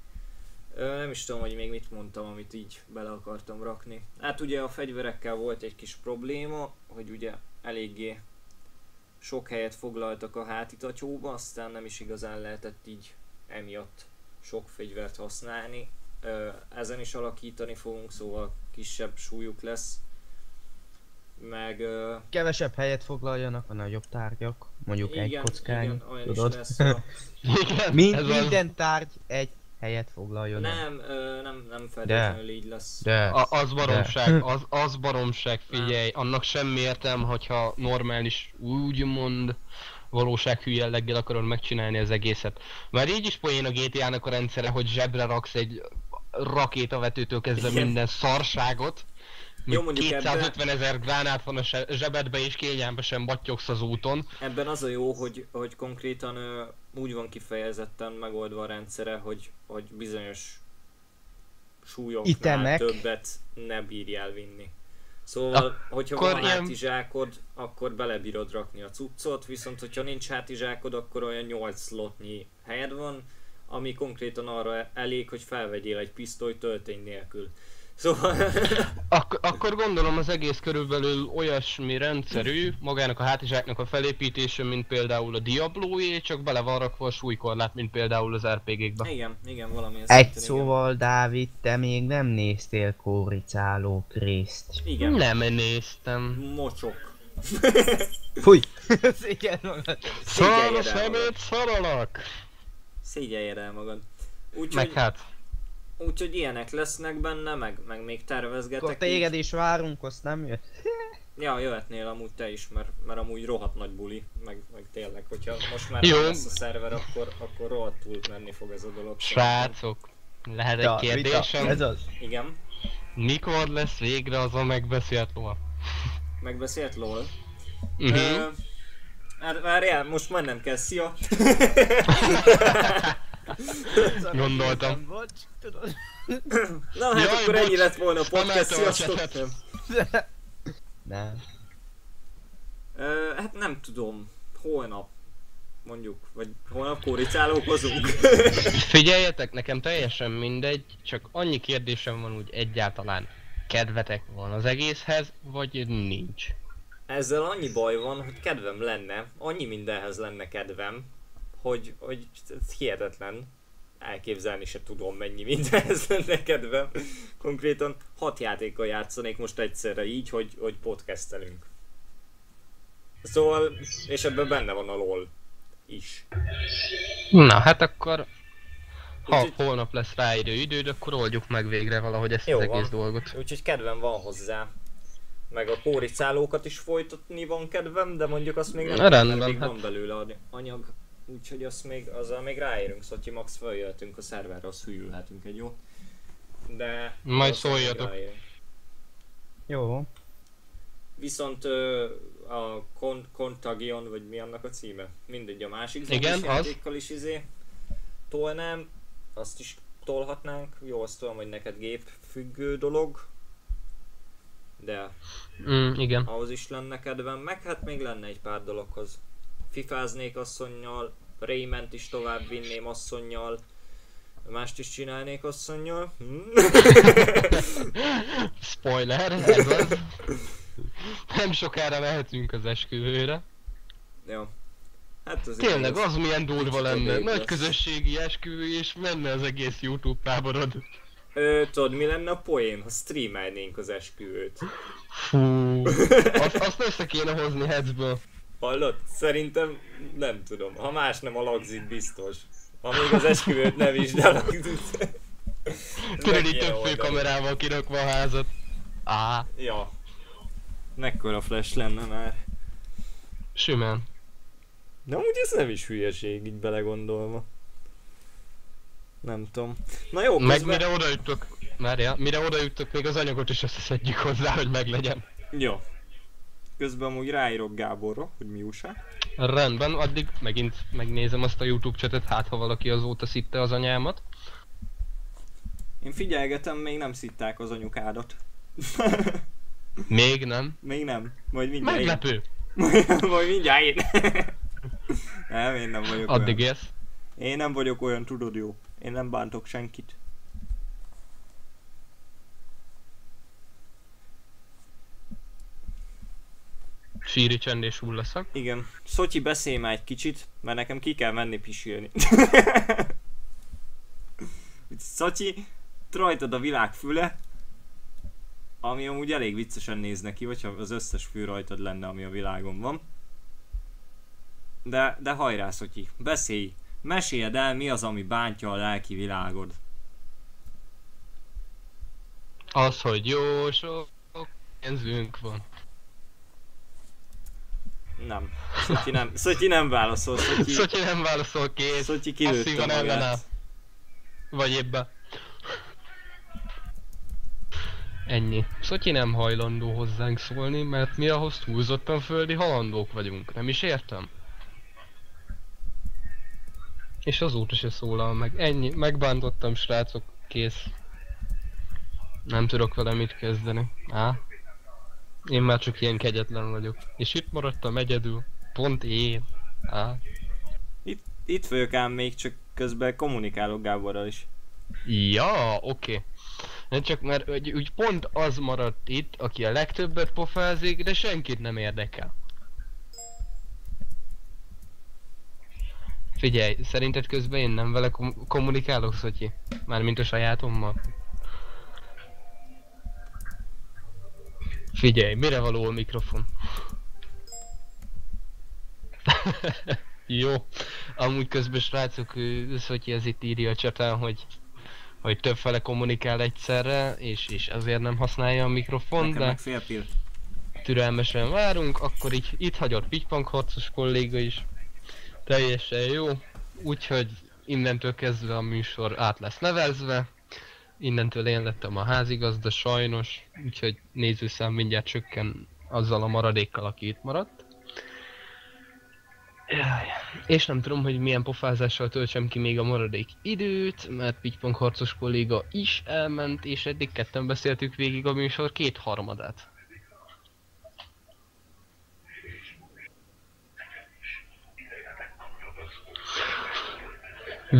Ö, nem is tudom, hogy még mit mondtam, amit így bele akartam rakni. Hát ugye a fegyverekkel volt egy kis probléma, hogy ugye eléggé sok helyet foglaltak a hátitatyóba, aztán nem is igazán lehetett így emiatt sok fegyvert használni. Ezen is alakítani fogunk, szóval kisebb súlyuk lesz. Meg Kevesebb helyet foglaljanak a nagyobb tárgyak, mondjuk egy kockányi, igen, olyan tudod? is lesz. A... Igen, Mind, minden tárgy egy helyet foglaljon. Nem, ö, nem, nem feltétlenül így lesz. De, A, az baromság, az, az baromság, figyelj, annak semmi értelme, hogyha normális, úgymond valósághű jelleggel akarod megcsinálni az egészet. Már így is poén a GTA-nak a rendszere, hogy zsebre raksz egy rakétavetőtől kezdve Igen. minden szarságot. Jó, mondjuk 250 ezer gránát van a se- zsebedbe és kényelme sem battyogsz az úton. Ebben az a jó, hogy, hogy konkrétan ö, úgy van kifejezetten megoldva a rendszere, hogy, hogy bizonyos súlyoknál Itemek. többet ne bírj elvinni. Szóval, hogyha Akkor van ilyen- hátizsákod, akkor belebírod rakni a cuccot, viszont hogyha nincs hátizsákod, akkor olyan 8 slotnyi helyed van, ami konkrétan arra elég, hogy felvegyél egy pisztoly töltény nélkül. Szóval, Ak- akkor gondolom az egész körülbelül olyasmi rendszerű, magának a hátizsáknak a felépítése, mint például a Diablo-é, csak bele van rakva a súlykorlát, mint például az RPG-kbe. igen, igen, valamilyen egy szinten, szóval, Dávid, te még nem néztél kóricáló részt. Igen. igen. Nem néztem. Mocsok. Fúj! Szégyeld magad. Szar a Szégyelljed el szemét, szaralak! Szégyeljed el magad. Meg Úgyhogy, hát, úgyhogy ilyenek lesznek benne, meg, meg még tervezgetek. Akkor téged is várunk, azt nem jött? Ja, jöhetnél amúgy te is, mert, mert amúgy rohadt nagy buli, meg, meg tényleg, hogyha most már Jó. lesz a szerver, akkor, akkor rohadtul menni fog ez a dolog. srácok, lehet egy kérdésem? ez az. Igen, Mikor lesz végre az a megbeszélt lore? megbeszélt LOL. Mhm. Ö, Hát várjál, most már nem kell, szia! Gondoltam. Na hát Jaj, akkor bocs, ennyi lett volna a podcast, sziasztok! Nem. Ö, hát nem tudom, holnap mondjuk, vagy holnap kóricálókozunk. Figyeljetek, nekem teljesen mindegy, csak annyi kérdésem van úgy egyáltalán. Kedvetek van az egészhez, vagy nincs? Ezzel annyi baj van, hogy kedvem lenne, annyi mindenhez lenne kedvem, hogy, hogy ez hihetetlen. Elképzelni se tudom, mennyi mindenhez lenne kedvem. Konkrétan hat játékkal játszanék most egyszerre így, hogy, hogy podcastelünk. Szóval, és ebben benne van a LOL is. Na, hát akkor... Ha Úgyhogy- holnap lesz ráérő időd, akkor oldjuk meg végre valahogy ezt Jó az van. egész dolgot. Úgyhogy kedvem van hozzá. Meg a kóricálókat is folytatni van kedvem, de mondjuk azt még nem Na, rendben, mert még hát. van belőle any- anyag. Úgyhogy azt még, azzal még ráérünk, Szotyi Max följöhetünk a szerverre, azt hűlhetünk egy jót. De... Majd szóljatok. Jó. Viszont ö, a Con- Contagion, vagy mi annak a címe? Mindegy, a másik Igen, zombis az. játékkal is izé tolnám, azt is tolhatnánk. Jó, azt tudom, hogy neked gép függő dolog, de Mm, igen. ahhoz is lenne kedvem, meg hát még lenne egy pár dologhoz. Fifáznék asszonynal, Rayment is tovább vinném asszonnyal, mást is csinálnék asszonnyal. Hm? Spoiler, ez az. Nem sokára mehetünk az esküvőre. Jó. Hát az Tényleg, az milyen durva lenne. Nagy lesz. közösségi esküvő és menne az egész YouTube táborod. Ö, tudod mi lenne a poén, ha streamelnénk az esküvőt? Fú. Azt, azt össze kéne hozni headsből. Hallod? Szerintem nem tudom. Ha más nem a lagzit biztos. Ha még az esküvőt nem is, de a lagzit. Tudod, így több fő kamerával kirakva a házat. Á, Ja. Mekkora flash lenne már. simán. De amúgy ez nem is hülyeség, így belegondolva. Nem tudom. Na jó, Meg közben... mire odaütök? Várjál, mire oda jutok, még az anyagot is összeszedjük hozzá, hogy meglegyen. Jó. Közben amúgy ráírok Gáborra, hogy mi újság. Rendben, addig megint megnézem azt a Youtube chatet, hát ha valaki azóta szitte az anyámat. Én figyelgetem, még nem szitták az anyukádat. Még nem. még nem. Majd mindjárt én. Meglepő. Majd mindjárt én. nem, én nem vagyok Addig olyan. élsz. Én nem vagyok olyan, tudod jó. Én nem bántok senkit. Síri csend és hullaszak. Igen. Szotyi, beszélj már egy kicsit, mert nekem ki kell menni pisilni. Szotyi, rajtad a világ füle, ami amúgy elég viccesen néz neki, hogyha az összes fű rajtad lenne, ami a világon van. De, de hajrá, Szotyi, beszélj! Meséld el, mi az, ami bántja a lelki világod. Az, hogy jó sok pénzünk van. Nem. Szotyi nem, Szotyi nem válaszol, Szotyi, Szotyi nem válaszol kész. Szotyi kilőtte ellenáll. magát. Vagy éppen. Ennyi. Szotyi nem hajlandó hozzánk szólni, mert mi ahhoz túlzottan földi halandók vagyunk. Nem is értem. És azóta se szólal meg. Ennyi. Megbántottam, srácok. Kész. Nem tudok vele mit kezdeni. Á? Én már csak ilyen kegyetlen vagyok. És itt maradtam egyedül. Pont én. Á? Itt, itt vagyok ám még, csak közben kommunikálok Gáborral is. Ja, oké. Nem csak mert úgy, úgy pont az maradt itt, aki a legtöbbet pofázik, de senkit nem érdekel. Figyelj, szerinted közben én nem vele kom- kommunikálok, Szotyi? Mármint a sajátommal? Figyelj, mire való a mikrofon? Jó. Amúgy közben srácok, Szotyi ez itt írja a csatán, hogy hogy többfele kommunikál egyszerre, és, és ezért nem használja a mikrofon, Nekem de fél türelmesen várunk, akkor így itt hagyott Pitypank harcos kolléga is. Teljesen jó, úgyhogy innentől kezdve a műsor át lesz nevezve. Innentől én lettem a házigazda sajnos, úgyhogy nézőszám mindjárt csökken azzal a maradékkal, aki itt maradt. És nem tudom, hogy milyen pofázással töltsem ki még a maradék időt, mert Pitypong harcos kolléga is elment, és eddig ketten beszéltük végig a műsor két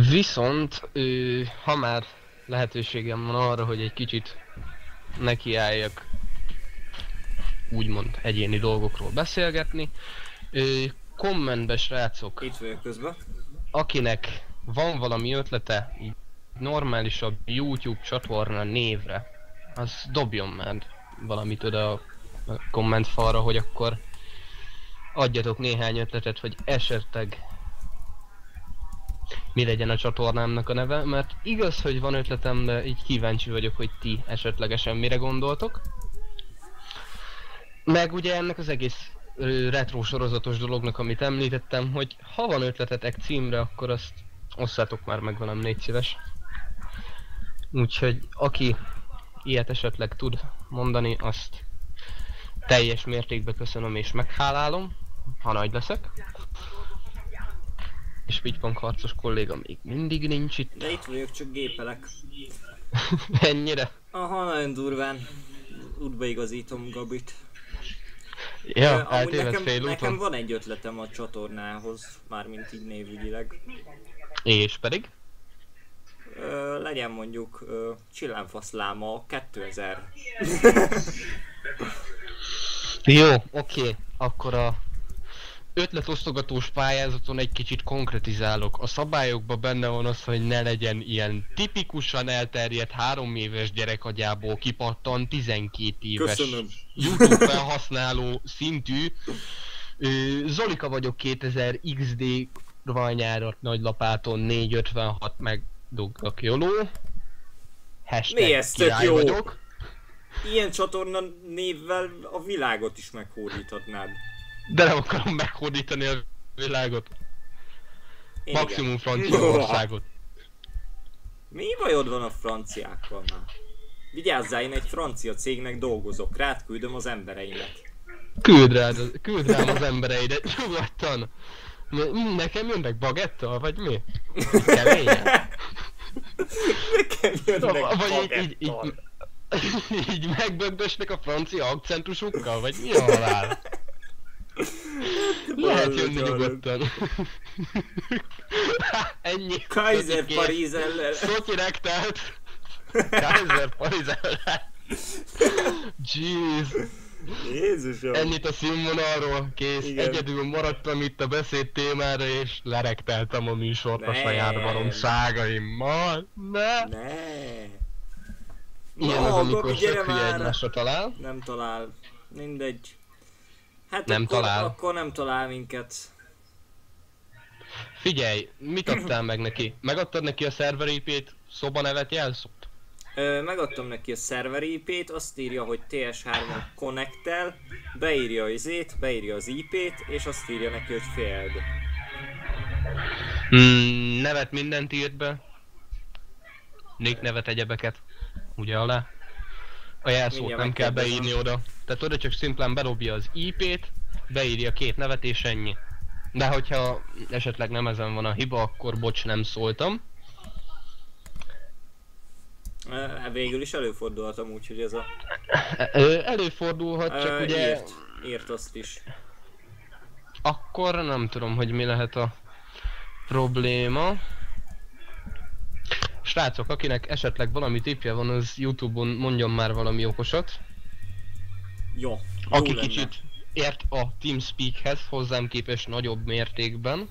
Viszont, ö, ha már lehetőségem van arra, hogy egy kicsit nekiálljak úgymond egyéni dolgokról beszélgetni, ö, kommentbe srácok, Itt vagyok közben. akinek van valami ötlete normálisabb YouTube csatorna névre, az dobjon már valamit oda a a kommentfalra, hogy akkor adjatok néhány ötletet, hogy esetleg mi legyen a csatornámnak a neve, mert igaz, hogy van ötletem, de így kíváncsi vagyok, hogy ti esetlegesen mire gondoltok. Meg ugye ennek az egész retro sorozatos dolognak, amit említettem, hogy ha van ötletetek címre, akkor azt osszátok már meg velem, légy szíves. Úgyhogy aki ilyet esetleg tud mondani, azt teljes mértékben köszönöm és meghálálom, ha nagy leszek. És Pitypank harcos kolléga még mindig nincs itt. De itt vagyok, csak gépelek. Ennyire? Aha, nagyon durván. Útbaigazítom Gabit. Ja, eltévedt nekem, fél nekem úton. van egy ötletem a csatornához, mármint így névügyileg. És pedig? Ö, legyen mondjuk ö, Csillámfaszláma 2000. Jó, oké. Akkor a ötletosztogatós pályázaton egy kicsit konkretizálok. A szabályokban benne van az, hogy ne legyen ilyen tipikusan elterjedt három éves gyerek agyából kipattan 12 éves Köszönöm. YouTube felhasználó szintű. Zolika vagyok 2000 XD rajnyárat nagy lapáton 456 meg dugnak jóló. Hashtag Mi ez tök király jó? vagyok. Ilyen csatorna névvel a világot is meghódíthatnád. De nem akarom meghódítani a világot. Én Maximum igen. Franciaországot. Mi bajod van a franciákkal már? Vigyázzál, én egy francia cégnek dolgozok, rád küldöm az embereimet. Küld, rád, küld rám az embereidet, nyugodtan. Ne- Nekem jönnek bagettal, vagy mi? Keményen? Nekem jönnek Vagy így, így, így, bagettal. így megbögdösnek a francia akcentusukkal, vagy mi a halál? Lehet jönni nyugodtan. Ennyi. Kaiser Paris ellen. Szotyi rektelt. Kaiser Paris ellen. Jeez. Jézusom. Ennyit a színvonalról, kész. Igen. Egyedül maradtam itt a beszéd témára, és lerekteltem a műsort a Nem. saját baromságaimmal. Ne! Ne. Ilyen Na, az, amikor sok hülye már. egymásra talál. Nem talál. Mindegy. Hát Nem akkor, talál. akkor nem talál minket. Figyelj, mit adtál meg neki? Megadtad neki a szerver IP-t, szobanevet jelszót? Ö, megadtam neki a server IP-t, azt írja, hogy TS3-on connectel, beírja az izét, beírja az IP-t, és azt írja neki, hogy failed. Hmm, nevet mindent írt be. Nick nevet egyebeket. Ugye alá? A jelszót nem kell beírni oda. Tehát oda csak szimplán bedobja az IP-t, beírja két nevet és ennyi. De hogyha esetleg nem ezen van a hiba, akkor bocs, nem szóltam. Ö, végül is előfordulhatom úgy, hogy ez a... Ö, Előfordulhat, csak Ö, ugye írt, írt azt is. akkor nem tudom, hogy mi lehet a probléma. Srácok, akinek esetleg valami tippje van, az Youtube-on mondjon már valami okosat. Jó, jó Aki lenne. kicsit ért a TeamSpeakhez, hozzám képest nagyobb mértékben.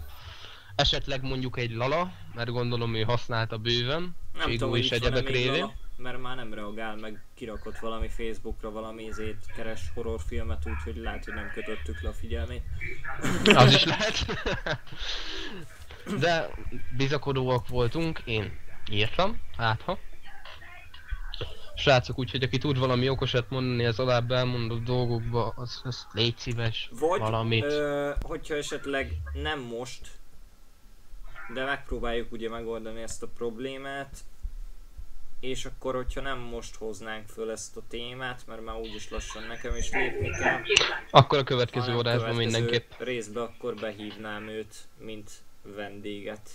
Esetleg mondjuk egy Lala, mert gondolom ő használta bőven. Nem tudom, hogy van-e egyebek révén. Lala, mert már nem reagál, meg kirakott valami Facebookra valami izét, keres horrorfilmet, úgyhogy lehet, hogy nem kötöttük le a figyelmét. Az is lehet. De bizakodóak voltunk, én írtam, hát ha. Srácok, úgyhogy aki tud valami okosat mondani az alább elmondott dolgokba, az, az légy szíves Vagy, valamit. Ö, hogyha esetleg nem most, de megpróbáljuk ugye megoldani ezt a problémát, és akkor, hogyha nem most hoznánk föl ezt a témát, mert már úgyis lassan nekem is lépni kell, Akkor a következő órásban mindenképp. részbe akkor behívnám őt, mint vendéget.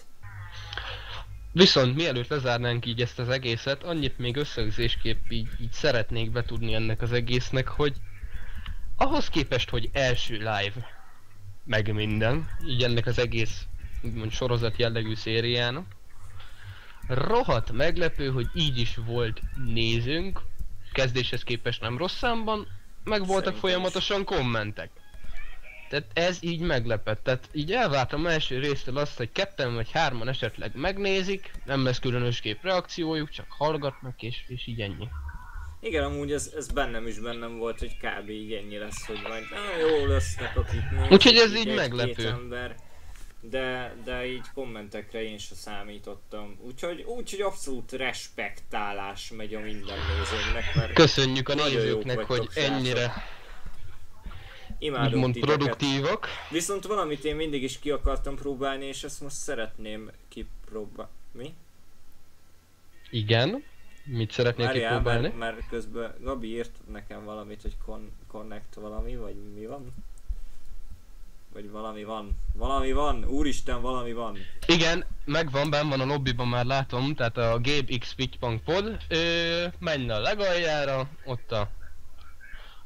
Viszont mielőtt lezárnánk így ezt az egészet, annyit még összegzésképp így, így szeretnék betudni ennek az egésznek, hogy ahhoz képest, hogy első live, meg minden, így ennek az egész úgymond sorozat jellegű szériának, rohadt meglepő, hogy így is volt nézőnk, kezdéshez képest nem rossz számban, meg voltak Szerintem folyamatosan kommentek. Tehát ez így meglepett. Tehát így elvártam első résztől azt, hogy ketten vagy hárman esetleg megnézik, nem lesz különösképp reakciójuk, csak hallgatnak és, és így ennyi. Igen, amúgy ez, ez bennem is bennem volt, hogy kb. így ennyi lesz, hogy majd ah, jó lesznek, akik nézik, Úgyhogy ez így egy-két meglepő. ember. De, de így kommentekre én se számítottam. Úgyhogy, úgyhogy abszolút respektálás megy a minden nézőnknek, mert Köszönjük a nézőknek, hogy ennyire imádok úgymond titeket. produktívak. Viszont valamit én mindig is ki akartam próbálni, és ezt most szeretném kipróbálni. Mi? Igen. Mit szeretnél Várjál, kipróbálni? mert, mert közben Gabi írt nekem valamit, hogy con- connect valami, vagy mi van? Vagy valami van. Valami van, úristen, valami van. Igen, megvan, benn van a lobbyban már látom, tehát a Gabe X Pitchpunk Pod. Ö, menj a legaljára, ott a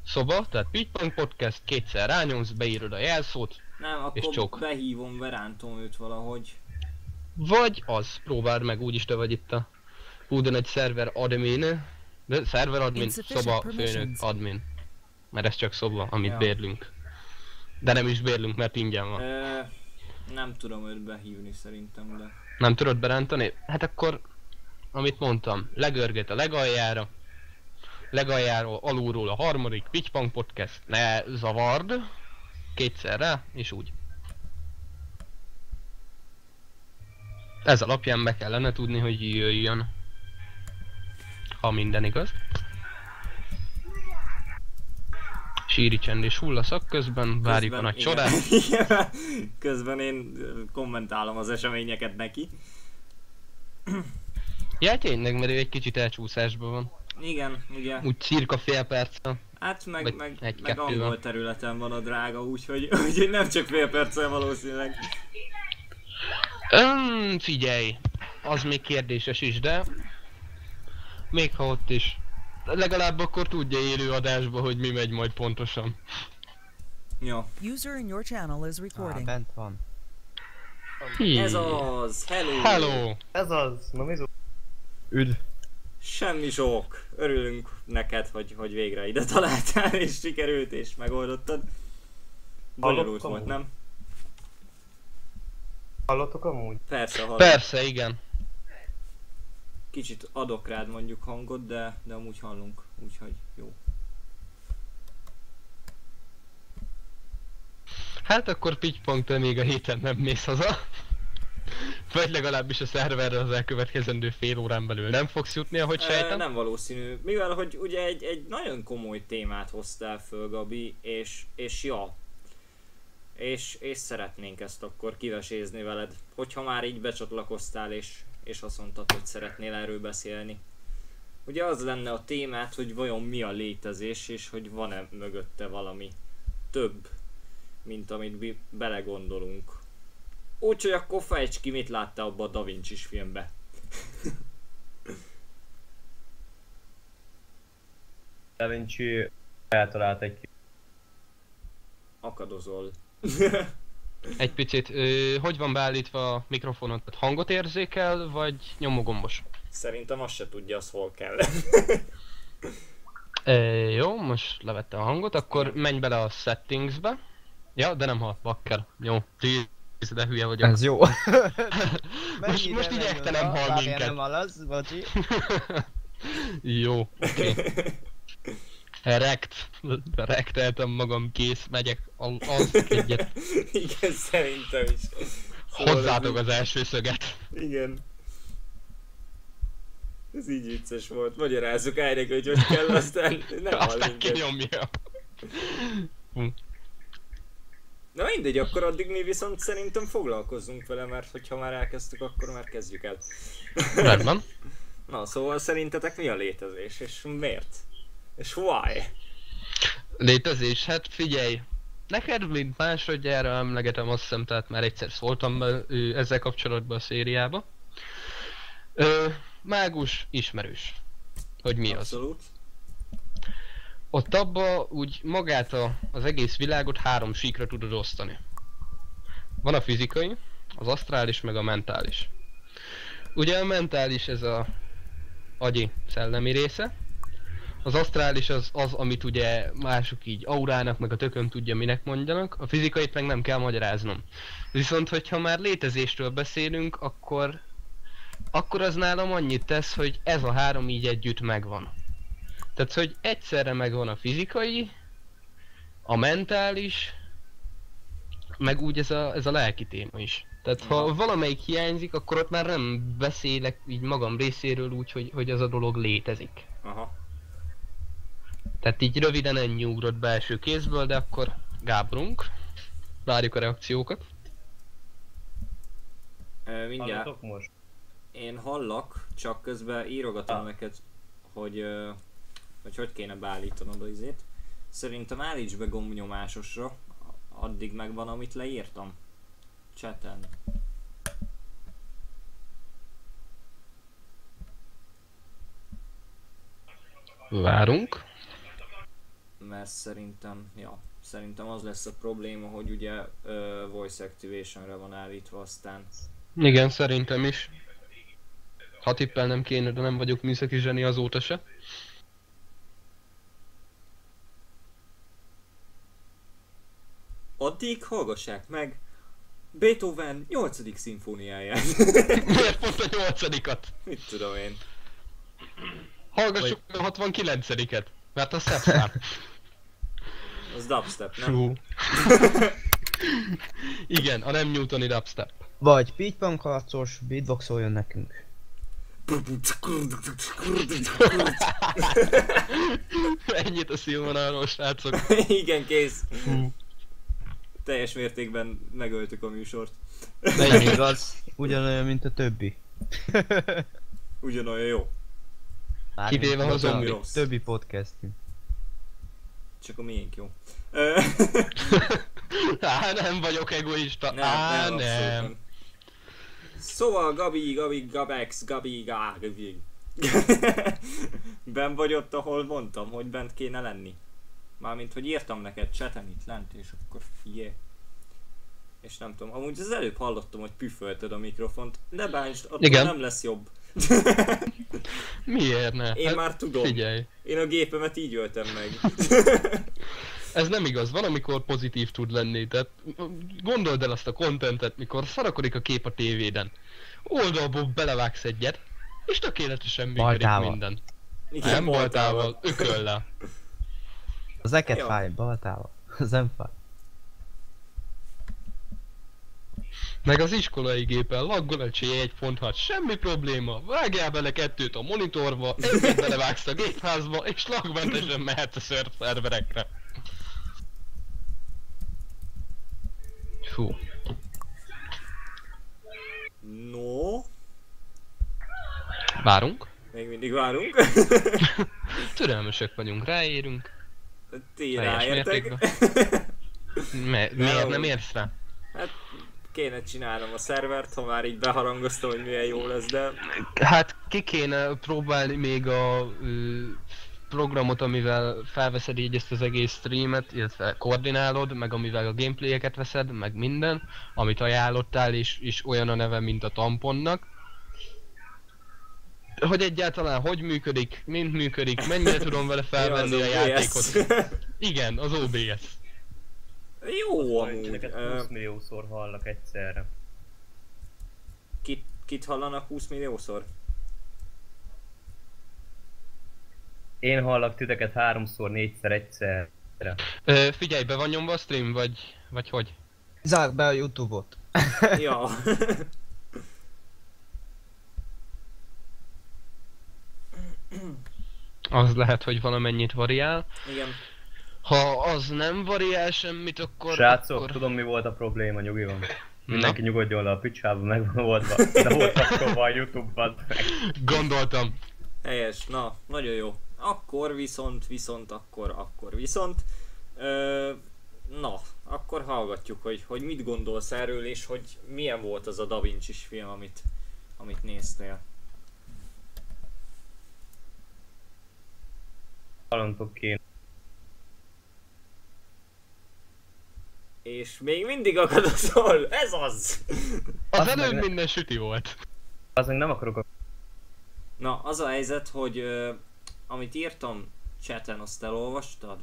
szoba, tehát Pitchpunk Podcast, kétszer rányomsz, beírod a jelszót, Nem, És akkor csok. behívom, verántom őt valahogy. Vagy az, próbáld meg, úgyis te vagy itt a Huden egy szerver admin, de szerver admin, Insufficient szoba főnök permissions. admin. Mert ez csak szoba, amit Ja. bérlünk. De nem is bérlünk, mert ingyen van. Ö, nem tudom őt behívni szerintem, de... Nem tudod berántani? Hát akkor, amit mondtam, legörget a legaljára, legaljáról, alulról a harmadik Pitchpunk Podcast, ne zavard, kétszer rá, és úgy. Ez alapján be kellene tudni, hogy jöjjön. Ha minden igaz. Síri csend és hullaszak közben, várjuk a nagy igen. csodát. Közben én kommentálom az eseményeket neki. Ja, tényleg, mert ő egy kicsit elcsúszásban van. Igen, ugye. Úgy cirka fél perccel. Hát meg, Vagy meg, egy, meg angol van. területen van a drága, úgyhogy, úgyhogy nem csak fél perccel valószínűleg. Öm, figyelj, az még kérdéses is, de még ha ott is. Legalább akkor tudja élő adásba, hogy mi megy majd pontosan. Ja. User in your channel is recording. bent van. Hí. Ez az, hello! Hello! Ez az, na mi Üdv. Semmi sok. Örülünk neked, hogy, hogy végre ide találtál, és sikerült, és megoldottad. Bonyolult volt, úgy. nem? Hallottok amúgy? Persze, hallom. Persze, igen. Kicsit adok rád mondjuk hangot, de, de amúgy hallunk, úgyhogy jó. Hát akkor pittypong te még a héten nem mész haza. Vagy legalábbis a szerverre az elkövetkezendő fél órán belül nem fogsz jutni, ahogy sejtem. nem valószínű. Mivel, hogy ugye egy, egy nagyon komoly témát hoztál föl, Gabi, és, és ja. És, és szeretnénk ezt akkor kivesézni veled. Hogyha már így becsatlakoztál, és, és azt mondtad, hogy szeretnél erről beszélni. Ugye az lenne a témát, hogy vajon mi a létezés, és hogy van-e mögötte valami több, mint amit mi belegondolunk. Úgyhogy akkor fejtsd ki, mit láttál abban a Da vinci filmbe. Da Vinci eltalált egy Akadozol. Egy picit, ö, hogy van beállítva a mikrofonod? Tehát hangot érzékel, vagy nyomógombos? Szerintem azt se tudja, az hol kell. E, jó, most levette a hangot, akkor menj bele a settingsbe. Ja, de nem halt, bakker. Jó, Jeez, de hülye vagyok. Ez jó. Most- most így ekte nem hall minket. nem hallasz, bocsi. Jó. Okay. Rekt. Rekteltem magam, kész, megyek, al- alszok egyet. Igen, szerintem is. Hozzátok az első szöget. Igen. Ez így vicces volt. Magyarázzuk Ájnek, hogy hogy kell, aztán nem hall Aztán minket. kinyomja. Na mindegy, akkor addig mi viszont szerintem foglalkozzunk vele, mert hogyha már elkezdtük, akkor már kezdjük el. Rendben. Na, szóval szerintetek mi a létezés, és miért? És why? Létezés, hát figyelj. Neked, mint másodjára emlegetem, azt hiszem, tehát már egyszer szóltam be, ö, ezzel kapcsolatban a szériába. Ö, mágus ismerős. Hogy mi az. Ott abba úgy magát a, az egész világot három síkra tudod osztani. Van a fizikai, az asztrális, meg a mentális. Ugye a mentális ez a agyi szellemi része. Az asztrális az az, amit ugye mások így aurának, meg a tökön tudja minek mondjanak. A fizikait meg nem kell magyaráznom. Viszont, hogyha már létezéstől beszélünk, akkor akkor az nálam annyit tesz, hogy ez a három így együtt megvan. Tehát, hogy egyszerre megvan a fizikai, a mentális, meg úgy ez a, ez a lelki téma is. Tehát ha valamelyik hiányzik, akkor ott már nem beszélek így magam részéről úgy, hogy, hogy az a dolog létezik. Aha. Tehát így röviden ennyi ugrott be első kézből, de akkor Gáborunk. Várjuk a reakciókat. Ö, mindjárt. Most? Én hallak, csak közben írogatom Ah. neked, hogy, ö, hogy hogy kéne beállítanod a izét. Szerintem állíts be gombnyomásosra, addig megvan, amit leírtam. Chaten. Várunk. Mert szerintem, ja, szerintem az lesz a probléma, hogy ugye ö, voice activationre van állítva, aztán Igen, szerintem is. Ha tippelnem kéne, de nem vagyok műszaki zseni azóta se. Addig hallgassák meg Beethoven 8. szimfóniáját. Miért pont a nyolcadikat? Mit tudom én. Hallgassuk meg a 69-et. Mert a szebb szám. Az dubstep, nem? Fú. Igen, a nem Newtoni dubstep. Vagy pitpunk harcos, beatboxoljon nekünk. Ennyit a szilvonalról, srácok. Igen, kész. Teljes mértékben megöltük a műsort. Nem igaz. Ugyanolyan, mint a többi. Ugyanolyan jó. Kivéve a zombi. többi- Többi podcastünk. Csak a miénk jó. Á, nem vagyok egoista. nem, Á, nem, nem. Szóval Gabi, Gabi, Gabex, Gabi, Gabi. ben vagy ott, ahol mondtam, hogy bent kéne lenni. Mármint, hogy írtam neked cseten itt lent, és akkor yeah. És nem tudom, amúgy az előbb hallottam, hogy püfölted a mikrofont, de bántsd, attól Igen. nem lesz jobb. Miért ne? Én Hát, már tudom. Figyelj, Én a gépemet így öltem meg. ez nem igaz, van amikor pozitív tud lenni, tehát gondold el azt a kontentet, mikor szarakodik a kép a tévéden. Oldalból belevágsz egyet, és tökéletesen működik Baltával. minden. Igen, nem voltával, ököllel. Az eket Jó. fáj, baltával. Az nem fáj. Meg az iskolai gépen laggol egy egy fonthat, semmi probléma. Vágjál bele kettőt a monitorba, egyet belevágsz a gépházba, és lagmentesen mehetsz a ször- szerverekre. Fú. No, Várunk. még mindig várunk. Türelmesek vagyunk, ráérünk. Ti ráértek. Me- miért nem érsz rá? Hát kéne csinálnom a szervert, ha már így beharangoztam, hogy milyen jó lesz, de Hát ki kéne próbálni még a ö, programot, amivel felveszed így ezt az egész streamet, illetve koordinálod, meg amivel a gameplayeket veszed, meg minden, amit ajánlottál, és, és olyan a neve, mint a tamponnak. Hogy egyáltalán hogy működik, mint működik, mennyire tudom vele felvenni a játékot. Igen, az OBS. jó amúgy. Neked Ö, 20 milliószor hallak egyszerre. Kit, kit hallanak 20 milliószor? Én hallak titeket háromszor, négyszer, egyszerre. Ö, figyelj, be van nyomva a stream, vagy, vagy hogy? Zárd be a Youtube-ot. ja. Az lehet, hogy valamennyit variál. Igen. Ha az nem variál semmit, akkor... Srácok, akkor... tudom mi volt a probléma, nyugi van. Na, Mindenki nyugodjon le a picsába, meg oldva. De volt a Youtube-ban. gondoltam. Helyes, na, nagyon jó. Akkor viszont, viszont, akkor, akkor viszont. Ö, na, akkor hallgatjuk, hogy, hogy mit gondolsz erről, és hogy milyen volt az a Da Vinci-s film, amit, amit néztél. Halantok kéne. És még mindig akad a szól, ez az! Az előbb ne- minden süti volt. Az meg nem akarok a... Na, az a helyzet, hogy ö, amit írtam chaten, azt elolvastad?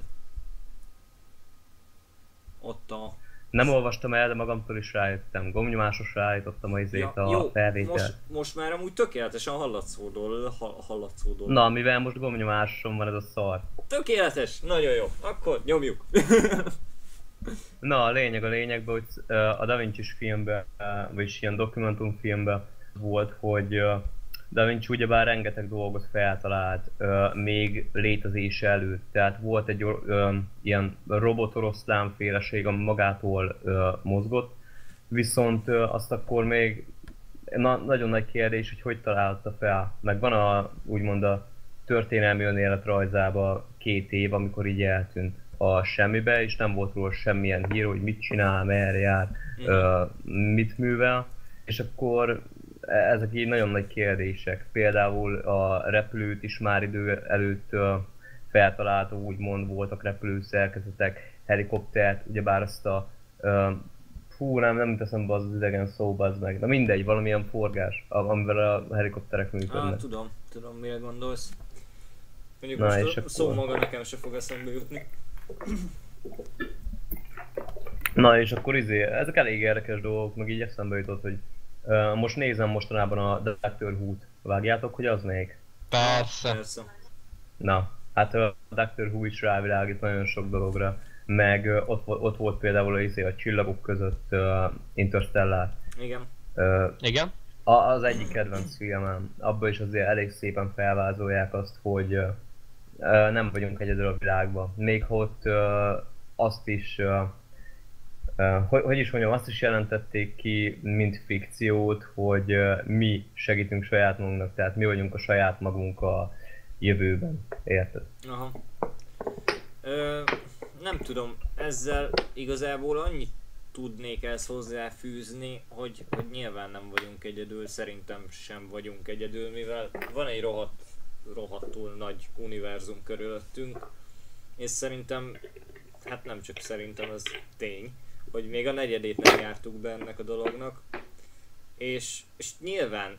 Ott a... Nem olvastam el, de magamtól is rájöttem. Gomnyomásos rájutottam a izét a jó, felvétel. most, most már amúgy tökéletesen hallatszódol, ha, hallatszódol. Na, mivel most gomnyomásom van ez a szar. Tökéletes, nagyon jó, akkor nyomjuk. Na, a lényeg a lényegben, hogy a Da Vinci-s filmben, vagyis ilyen dokumentumfilmben volt, hogy Da Vinci ugyebár rengeteg dolgot feltalált ö, még létezése előtt. Tehát volt egy ö, ilyen robotoroszlán féleség, ami magától ö, mozgott, viszont ö, azt akkor még na, nagyon nagy kérdés, hogy hogy találta fel. Meg van a, úgymond a történelmi önéletrajzába két év, amikor így eltűnt a semmibe, és nem volt róla semmilyen hír, hogy mit csinál, merre jár, ö, mit művel, és akkor ezek így nagyon nagy kérdések. Például a repülőt is már idő előtt feltalálta, úgymond voltak repülőszerkezetek, helikoptert, ugyebár azt a Fú, nem, nem jut eszembe az az idegen szó, az meg. Na mindegy, valamilyen forgás, amivel a helikopterek Ah, működnek. tudom, tudom mire gondolsz. Mondjuk Na, most és a szó akkor- maga nekem se fog eszembe jutni. Na és akkor izé, ezek elég érdekes dolgok, meg így eszembe jutott, hogy most nézem mostanában a Doctor Who-t. Vágjátok, hogy az még? Persze. Persze. Na, hát a Doctor Who is rávilágít nagyon sok dologra. Meg uh, ott, ott volt például izé, a csillagok között uh, Interstellar. Igen. Uh, Igen? A, az egyik kedvenc filmem. Abban is azért elég szépen felvázolják azt, hogy ö, nem vagyunk egyedül a világban. Még ha ott ö, azt is, ö, hogy, hogy is mondjam, azt is jelentették ki, mint fikciót, hogy mi segítünk saját magunknak, tehát mi vagyunk a saját magunk a jövőben. Érted? Aha. Ö, nem tudom, ezzel igazából annyit tudnék ezt hozzáfűzni, hogy, hogy nyilván nem vagyunk egyedül, szerintem sem vagyunk egyedül, mivel van egy rohadt, rohadtul nagy univerzum körülöttünk, és szerintem, hát nem csak szerintem, az tény, hogy még a negyedét nem jártuk be ennek a dolognak, és, és nyilván,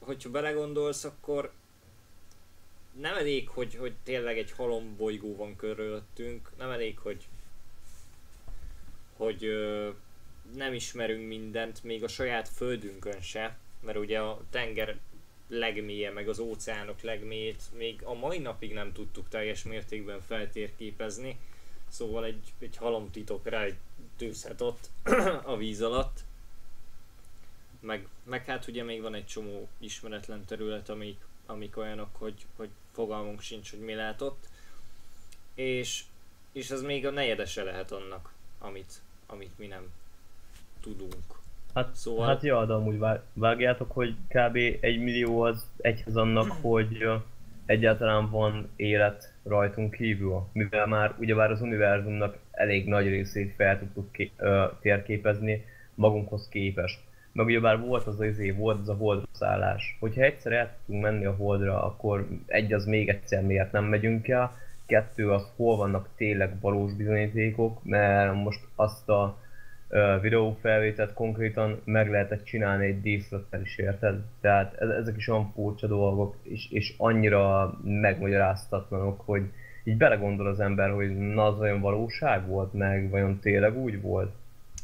hogyha belegondolsz, akkor nem elég, hogy, hogy tényleg egy halom bolygó van körülöttünk, nem elég, hogy hogy ö, nem ismerünk mindent, még a saját földünkön se, mert ugye a tenger legmélye, meg az óceánok legmélyét még a mai napig nem tudtuk teljes mértékben feltérképezni, szóval egy, egy halomtitok rejtőzhet ott a víz alatt. Meg, meg hát ugye még van egy csomó ismeretlen terület, amik, amik olyanok, hogy, hogy fogalmunk sincs, hogy mi lehet ott. És, és ez még a negyedese lehet annak, amit, amit mi nem tudunk. Hát, Szóval- hát ja, de amúgy vá- vágjátok, hogy kb. egy millió az egyhez annak, hogy egyáltalán van élet rajtunk kívül, mivel már ugyebár az univerzumnak elég nagy részét fel tudtuk ké- ö, térképezni magunkhoz képest. Meg ugyebár volt az az izé, volt az a holdra szállás. Hogyha egyszer el tudunk menni a holdra, akkor egy az még egyszer miért nem megyünk el, kettő az hol vannak tényleg valós bizonyítékok, mert most azt a videófelvételt konkrétan meg lehetett csinálni egy díszlettel is, érted? Tehát e- ezek is olyan furcsa dolgok, és, és annyira megmagyaráztatlanok, hogy így belegondol az ember, hogy na az olyan valóság volt, meg vajon tényleg úgy volt?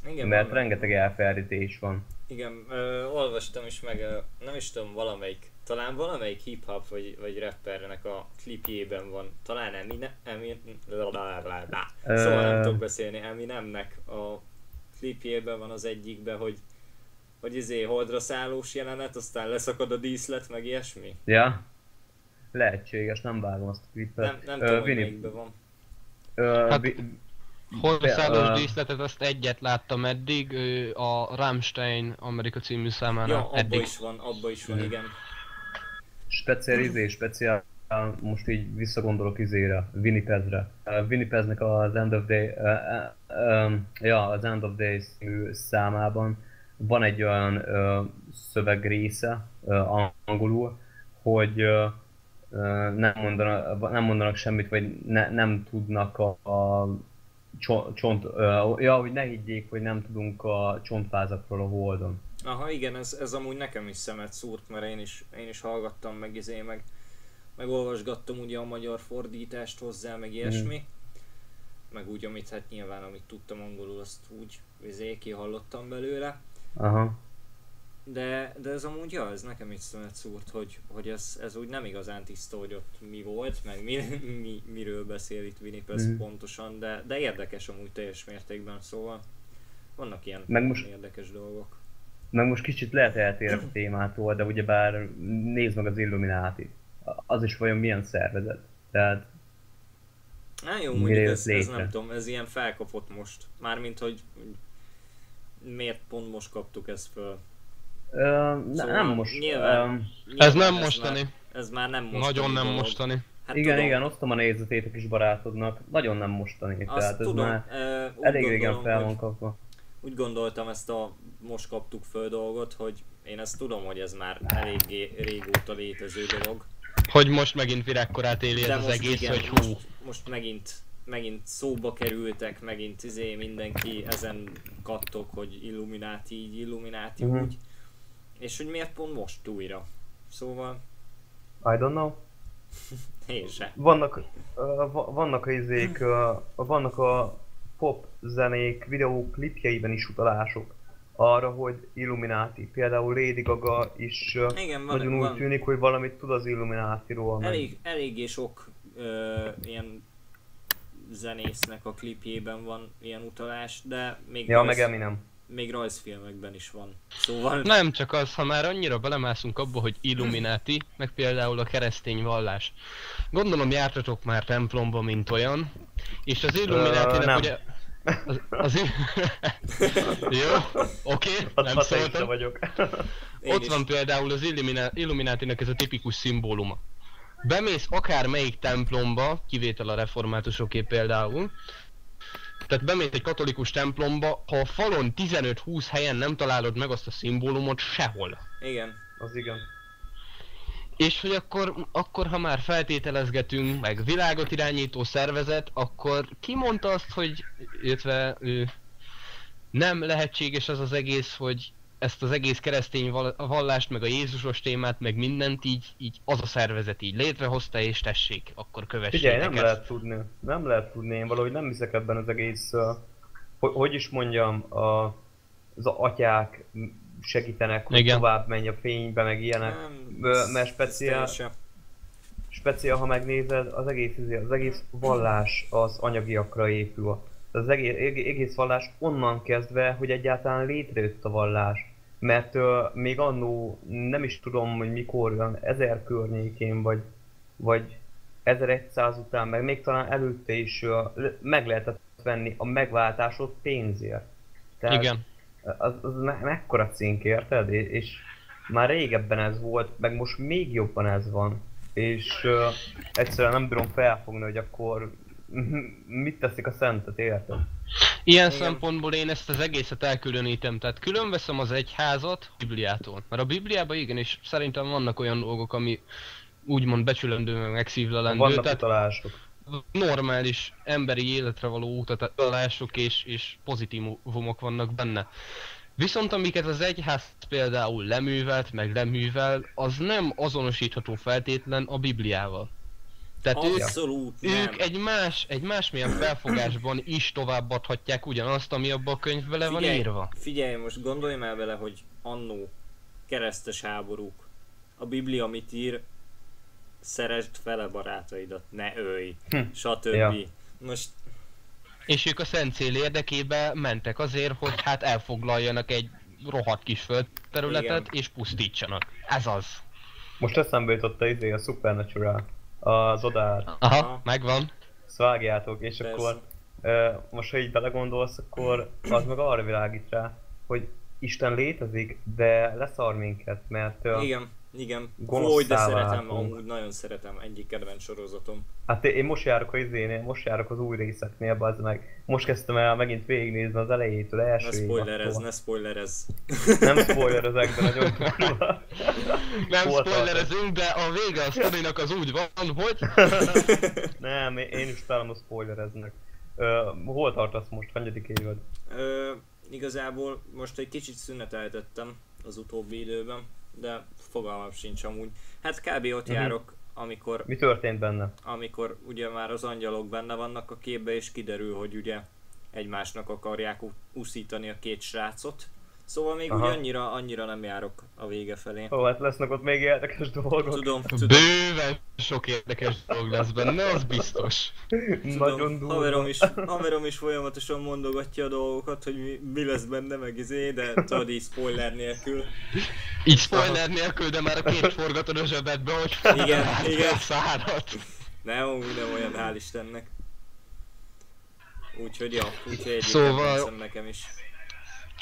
Igen, Mert van- rengeteg elferdítés van. Igen, ö, olvastam is meg, ö, nem is tudom, valamelyik, talán valamelyik hip-hop vagy, vagy rappernek a klipjében van, talán Eminem, Eminem, szóval nem tudok beszélni, Eminemnek a klipjében van az egyikben, hogy hogy izé holdra szállós jelenet, aztán leszakad a díszlet, meg ilyesmi. Ja? Lehetséges, nem vágom azt a klippet. Nem, nem tudom, hogy Vini, melyikben van. ö, Hát, Vi- Holdszállós Ö, díszletet azt egyet láttam eddig, a Rammstein Amerika című számánál Ja, abba eddig. is van, abba is van, Mhm. igen. speciál izé, speciál, most így visszagondolok izére, Winnipegre. Uh, Winnipegnek az End of Day, uh, uh, um, ja, az End of Days számában van egy olyan uh, szövegrésze uh, angolul, hogy uh, uh, nem, mondanak, nem mondanak semmit, vagy ne, nem tudnak a, a cso- csont, ja, hogy ne higgyék, hogy nem tudunk a csontfázakról a Holdon. Aha, igen, ez, ez amúgy nekem is szemet szúrt, mert én is, én is hallgattam, meg izé, meg, meg olvasgattam ugye a magyar fordítást hozzá, meg ilyesmi. Meg úgy, amit hát nyilván, amit tudtam angolul, azt úgy izé, kihallottam belőle. Aha. De, de ez amúgy, ja, ez nekem is szemet szúrt, hogy, hogy ez, ez úgy nem igazán tiszta, hogy ott mi volt, meg mi, mi, miről beszél itt Winnipeg Mhm. pontosan, de, de érdekes amúgy teljes mértékben, szóval vannak ilyen Meg most- érdekes dolgok. Meg most kicsit lehet eltérek a témától, de ugyebár nézd meg az Illuminati. Az is vajon milyen szervezet? Tehát Á, jó, mondjuk ez, ez nem tudom, ez ilyen felkapott most. Mármint, hogy miért pont most kaptuk ezt föl. Ö, Szóval nem most. nyilván- Ez Nyilván nem mostani. Már, ez már nem mostani Nagyon nem dolog. mostani. Hát igen, tudom, igen, osztom a nézetét a kis barátodnak. Nagyon nem mostani. Azt tehát ez tudom, már úgy elég régen fel van kapva. Úgy gondoltam ezt a most kaptuk föl dolgot, hogy én ezt tudom, hogy ez már eléggé régóta létező dolog. Hogy most megint virágkorát éli ez az egész, igen, hogy hú. most, most megint, megint szóba kerültek, megint izé mindenki ezen kattog, hogy Illuminati így, Illuminati Mhm. úgy. És hogy miért pont most újra. Szóval I don't know. én se. Vannak, va- vannak a izék, ö, vannak a pop zenék videóklipjeiben is utalások arra, hogy Illuminati. Például Lady Gaga is ö, Igen, van, nagyon úgy van tűnik, hogy valamit tud az Illuminatiról. elég, eléggé sok ö, ilyen zenésznek a klipjében van ilyen utalás, de még, Ja, meg Eminem. Még rajzfilmekben is van. Szóval Nem csak az, ha már annyira belemászunk abba, hogy Illuminati, meg például a keresztény vallás. Gondolom jártatok már templomba, mint olyan, és az Ö, Illuminati-nek nem. ugye... Az, az i- Jó, oké, Hat- nem szóltam. vagyok. én Ott is. van például az Illuminati-nek ez a tipikus szimbóluma. bemész akár melyik templomba, kivétel a reformátusoké például, tehát bemész egy katolikus templomba, ha a falon 15-20 helyen nem találod meg azt a szimbólumot sehol. Igen. Az igen. És hogy akkor, akkor ha már feltételezgetünk, meg világot irányító szervezet, akkor ki mondta azt, hogy, illetve ő, nem lehetséges az az egész, hogy ezt az egész keresztény val- vallást, meg a Jézusos témát, meg mindent így, így az a szervezet így létrehozta, és tessék, akkor kövessék Figyelj, nem lehet tudni. Nem lehet tudni, én valahogy nem hiszek ebben az egész, uh, hogy, hogy is mondjam, a, az atyák segítenek, hogy Igen. tovább menj a fénybe, meg ilyenek. Ö, mert speciál, speciál, ha megnézed, az egész, az egész vallás az anyagiakra épül. Az egész, egész vallás onnan kezdve, hogy egyáltalán létrejött a vallás. Mert ö, még annó nem is tudom, hogy mikor, olyan 1000 környékén, vagy, vagy 1100 után, meg még talán előtte is le- meg lehetett venni a megváltásod pénzért. Tehát Igen. az, az me- mekkora cink, érted? És, már régebben ez volt, meg most még jobban ez van. És uh, egyszerűen nem bírom felfogni, hogy akkor mit teszik a szentet, érted? Ilyen Igen. szempontból én ezt az egészet elkülönítem, tehát külön veszem az egyházat a Bibliától. Mert a Bibliában igenis szerintem vannak olyan dolgok, ami úgymond becsülendő, meg megszívlelendő, Vannak tehát utalások. normális emberi életre való utalások és, és pozitívumok vannak benne. Viszont amiket az egyház például leművelt, meg leművel, az nem azonosítható feltétlen a Bibliával. Tehát ők, Abszolút nem. ők egy más, egy másmilyen felfogásban is továbbadhatják ugyanazt, ami abban a könyvben le van írva. Figyelj, most gondolj már vele, hogy annó keresztes háborúk. A Biblia mit ír? Szeresd fele barátaidat, ne ölj, Hm. stb. Ja. Most És ők a szent cél érdekébe mentek azért, hogy hát elfoglaljanak egy rohadt kis földterületet Igen. és pusztítsanak. Ez az. Most eszembe jutott a izé, a Supernatural, az odár. Aha, Aha. megvan. Ezt vágjátok, és Persze. akkor ö, most ha így belegondolsz, akkor az meg arra világít rá, hogy Isten létezik, de leszar minket, mert ö, igen, igen. Hogy de szeretem, amúgy nagyon szeretem, egyik kedvenc sorozatom. Hát én most járok a izénél, most járok az új részeknél, bazd meg. Most kezdtem el megint végignézni az elejétől, első Ne spoilerez, ne spoilerez. Nem spoilerezek, de nagyon durva. Nem Hol spoilerezünk, de a vége a sztorinak az úgy van, hogy... Nem, én- én is felem a spoilereznek. Ö, hol tartasz most? Hanyadik évad? Ö, igazából most egy kicsit szüneteltettem az utóbbi időben, de fogalmam sincs amúgy. Hát kb. ott Mhm. járok, amikor, Mi történt benne? amikor ugye már az angyalok benne vannak a képbe, és kiderül, hogy ugye egymásnak akarják uszítani a két srácot. Szóval még Aha. úgy annyira, annyira nem járok a vége felé. Ó, hát lesznek ott még érdekes dolgok. Tudom, tudom, Bőven sok érdekes dolog lesz benne, az biztos. Nagyon tudom. durva. Haverom is, haverom is folyamatosan mondogatja a dolgokat, hogy mi, mi lesz benne, meg izé, de tudod így spoiler nélkül. Így spoiler nélkül, de már a két forgatod a zsebedbe, hogy Igen, igen. szárat. Nem, nem olyan, hál' Istennek. Úgyhogy ja, úgyhogy egyik Szóval- nekem is.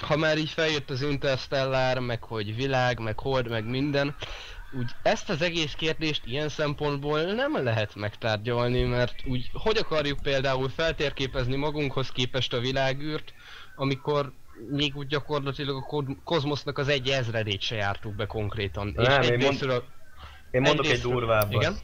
Ha már így feljött az Interstellar, meg hogy világ, meg hold, meg minden, úgy ezt az egész kérdést ilyen szempontból nem lehet megtárgyalni, mert úgy hogy akarjuk például feltérképezni magunkhoz képest a világűrt, amikor még úgy gyakorlatilag a kozmosznak az egy ezredét se jártuk be konkrétan. Nem, én és mond- egyrésztről- Én mondok egy durvábbat. Igen?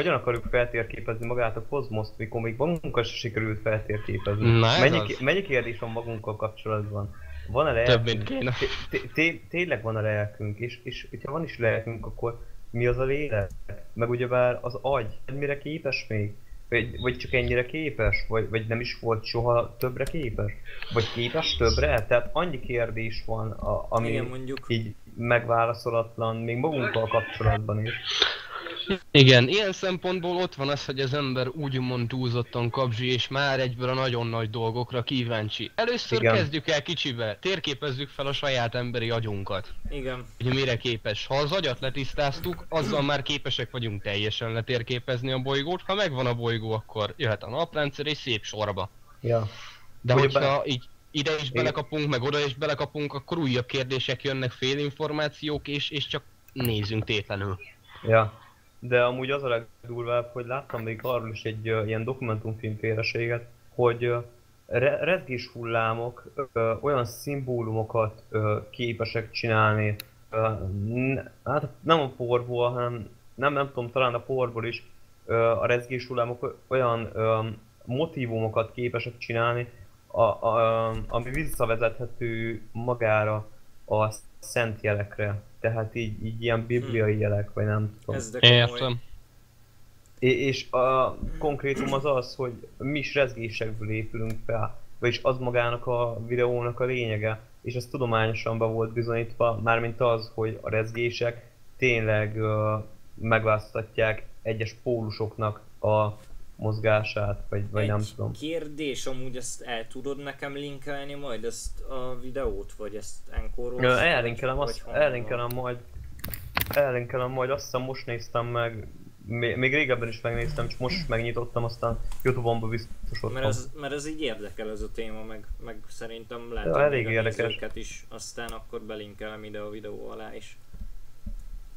Hogyan akarjuk feltérképezni magát a kozmoszt, mikor még magunkat se sikerült feltérképezni? Na, mennyi, ki- mennyi kérdés van magunkkal kapcsolatban? Van-e Több, lelkünk? mint kéne. Té- té- té- Tényleg van a lelkünk, és, és hogyha van is lelkünk, akkor mi az a lélek? Meg ugyebár az agy, mire képes még? Vagy, vagy csak ennyire képes? Vagy, vagy nem is volt soha többre képes? Vagy képes többre? Tehát annyi kérdés van, a, ami Igen, mondjuk. így megválaszolatlan, még magunkkal kapcsolatban is. Igen, ilyen szempontból ott van az, hogy az ember úgymond túlzottan kapzsi, és már egyből a nagyon nagy dolgokra kíváncsi. Először Igen. kezdjük el kicsibe, térképezzük fel a saját emberi agyunkat, Igen, hogy mire képes. Ha az agyat letisztáztuk, azzal már képesek vagyunk teljesen letérképezni a bolygót, ha megvan a bolygó, akkor jöhet a naprendszer és szép sorba. Ja. De Ugye hogyha így ide is belekapunk, meg oda is belekapunk, akkor újabb kérdések jönnek, félinformációk, és, és csak nézzünk tétlenül. Ja. De amúgy az a legdurvább, hogy láttam még arról is egy ö, ilyen dokumentumfilm félreséget, hogy re- rezgés hullámok ö, olyan szimbólumokat ö, képesek csinálni, n- hát nem a porból, hanem nem, nem tudom, talán a porból is ö, a rezgés hullámok olyan ö, motivumokat képesek csinálni, a, a, ami visszavezethető magára a szent jelekre. Tehát így, így ilyen bibliai jelek, vagy nem tudom. Ez de. Értem. É- és a konkrétum az az, hogy mi is rezgésekből épülünk fel, vagyis az magának a videónak a lényege, és ez tudományosan be volt bizonyítva, mármint az, hogy a rezgések tényleg ö, megváltoztatják egyes pólusoknak a mozgását, vagy, vagy nem Egy tudom. kérdés, amúgy ezt el tudod nekem linkelni majd ezt a videót, vagy ezt encore Ö, Ellinkelem, azt, ellinkelem majd, ellinkelem majd, azt hiszem most néztem meg, még, még régebben is megnéztem, csak most megnyitottam, aztán Youtube-on biztos ott Mert ez, mert ez így érdekel ez a téma, meg, meg szerintem lehet, Ja, elég érdekes. is, aztán akkor belinkelem ide a videó alá is.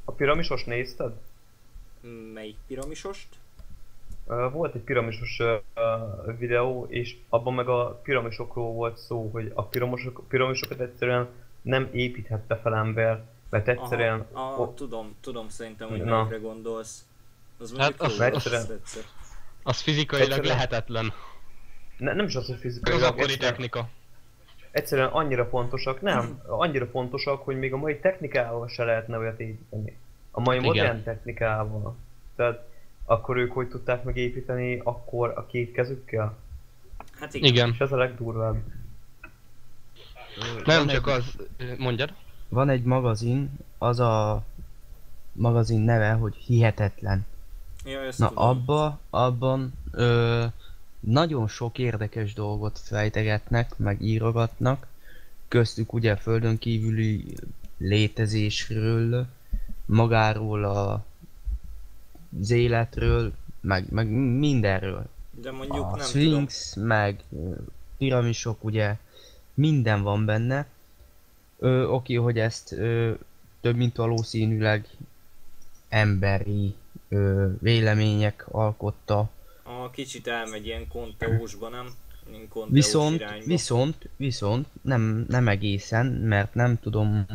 A piramisos nézted? Melyik piramisost? Volt egy piramisos videó, és abban meg a piramisokról volt szó, hogy a piramisok, piramisokat egyszerűen nem építhette fel ember, mert egyszerűen... Aha, aha, o- tudom, tudom szerintem, hogy Na. melyikre gondolsz. Az Hát az- jó az tetszett. Az fizikailag Egyszerűen- lehetetlen. ne, nem is az, hogy fizikai, Az akkori technika. egyszerűen annyira fontosak, nem, annyira fontosak, hogy még a mai technikával se lehetne olyat építeni. A mai Igen. modern technikával. Tehát akkor ők hogy tudták megépíteni akkor a két kezükkel? Hát igen. Igen. És ez a legdurvább. Nem Van csak egy- az... Mondjad? Van egy magazin, az a magazin neve, hogy Hihetetlen. Ja, Na tudom. abba, abban ö, nagyon sok érdekes dolgot fejtegetnek, meg írogatnak, köztük ugye a földön kívüli létezésről, magáról a, az életről, meg, meg mindenről. De mondjuk a nem Sphinx, meg ö, piramisok, ugye minden van benne. Ö, oké, hogy ezt ö, több mint valószínűleg emberi ö, vélemények alkotta. tudom. A kicsit elmegy ilyen konteósba, nem? Konteós Viszont, irányba. viszont, viszont nem, nem egészen, mert nem tudom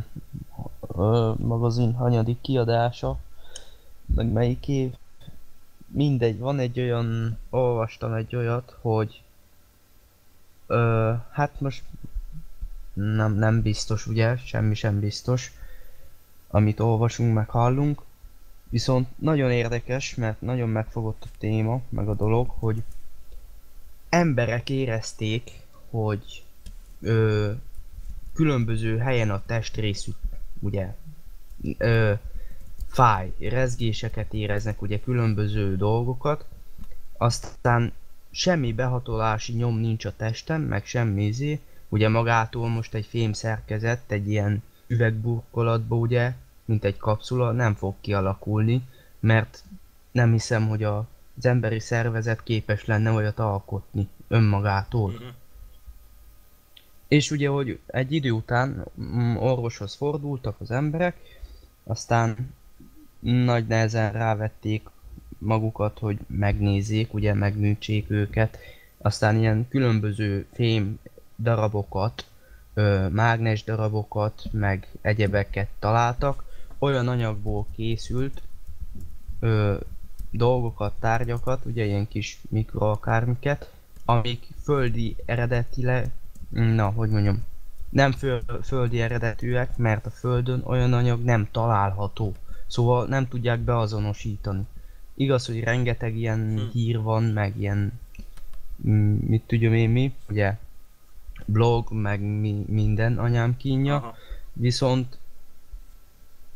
ö, magazin hanyadik kiadása, meg melyik év. Mindegy, van egy olyan, olvastam egy olyat, hogy ö, hát most nem, nem biztos ugye, semmi sem biztos, amit olvasunk, meg hallunk. Viszont nagyon érdekes, mert nagyon megfogott a téma, meg a dolog, hogy emberek érezték, hogy ö, különböző helyen a testrészük, ugye, ö, fáj, rezgéseket éreznek, ugye különböző dolgokat, aztán semmi behatolási nyom nincs a testen, meg semmi izé, ugye magától most egy fém szerkezet, egy ilyen üvegburkolatba ugye, mint egy kapszula, nem fog kialakulni, mert nem hiszem, hogy a, az emberi szervezet képes lenne olyat alkotni önmagától. Mhm. És ugye, hogy egy idő után mm, orvoshoz fordultak az emberek, aztán nagy nehezen rávették magukat, hogy megnézzék, ugye megműtsék őket, aztán ilyen különböző fém darabokat, ö, mágnes darabokat, meg egyebeket találtak, olyan anyagból készült ö, dolgokat, tárgyakat, ugye ilyen kis mikro akármiket, amik földi eredetileg, na, hogy mondjam, nem föl, földi eredetűek, mert a földön olyan anyag nem található. Szóval nem tudják beazonosítani. Igaz, hogy rengeteg ilyen Hm. hír van, meg ilyen, mm, mit tudjam én mi, ugye, blog, meg mi, minden anyám kínja, Aha. viszont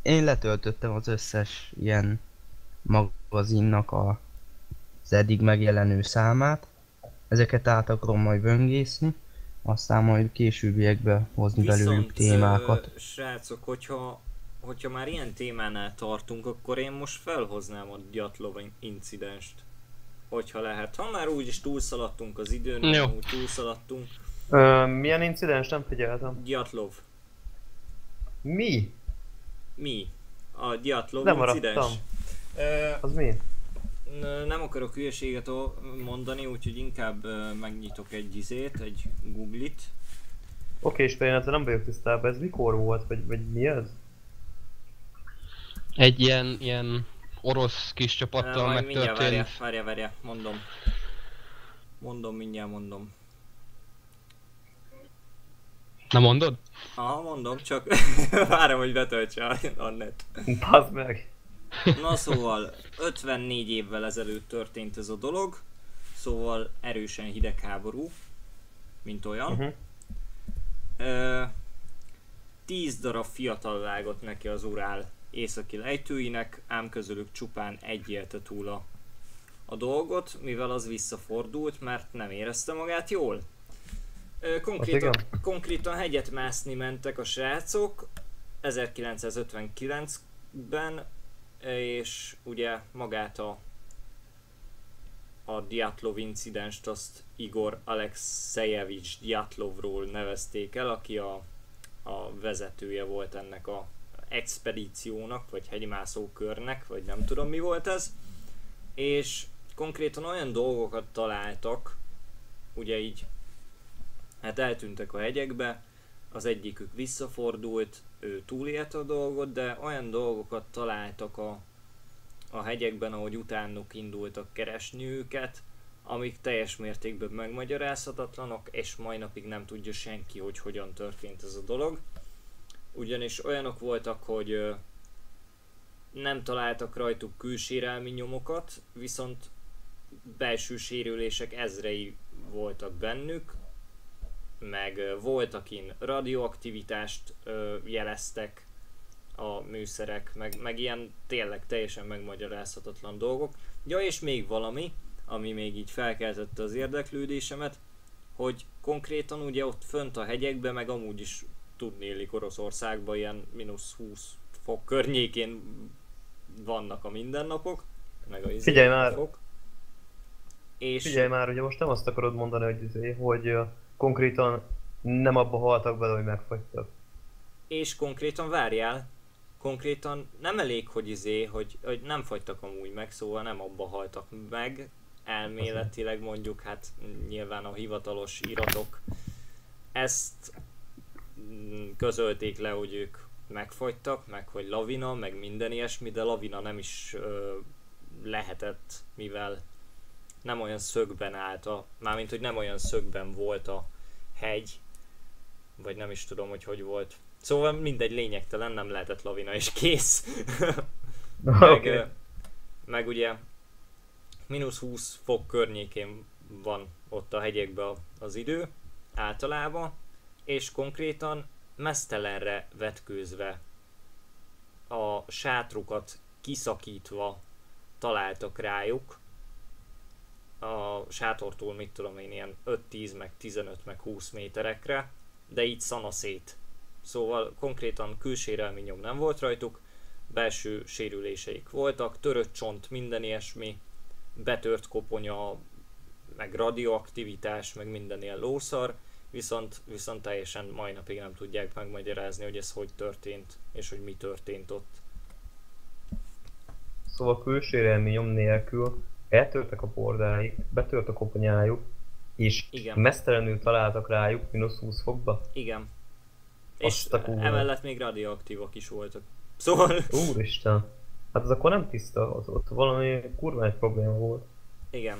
én letöltöttem az összes ilyen magazinnak a, az eddig megjelenő számát. Ezeket át akarom majd böngészni, aztán majd későbbiekbe hozni belőlük témákat. Ö, srácok, hogyha, hogyha már ilyen témánál tartunk, akkor én most felhoznám a Gyatlov incidenst. Hogyha lehet. Ha már úgyis túlszaladtunk az időn, Jó. úgy túlszaladtunk. Ö, milyen incidens? Nem figyeltem. Gyatlov. Mi? Mi? A Gyatlov Nem maradtam. incidens? Ö, Az mi? Nem akarok hülyeséget mondani, úgyhogy inkább megnyitok egy izét, egy googlit. Oké, és én ezzel nem vagyok tisztában, ez mikor volt, vagy, vagy mi ez? Egy ilyen, ilyen orosz kis csapattal Majd mindjárt várja, megtörtént. várja, várja, mondom. Mondom, mindjárt mondom. Nem mondod? Aha, mondom, csak várom, hogy betöltse a, a net. Bazd meg! Na szóval, 54 évvel ezelőtt történt ez a dolog, szóval erősen hidegháború, mint olyan. Uh-huh. Ö, 10 darab fiatal vágott neki az Urál északi lejtőinek, ám közülük csupán egy élte túl a, a dolgot, mivel az visszafordult, mert nem érezte magát jól. Konkrétan, Hát konkrétan hegyet mászni mentek a srácok 1959-ben, és ugye magát a a Dyatlov incidenst azt Igor Alexejevics Dyatlovról nevezték el, aki a, a vezetője volt ennek a expedíciónak, vagy hegymászókörnek, vagy nem tudom mi volt ez. És konkrétan olyan dolgokat találtak, ugye így, hát eltűntek a hegyekbe, az egyikük visszafordult, ő túlélte a dolgot, de olyan dolgokat találtak a, a hegyekben, ahogy utánuk indultak keresni őket, amik teljes mértékben megmagyarázhatatlanok, és mai napig nem tudja senki, hogy hogyan történt ez a dolog. Ugyanis olyanok voltak, hogy nem találtak rajtuk külsérelmi nyomokat, viszont belső sérülések ezrei voltak bennük, meg ö, volt, akin radioaktivitást jeleztek a műszerek, meg, meg ilyen tényleg teljesen megmagyarázhatatlan dolgok. Ja, és még valami, ami még így felkeltette az érdeklődésemet, hogy konkrétan ugye ott fönt a hegyekben, meg amúgy is tudnélik Oroszországban ilyen mínusz 20 fok környékén vannak a mindennapok, meg a izé- Figyelj már! fok. És Figyelj már, ugye most nem azt akarod mondani, hogy, izé, hogy konkrétan nem abba haltak bele, hogy megfagytak. és konkrétan várjál, konkrétan nem elég, hogy izé, hogy, hogy nem fagytak amúgy meg, szóval nem abba haltak meg, elméletileg mondjuk, hát nyilván a hivatalos iratok ezt közölték le, hogy ők megfagytak, meg hogy lavina, meg minden ilyesmi, de lavina nem is ö, lehetett, mivel nem olyan szögben állt a, mármint hogy nem olyan szögben volt a hegy, vagy nem is tudom, hogy hogy volt. Szóval mindegy, lényegtelen, nem lehetett lavina és kész. meg, Oké. ö, meg ugye mínusz 20 fok környékén van ott a hegyekben az idő általában, és konkrétan mesztelenre vetkőzve a sátrukat kiszakítva találtak rájuk. A sátortól mit tudom én ilyen 5-10 meg 15 meg 20 méterekre, de így szanaszét. Szóval konkrétan külsérelmi nyom nem volt rajtuk, belső sérüléseik voltak, törött csont, minden ilyesmi, betört koponya, meg radioaktivitás, meg minden ilyen lószar, viszont, viszont teljesen mai napig nem tudják megmagyarázni, hogy ez hogy történt, és hogy mi történt ott. Szóval külsérelmi nyom nélkül eltörtek a bordáik, betört a koponyájuk, és Igen. mesztelenül találtak rájuk mínusz 20 fokba. Igen. És Azt kurva. emellett még radioaktívak is voltak. Szóval, Úristen! Hát az akkor nem tiszta, ott, ott valami kurva egy probléma volt. igen.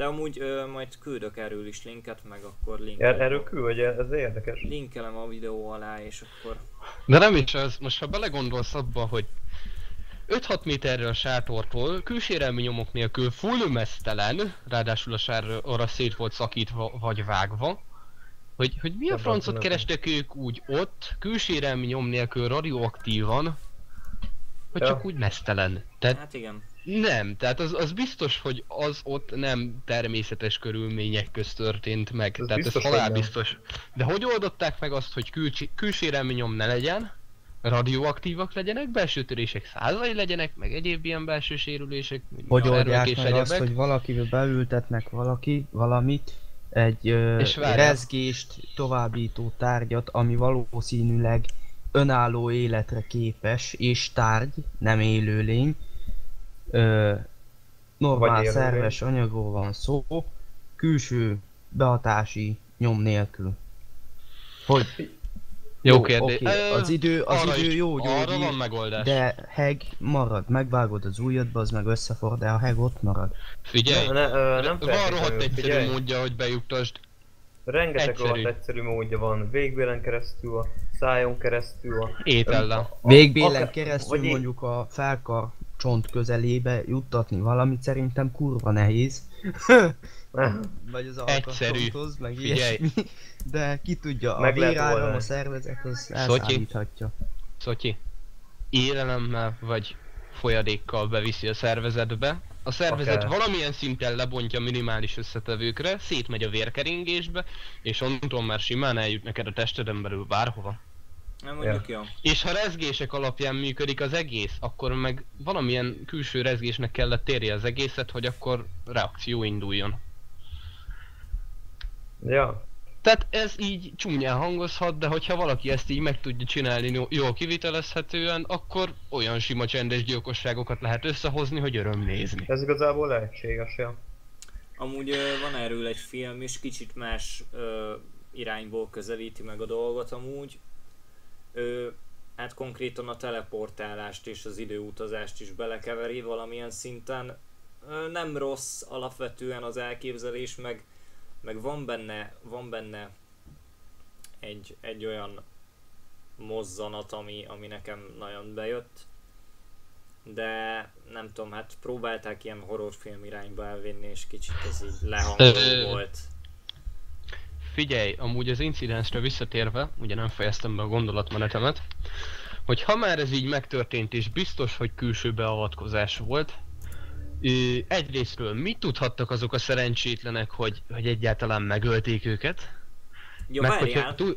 De amúgy ö, majd küldök erről is linket, meg akkor Er, linkelem, erről küldj, ez érdekes. linkelem a videó alá, és akkor De nem is az, most ha belegondolsz abba, hogy 5-6 méterre a sátortól, külsérelmi nyomok nélkül full mesztelen, ráadásul a sár arra szét volt szakítva vagy vágva, hogy, hogy mi a francot kerestek ők úgy ott, külsérelmi nyom nélkül radioaktívan, hogy Ja. csak úgy mesztelen. Tehát hát igen. Nem, tehát az, az biztos, hogy az ott nem természetes körülmények közt történt meg. Ez tehát biztos, ez halál biztos. De hogy oldották meg azt, hogy külcsi, külsérelmi nyom ne legyen, radioaktívak legyenek, belső törések százai legyenek, meg egyéb ilyen belső sérülések, Hogy oldják meg azt, egyebek. hogy valakivel beültetnek valaki, valamit, egy ö, rezgést továbbító tárgyat, ami valószínűleg önálló életre képes, és tárgy, nem élőlény, ö, normál szerves anyagról van szó, külső behatási nyom nélkül. Hogy Jó kérdés. oké, Ö, az idő, az arra idő is- jó Arra gyógyír, van megoldás. de heg marad, megvágod az ujjadba, az meg összefor, de a heg ott marad. Figyelj, Ne, ne, ö, nem van rohadt egyszerű figyelj. módja, hogy bejuttasd. Rengeteg Egyszerű. rohadt egyszerű módja van. Végbélen keresztül, a szájon keresztül. a- Étellel. Végbélen keresztül mondjuk a felkar csont közelébe juttatni valamit szerintem kurva nehéz. Vagy az Egyszerű. alkatcsonthoz, meg Figyelj. ilyesmi. De ki tudja, a Meg lehet véráram, a szervezet az Szotyi. elszállíthatja. Szotyi, élelemmel vagy folyadékkal beviszi a szervezetbe. A szervezet Akár. valamilyen szinten lebontja minimális összetevőkre, szétmegy a vérkeringésbe, és onnantól már simán eljut neked a testeden belül bárhova. Nem mondjuk ja. És ha rezgések alapján működik az egész, akkor meg valamilyen külső rezgésnek kellett érje az egészet, hogy akkor reakció induljon. Ja. Tehát ez így csúnyán hangozhat, de hogyha valaki ezt így meg tudja csinálni jó- jól kivitelezhetően, akkor olyan sima csendes gyilkosságokat lehet összehozni, hogy öröm nézni. Ez igazából lehetséges, ja. Amúgy van erről egy film is, kicsit más ö, irányból közelíti meg a dolgot amúgy. Ö, hát konkrétan a teleportálást és az időutazást is belekeveri valamilyen szinten. Nem rossz alapvetően az elképzelés, meg, meg van benne, van benne egy, egy olyan mozzanat, ami, ami nekem nagyon bejött. De nem tudom, hát próbálták ilyen horrorfilm irányba elvinni, és kicsit ez így lehangoló volt. Figyelj, amúgy az incidensre visszatérve, ugye nem fejeztem be a gondolatmenetemet, hogy ha már ez így megtörtént és biztos, hogy külső beavatkozás volt, ö, egyrésztről mit tudhattak azok a szerencsétlenek, hogy, hogy egyáltalán megölték őket? Ja, meg, hogyha, tú,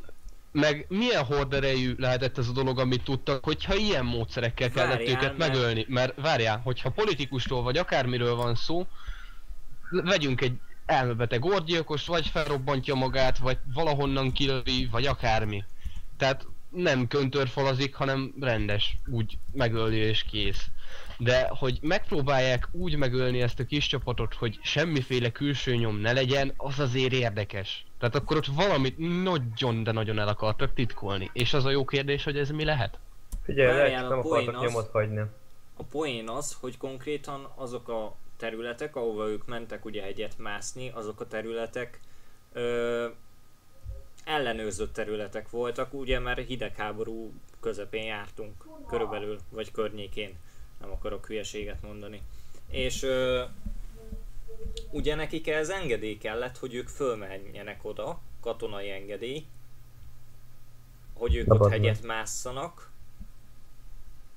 meg milyen horderejű lehetett ez a dolog, amit tudtak, hogyha ilyen módszerekkel kellett Várjál, őket mert- megölni. Mert várjál, hogyha politikustól vagy akármiről van szó, vegyünk egy elmebeteg orgyilkos, vagy felrobbantja magát, vagy valahonnan kilövi, vagy akármi. Tehát nem köntörfalazik, hanem rendes, úgy megöli és kész. De hogy megpróbálják úgy megölni ezt a kis csapatot, hogy semmiféle külső nyom ne legyen, az azért érdekes. Tehát akkor ott valamit nagyon, de nagyon el akartak titkolni. És az a jó kérdés, hogy ez mi lehet? Figyelj, lehet, nem akartak az- nyomot hagyni. a poén az, hogy konkrétan azok a területek, ahova ők mentek ugye egyet mászni, azok a területek ö, ellenőrzött területek voltak, ugye mert hidegháború közepén jártunk, körülbelül, vagy környékén, nem akarok hülyeséget mondani. És ö, ugye nekik ez engedély kellett, hogy ők fölmenjenek oda, katonai engedély, hogy ők ott hegyet másszanak,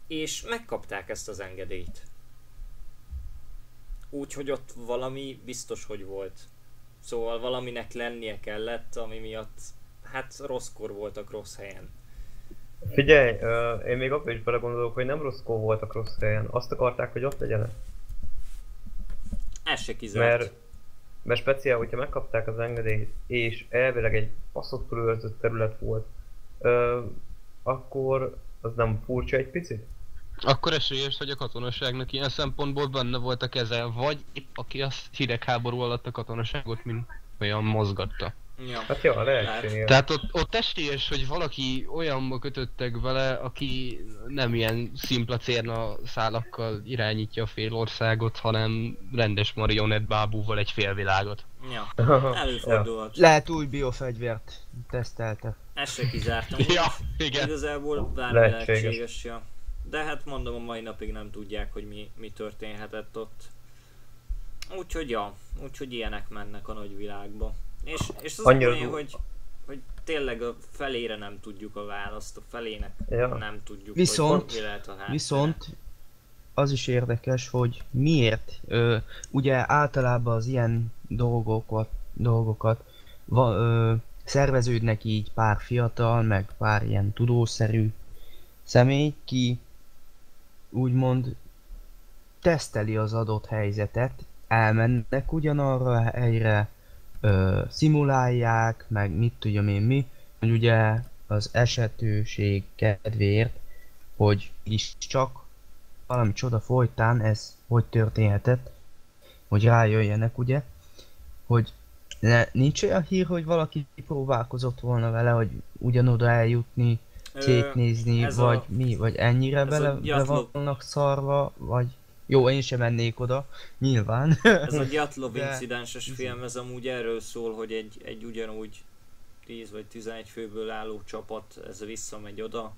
és megkapták ezt az engedélyt. Úgyhogy ott valami biztos, hogy volt. Szóval valaminek lennie kellett, ami miatt hát rosszkor voltak rossz helyen. Figyelj, én még abban is belegondolok, hogy nem rosszkor voltak rossz helyen. Azt akarták, hogy ott legyenek. Ez se kizárt. Mert, mert speciál, hogyha megkapták az engedélyt, és elvileg egy passzoktul őrzött terület volt, ö, akkor az nem furcsa egy picit? Akkor esélyes, hogy a katonaságnak ilyen szempontból benne volt a keze, vagy épp aki a hidegháború alatt a katonaságot mint olyan mozgatta. Ja. Hát jó, lehetséges. Tehát ott, ott esélyes, hogy valaki olyanba kötöttek vele, aki nem ilyen szimpla cérna szálakkal irányítja a fél országot, hanem rendes marionett bábúval egy félvilágot. ja. ja. Előfordulhat. Lehet új biofegyvert teszteltek. Ez se kizártam. Ja, igen. Igazából bármi Lehetséges. lehetséges. ja. De hát mondom, a mai napig nem tudják, hogy mi, mi történhetett ott. Úgyhogy ja, úgyhogy ilyenek mennek a nagyvilágba. És, és az Annyira a poén, du- hogy, hogy tényleg a felére nem tudjuk a választ, a felének Ja. nem tudjuk, Viszont- hogy mi lehet a háttere. Viszont az is érdekes, hogy miért, ö, ugye általában az ilyen dolgokat, dolgokat va, ö, szerveződnek így pár fiatal, meg pár ilyen tudószerű személy, ki úgymond teszteli az adott helyzetet, elmennek ugyanarra a helyre, ö, szimulálják, meg mit tudjam én mi, hogy ugye az esetőség kedvéért, hogy is csak valami csoda folytán ez hogy történhetett, hogy rájöjjenek ugye, hogy ne, nincs olyan hír, hogy valaki próbálkozott volna vele, hogy ugyanoda eljutni, szétnézni, ez vagy a- mi, vagy ennyire bele, bele vannak szarva, vagy jó, én sem mennék oda, nyilván. Ez a Gyatlov De- incidenses film, ez amúgy erről szól, hogy egy, egy ugyanúgy 10 vagy 11 főből álló csapat, ez visszamegy oda,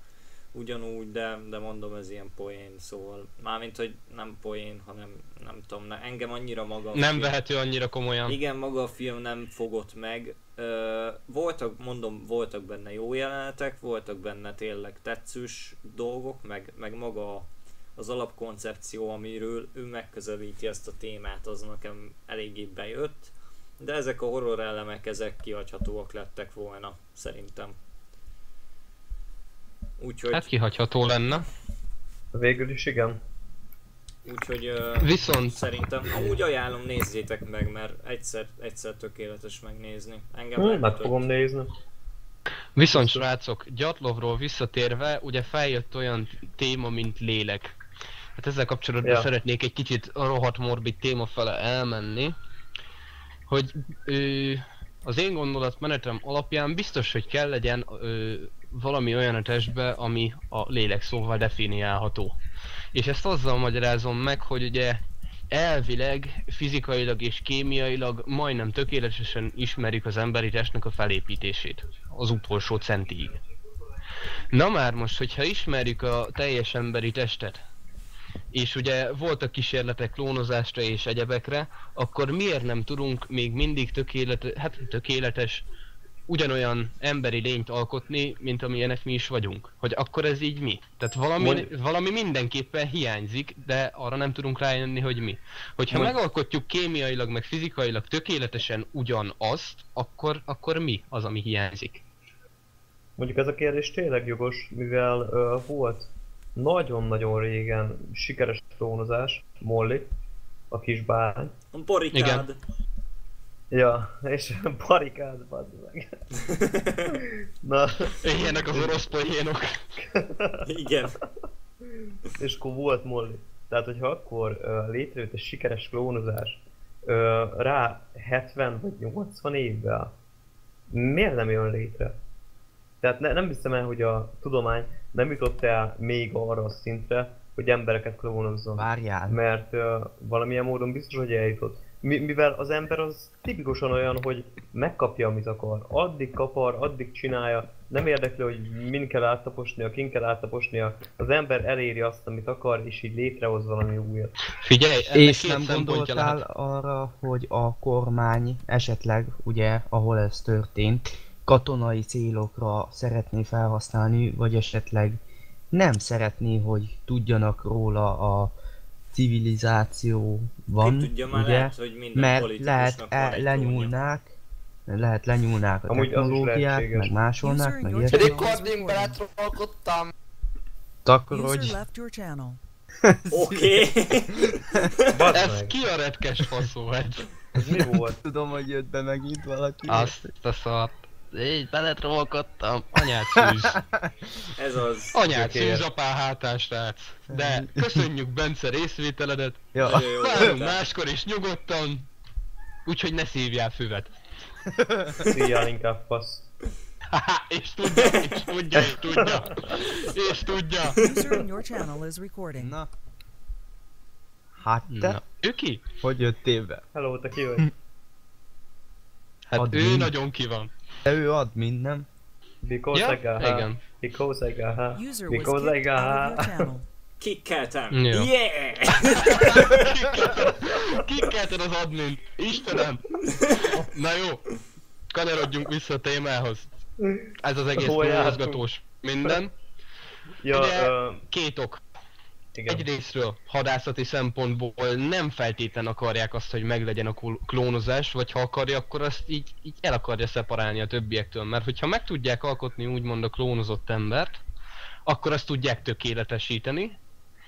ugyanúgy, de, de mondom, ez ilyen poén, szóval mármint, hogy nem poén, hanem nem tudom, ne, engem annyira maga Nem film- vehető annyira komolyan. Igen, maga a film nem fogott meg. Ö, voltak, mondom, voltak benne jó jelenetek, voltak benne tényleg tetszős dolgok, meg, meg maga az alapkoncepció, amiről ő megközelíti ezt a témát, az nekem eléggé bejött. De ezek a horror elemek, ezek kihagyhatóak lettek volna, szerintem. Úgyhogy, Hát kihagyható lenne. Végül is igen. úgyhogy ö, Viszont szerintem, amúgy ajánlom, nézzétek meg, mert egyszer, egyszer tökéletes megnézni. Engem Hm, meg fogom nézni. Viszont srácok, Gyatlovról visszatérve, ugye feljött olyan téma, mint lélek. Hát ezzel kapcsolatban Ja. szeretnék egy kicsit a rohadt morbid téma fele elmenni, hogy ö, az én gondolatmenetem alapján biztos, hogy kell legyen ö, valami olyan a testbe, ami a lélek szóval definiálható. És ezt azzal magyarázom meg, hogy ugye elvileg, fizikailag és kémiailag majdnem tökéletesen ismerjük az emberi testnek a felépítését. Az utolsó centig. Na már most, hogyha ismerjük a teljes emberi testet, és ugye voltak kísérletek klónozásra és egyebekre, akkor miért nem tudunk még mindig tökéletes, hát tökéletes, ugyanolyan emberi lényt alkotni, mint amilyenek mi is vagyunk? Hogy akkor ez így mi? Tehát valami, Mondj- valami mindenképpen hiányzik, de arra nem tudunk rájönni, hogy mi. Hogyha Mondj- megalkotjuk kémiailag, meg fizikailag tökéletesen ugyanazt, akkor, akkor mi az, ami hiányzik? Mondjuk ez a kérdés tényleg jogos, mivel uh, volt nagyon-nagyon régen sikeres klónozás, Molly, a kis bány. Borikád. Ja, és barikád, bazd meg. Na, Éljenek az orosz poénok. Igen. és akkor volt Molly. Tehát, hogyha akkor uh, létrejött egy sikeres klónozás uh, rá 70 vagy 80 évvel, miért nem jön létre? Tehát ne, nem hiszem el, hogy a tudomány nem jutott el még arra a szintre, hogy embereket klónozzon. Várjál. Mert uh, valamilyen módon biztos, hogy eljutott. Mi, mivel az ember az tipikusan olyan, hogy megkapja, amit akar. Addig kapar, addig csinálja, nem érdekli, hogy min kell áttaposnia, kin kell áttaposnia. Az ember eléri azt, amit akar, és így létrehoz valami újat. Figyelj, ennek És nem gondoltál lehet. arra, hogy a kormány esetleg, ugye, ahol ez történt, katonai célokra szeretné felhasználni, vagy esetleg nem szeretné, hogy tudjanak róla a civilizáció van, Ki tudja már ugye? lehet, hogy minden mert politikusnak lehet e, lenyúlnák, lehet lenyúlnák a Amúgy technológiát, lehetséges. meg másolnák, meg ilyesmi. recording. beletrollkodtam. User Takarodj! left your channel. Oké. Ez ki a retkes faszó egy? Ez mi volt? Tudom, hogy jött be megint valaki. Azt a szart. Így beletrollkodtam. Anyát szűz. Ez az. Anyát szűz apá hátás srác. De köszönjük Bence részvételedet. Jó Várunk máskor is nyugodtan. Úgyhogy ne szívjál füvet. Szíjjál inkább fasz. És tudja, és tudja, és tudja. És tudja. User in your channel is recording. Na. Hát te, Na, ő ki? hogy jöttél be? Hello, te ki vagy? Hát Admin. ő nagyon ki van. Te ő admin, nem? Because Ja, I got ha. igen. Because I got ha. User Because I got channel. Kikkeltem. Jó. Yeah! Kikkelted az admin. Istenem. Na jó. Kanyarodjunk vissza a témához. Ez az egész mozgatós minden. Ja, Ugye- ö, Két ok. Igen. Egyrésztről hadászati szempontból nem feltétlen akarják azt, hogy meglegyen a klónozás, vagy ha akarja, akkor azt így, így el akarja szeparálni a többiektől. Mert hogyha meg tudják alkotni úgymond a klónozott embert, akkor azt tudják tökéletesíteni,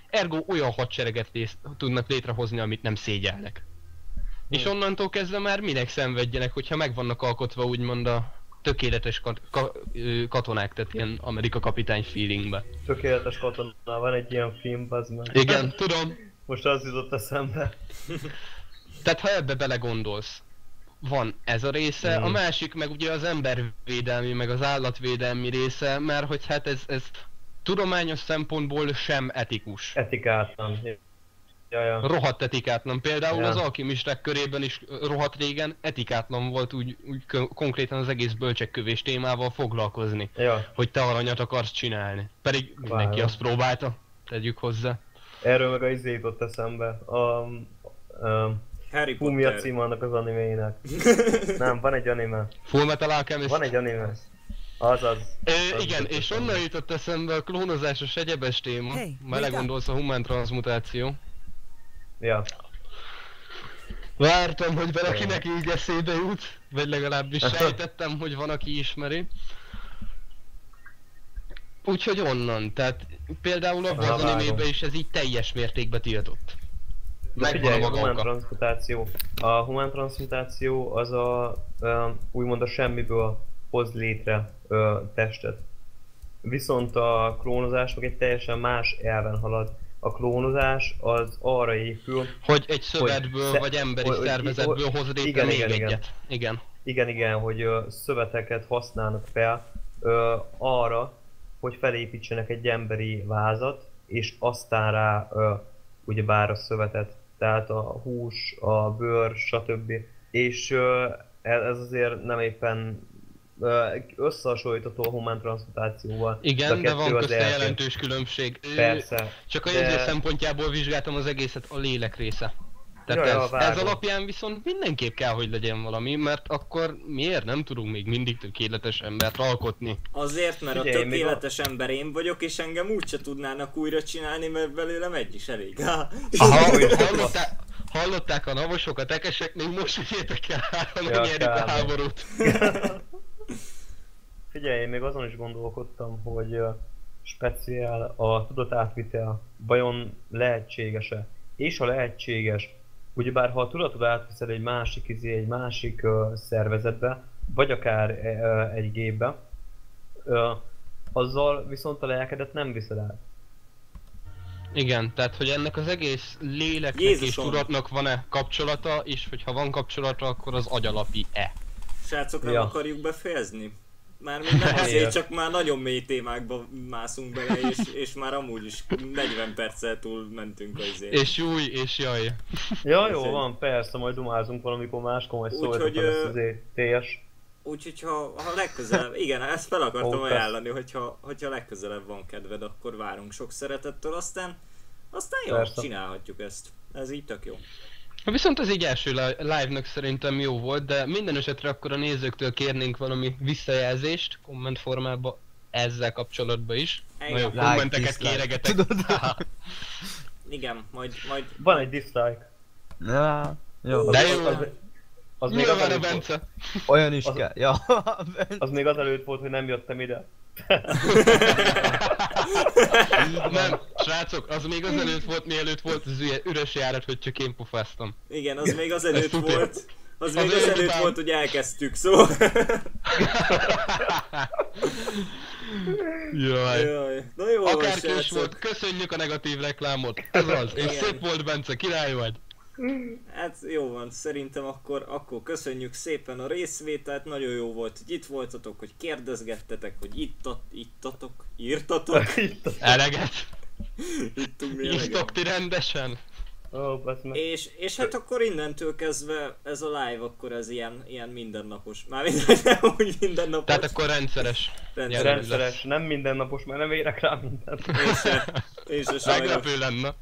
ergo olyan hadsereget lész, tudnak létrehozni, amit nem szégyelnek. És onnantól kezdve már minek szenvedjenek, hogyha meg vannak alkotva úgymond a, tökéletes kat- ka- katonák, tehát ilyen Amerika kapitány feelingbe. Tökéletes katona, van egy ilyen film, az meg. Igen, tudom. Most az jutott eszembe. Tehát ha ebbe belegondolsz, van ez a része, Mm. a másik meg ugye az embervédelmi, meg az állatvédelmi része, mert hogy hát ez, ez tudományos szempontból sem etikus. Etikátlan. Ja, ja. Rohadt etikátlan. Például Ja. az alkimisták körében is rohadt régen etikátlan volt úgy, úgy konkrétan az egész bölcsekkövés témával foglalkozni, ja. hogy te aranyat akarsz csinálni. Pedig mindenki Várom. azt próbálta, tegyük hozzá. Erről meg a izé jutott eszembe. A, a Harry cím annak az animének. Nem, van egy anime. Full Metal Alchemist. Van egy anime. Azaz. Az igen, jutott és onnan jutott eszembe a klónozásos egyebes téma. Hey, Hey, gondolsz a humán transmutáció. Ja. Vártam, hogy valakinek így eszébe jut, vagy legalábbis sejtettem, hogy van, aki ismeri. Úgyhogy onnan, tehát például abban az animében is ez így teljes mértékben tiltott. Megvan a maga humán oka. transmutáció. A humán transmutáció az a, úgymond a semmiből hoz létre ö, testet. Viszont a klónozás meg egy teljesen más elven halad. A klónozás az arra épül, Hogy egy szövetből, sze- vagy emberi hogy- hogy- szervezetből hogy- hoz létre igen, még igen, igen. egyet. Igen. igen igen, hogy ö, szöveteket használnak fel ö, arra, hogy felépítsenek egy emberi vázat, és aztán rá ö, ugyebár a szövetet, tehát a hús, a bőr, stb. És ö, ez azért nem éppen összehasonlítható a humán transmutációval. Igen, a de van közte jelentős különbség. Persze. Csak a de- jövő szempontjából vizsgáltam az egészet a lélek része. Tehát Ja, ja, ez, vágom. ez alapján viszont mindenképp kell, hogy legyen valami, mert akkor miért nem tudunk még mindig tökéletes embert alkotni? Azért, mert a Figyelj, még tökéletes ember én vagyok, és engem úgyse tudnának újra csinálni, mert belőlem egy is elég. Ha. Aha, Olyan. hallották, a navosok, a tekesek, még most figyeljetek el, három Ja, a háborút. Figyelj, én még azon is gondolkodtam, hogy ö, speciál a tudatátvitel vajon lehetséges-e? És ha lehetséges, ugyebár ha a tudatod átviszed egy másik izé, egy másik ö, szervezetbe, vagy akár ö, egy gépbe, ö, azzal viszont a lelkedet nem viszed át. Igen, tehát hogy ennek az egész léleknek Jézusom. és tudatnak van-e kapcsolata, és hogyha van kapcsolata, akkor az agyalapi-e. Srácok, nem Ja. akarjuk befejezni? Mármint nem azért, csak már nagyon mély témákba mászunk bele, és, és már amúgy is 40 perccel túl mentünk a izé. És új, és jaj. Ja, jó egy- van, persze, majd dumázunk valamikor máskor, majd ö, ezt azért TS. Úgyhogy ha, ha legközelebb, igen, ezt fel akartam Ó, ajánlani, hogyha, hogyha legközelebb van kedved, akkor várunk sok szeretettől, aztán, aztán jó, Persze. csinálhatjuk ezt. Ez így tök jó. Viszont az így első li- live-nak szerintem jó volt, de minden esetre akkor a nézőktől kérnénk valami visszajelzést komment formában ezzel kapcsolatban is. Igen. Na jó, Like, kommenteket dislike. kéregetek. Tudod? Igen, majd, majd Van egy dislike. Ja, jó. De jó. Az, az, még az, Nyilván a előtt volt, Bence. Olyan is Az- kell. Ja, az még az előtt volt, hogy nem jöttem ide. Nem, srácok, az még az előtt volt, mielőtt volt az üres járat, hogy csak én pofáztam. igen, az még az előtt volt. Az még Az az előtt előtt után. volt, hogy elkezdtük, szóval... Jaj. Jaj. Na jó, Akárki is volt, köszönjük a negatív reklámot. Ez az, és Igen. szép volt Bence, király vagy. Hát jó van, szerintem akkor, akkor köszönjük szépen a részvételt, nagyon jó volt, hogy itt voltatok, hogy kérdezgettetek, hogy ittat, ittatok, írtatok, Itt a... Eleget. ittunk mi eleget. Írtok ti rendesen. És, és hát akkor innentől kezdve ez a live, akkor ez ilyen, ilyen mindennapos. Mármint nem úgy mindennapos. Tehát akkor rendszeres. rendszeres. Rendszeres, nem mindennapos, mert nem érek rá mindent. Én se, én se. Meglepő lenne.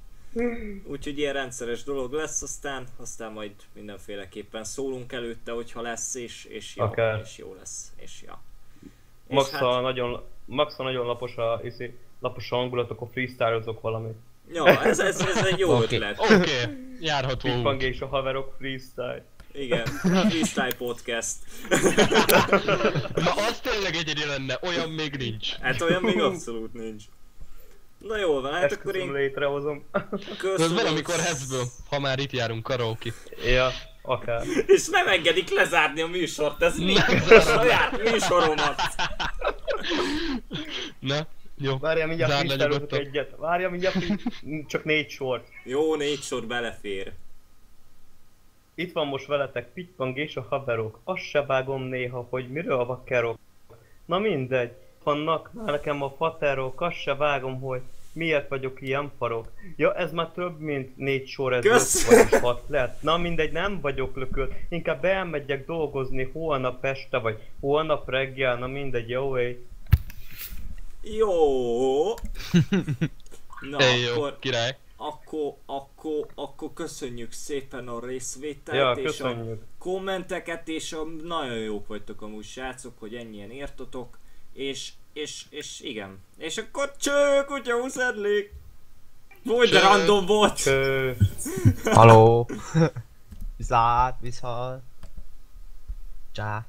Úgyhogy ilyen rendszeres dolog lesz, aztán, aztán majd mindenféleképpen szólunk előtte, hogyha lesz, és, és, jó, Akár. és jó lesz, és ja. Max, hát- ha nagyon, max, ha nagyon lapos a, iszi, lapos a hangulat, akkor freestyle-ozok valamit. Ja, ez, ez, ez egy jó Oké. ötlet. Oké, okay. járható út. és a haverok freestyle. Igen, freestyle podcast. Na az tényleg egyedi lenne, olyan még nincs. Hát olyan még abszolút nincs. Na jó van, hát akkor én létrehozom. Ez köszönöm. valamikor hezből, ha már itt járunk karaoke. ja, Akár. És nem engedik lezárni a műsort, ez mi? A saját műsoromat. Na, jó. Várjál, mindjárt Zárd le freestyle-ozok nyugodtan. egyet. Várjál, mindjárt csak négy sor. Jó, négy sor belefér. Itt van most veletek Pitpang és a haverok. Azt se vágom néha, hogy miről vakerok. Na mindegy, vannak már nekem a faterok, azt se vágom, hogy miért vagyok ilyen farok. Ja, ez már több, mint négy sor, ez vagy hat lett. Na mindegy, nem vagyok lökölt. Inkább elmegyek dolgozni holnap este, vagy holnap reggel, na mindegy, jó éj. Jó. Na, Ej, jó, akkor, király. akkor, akkor, akkor köszönjük szépen a részvételt Ja, és a köszönjük. kommenteket, és a, nagyon jók vagytok amúgy srácok, hogy ennyien értotok, és, és, és igen. És akkor cső, kutya, huszedlék! Volt, de random volt! Cső. Haló! Viszlát, viszhal. Csá.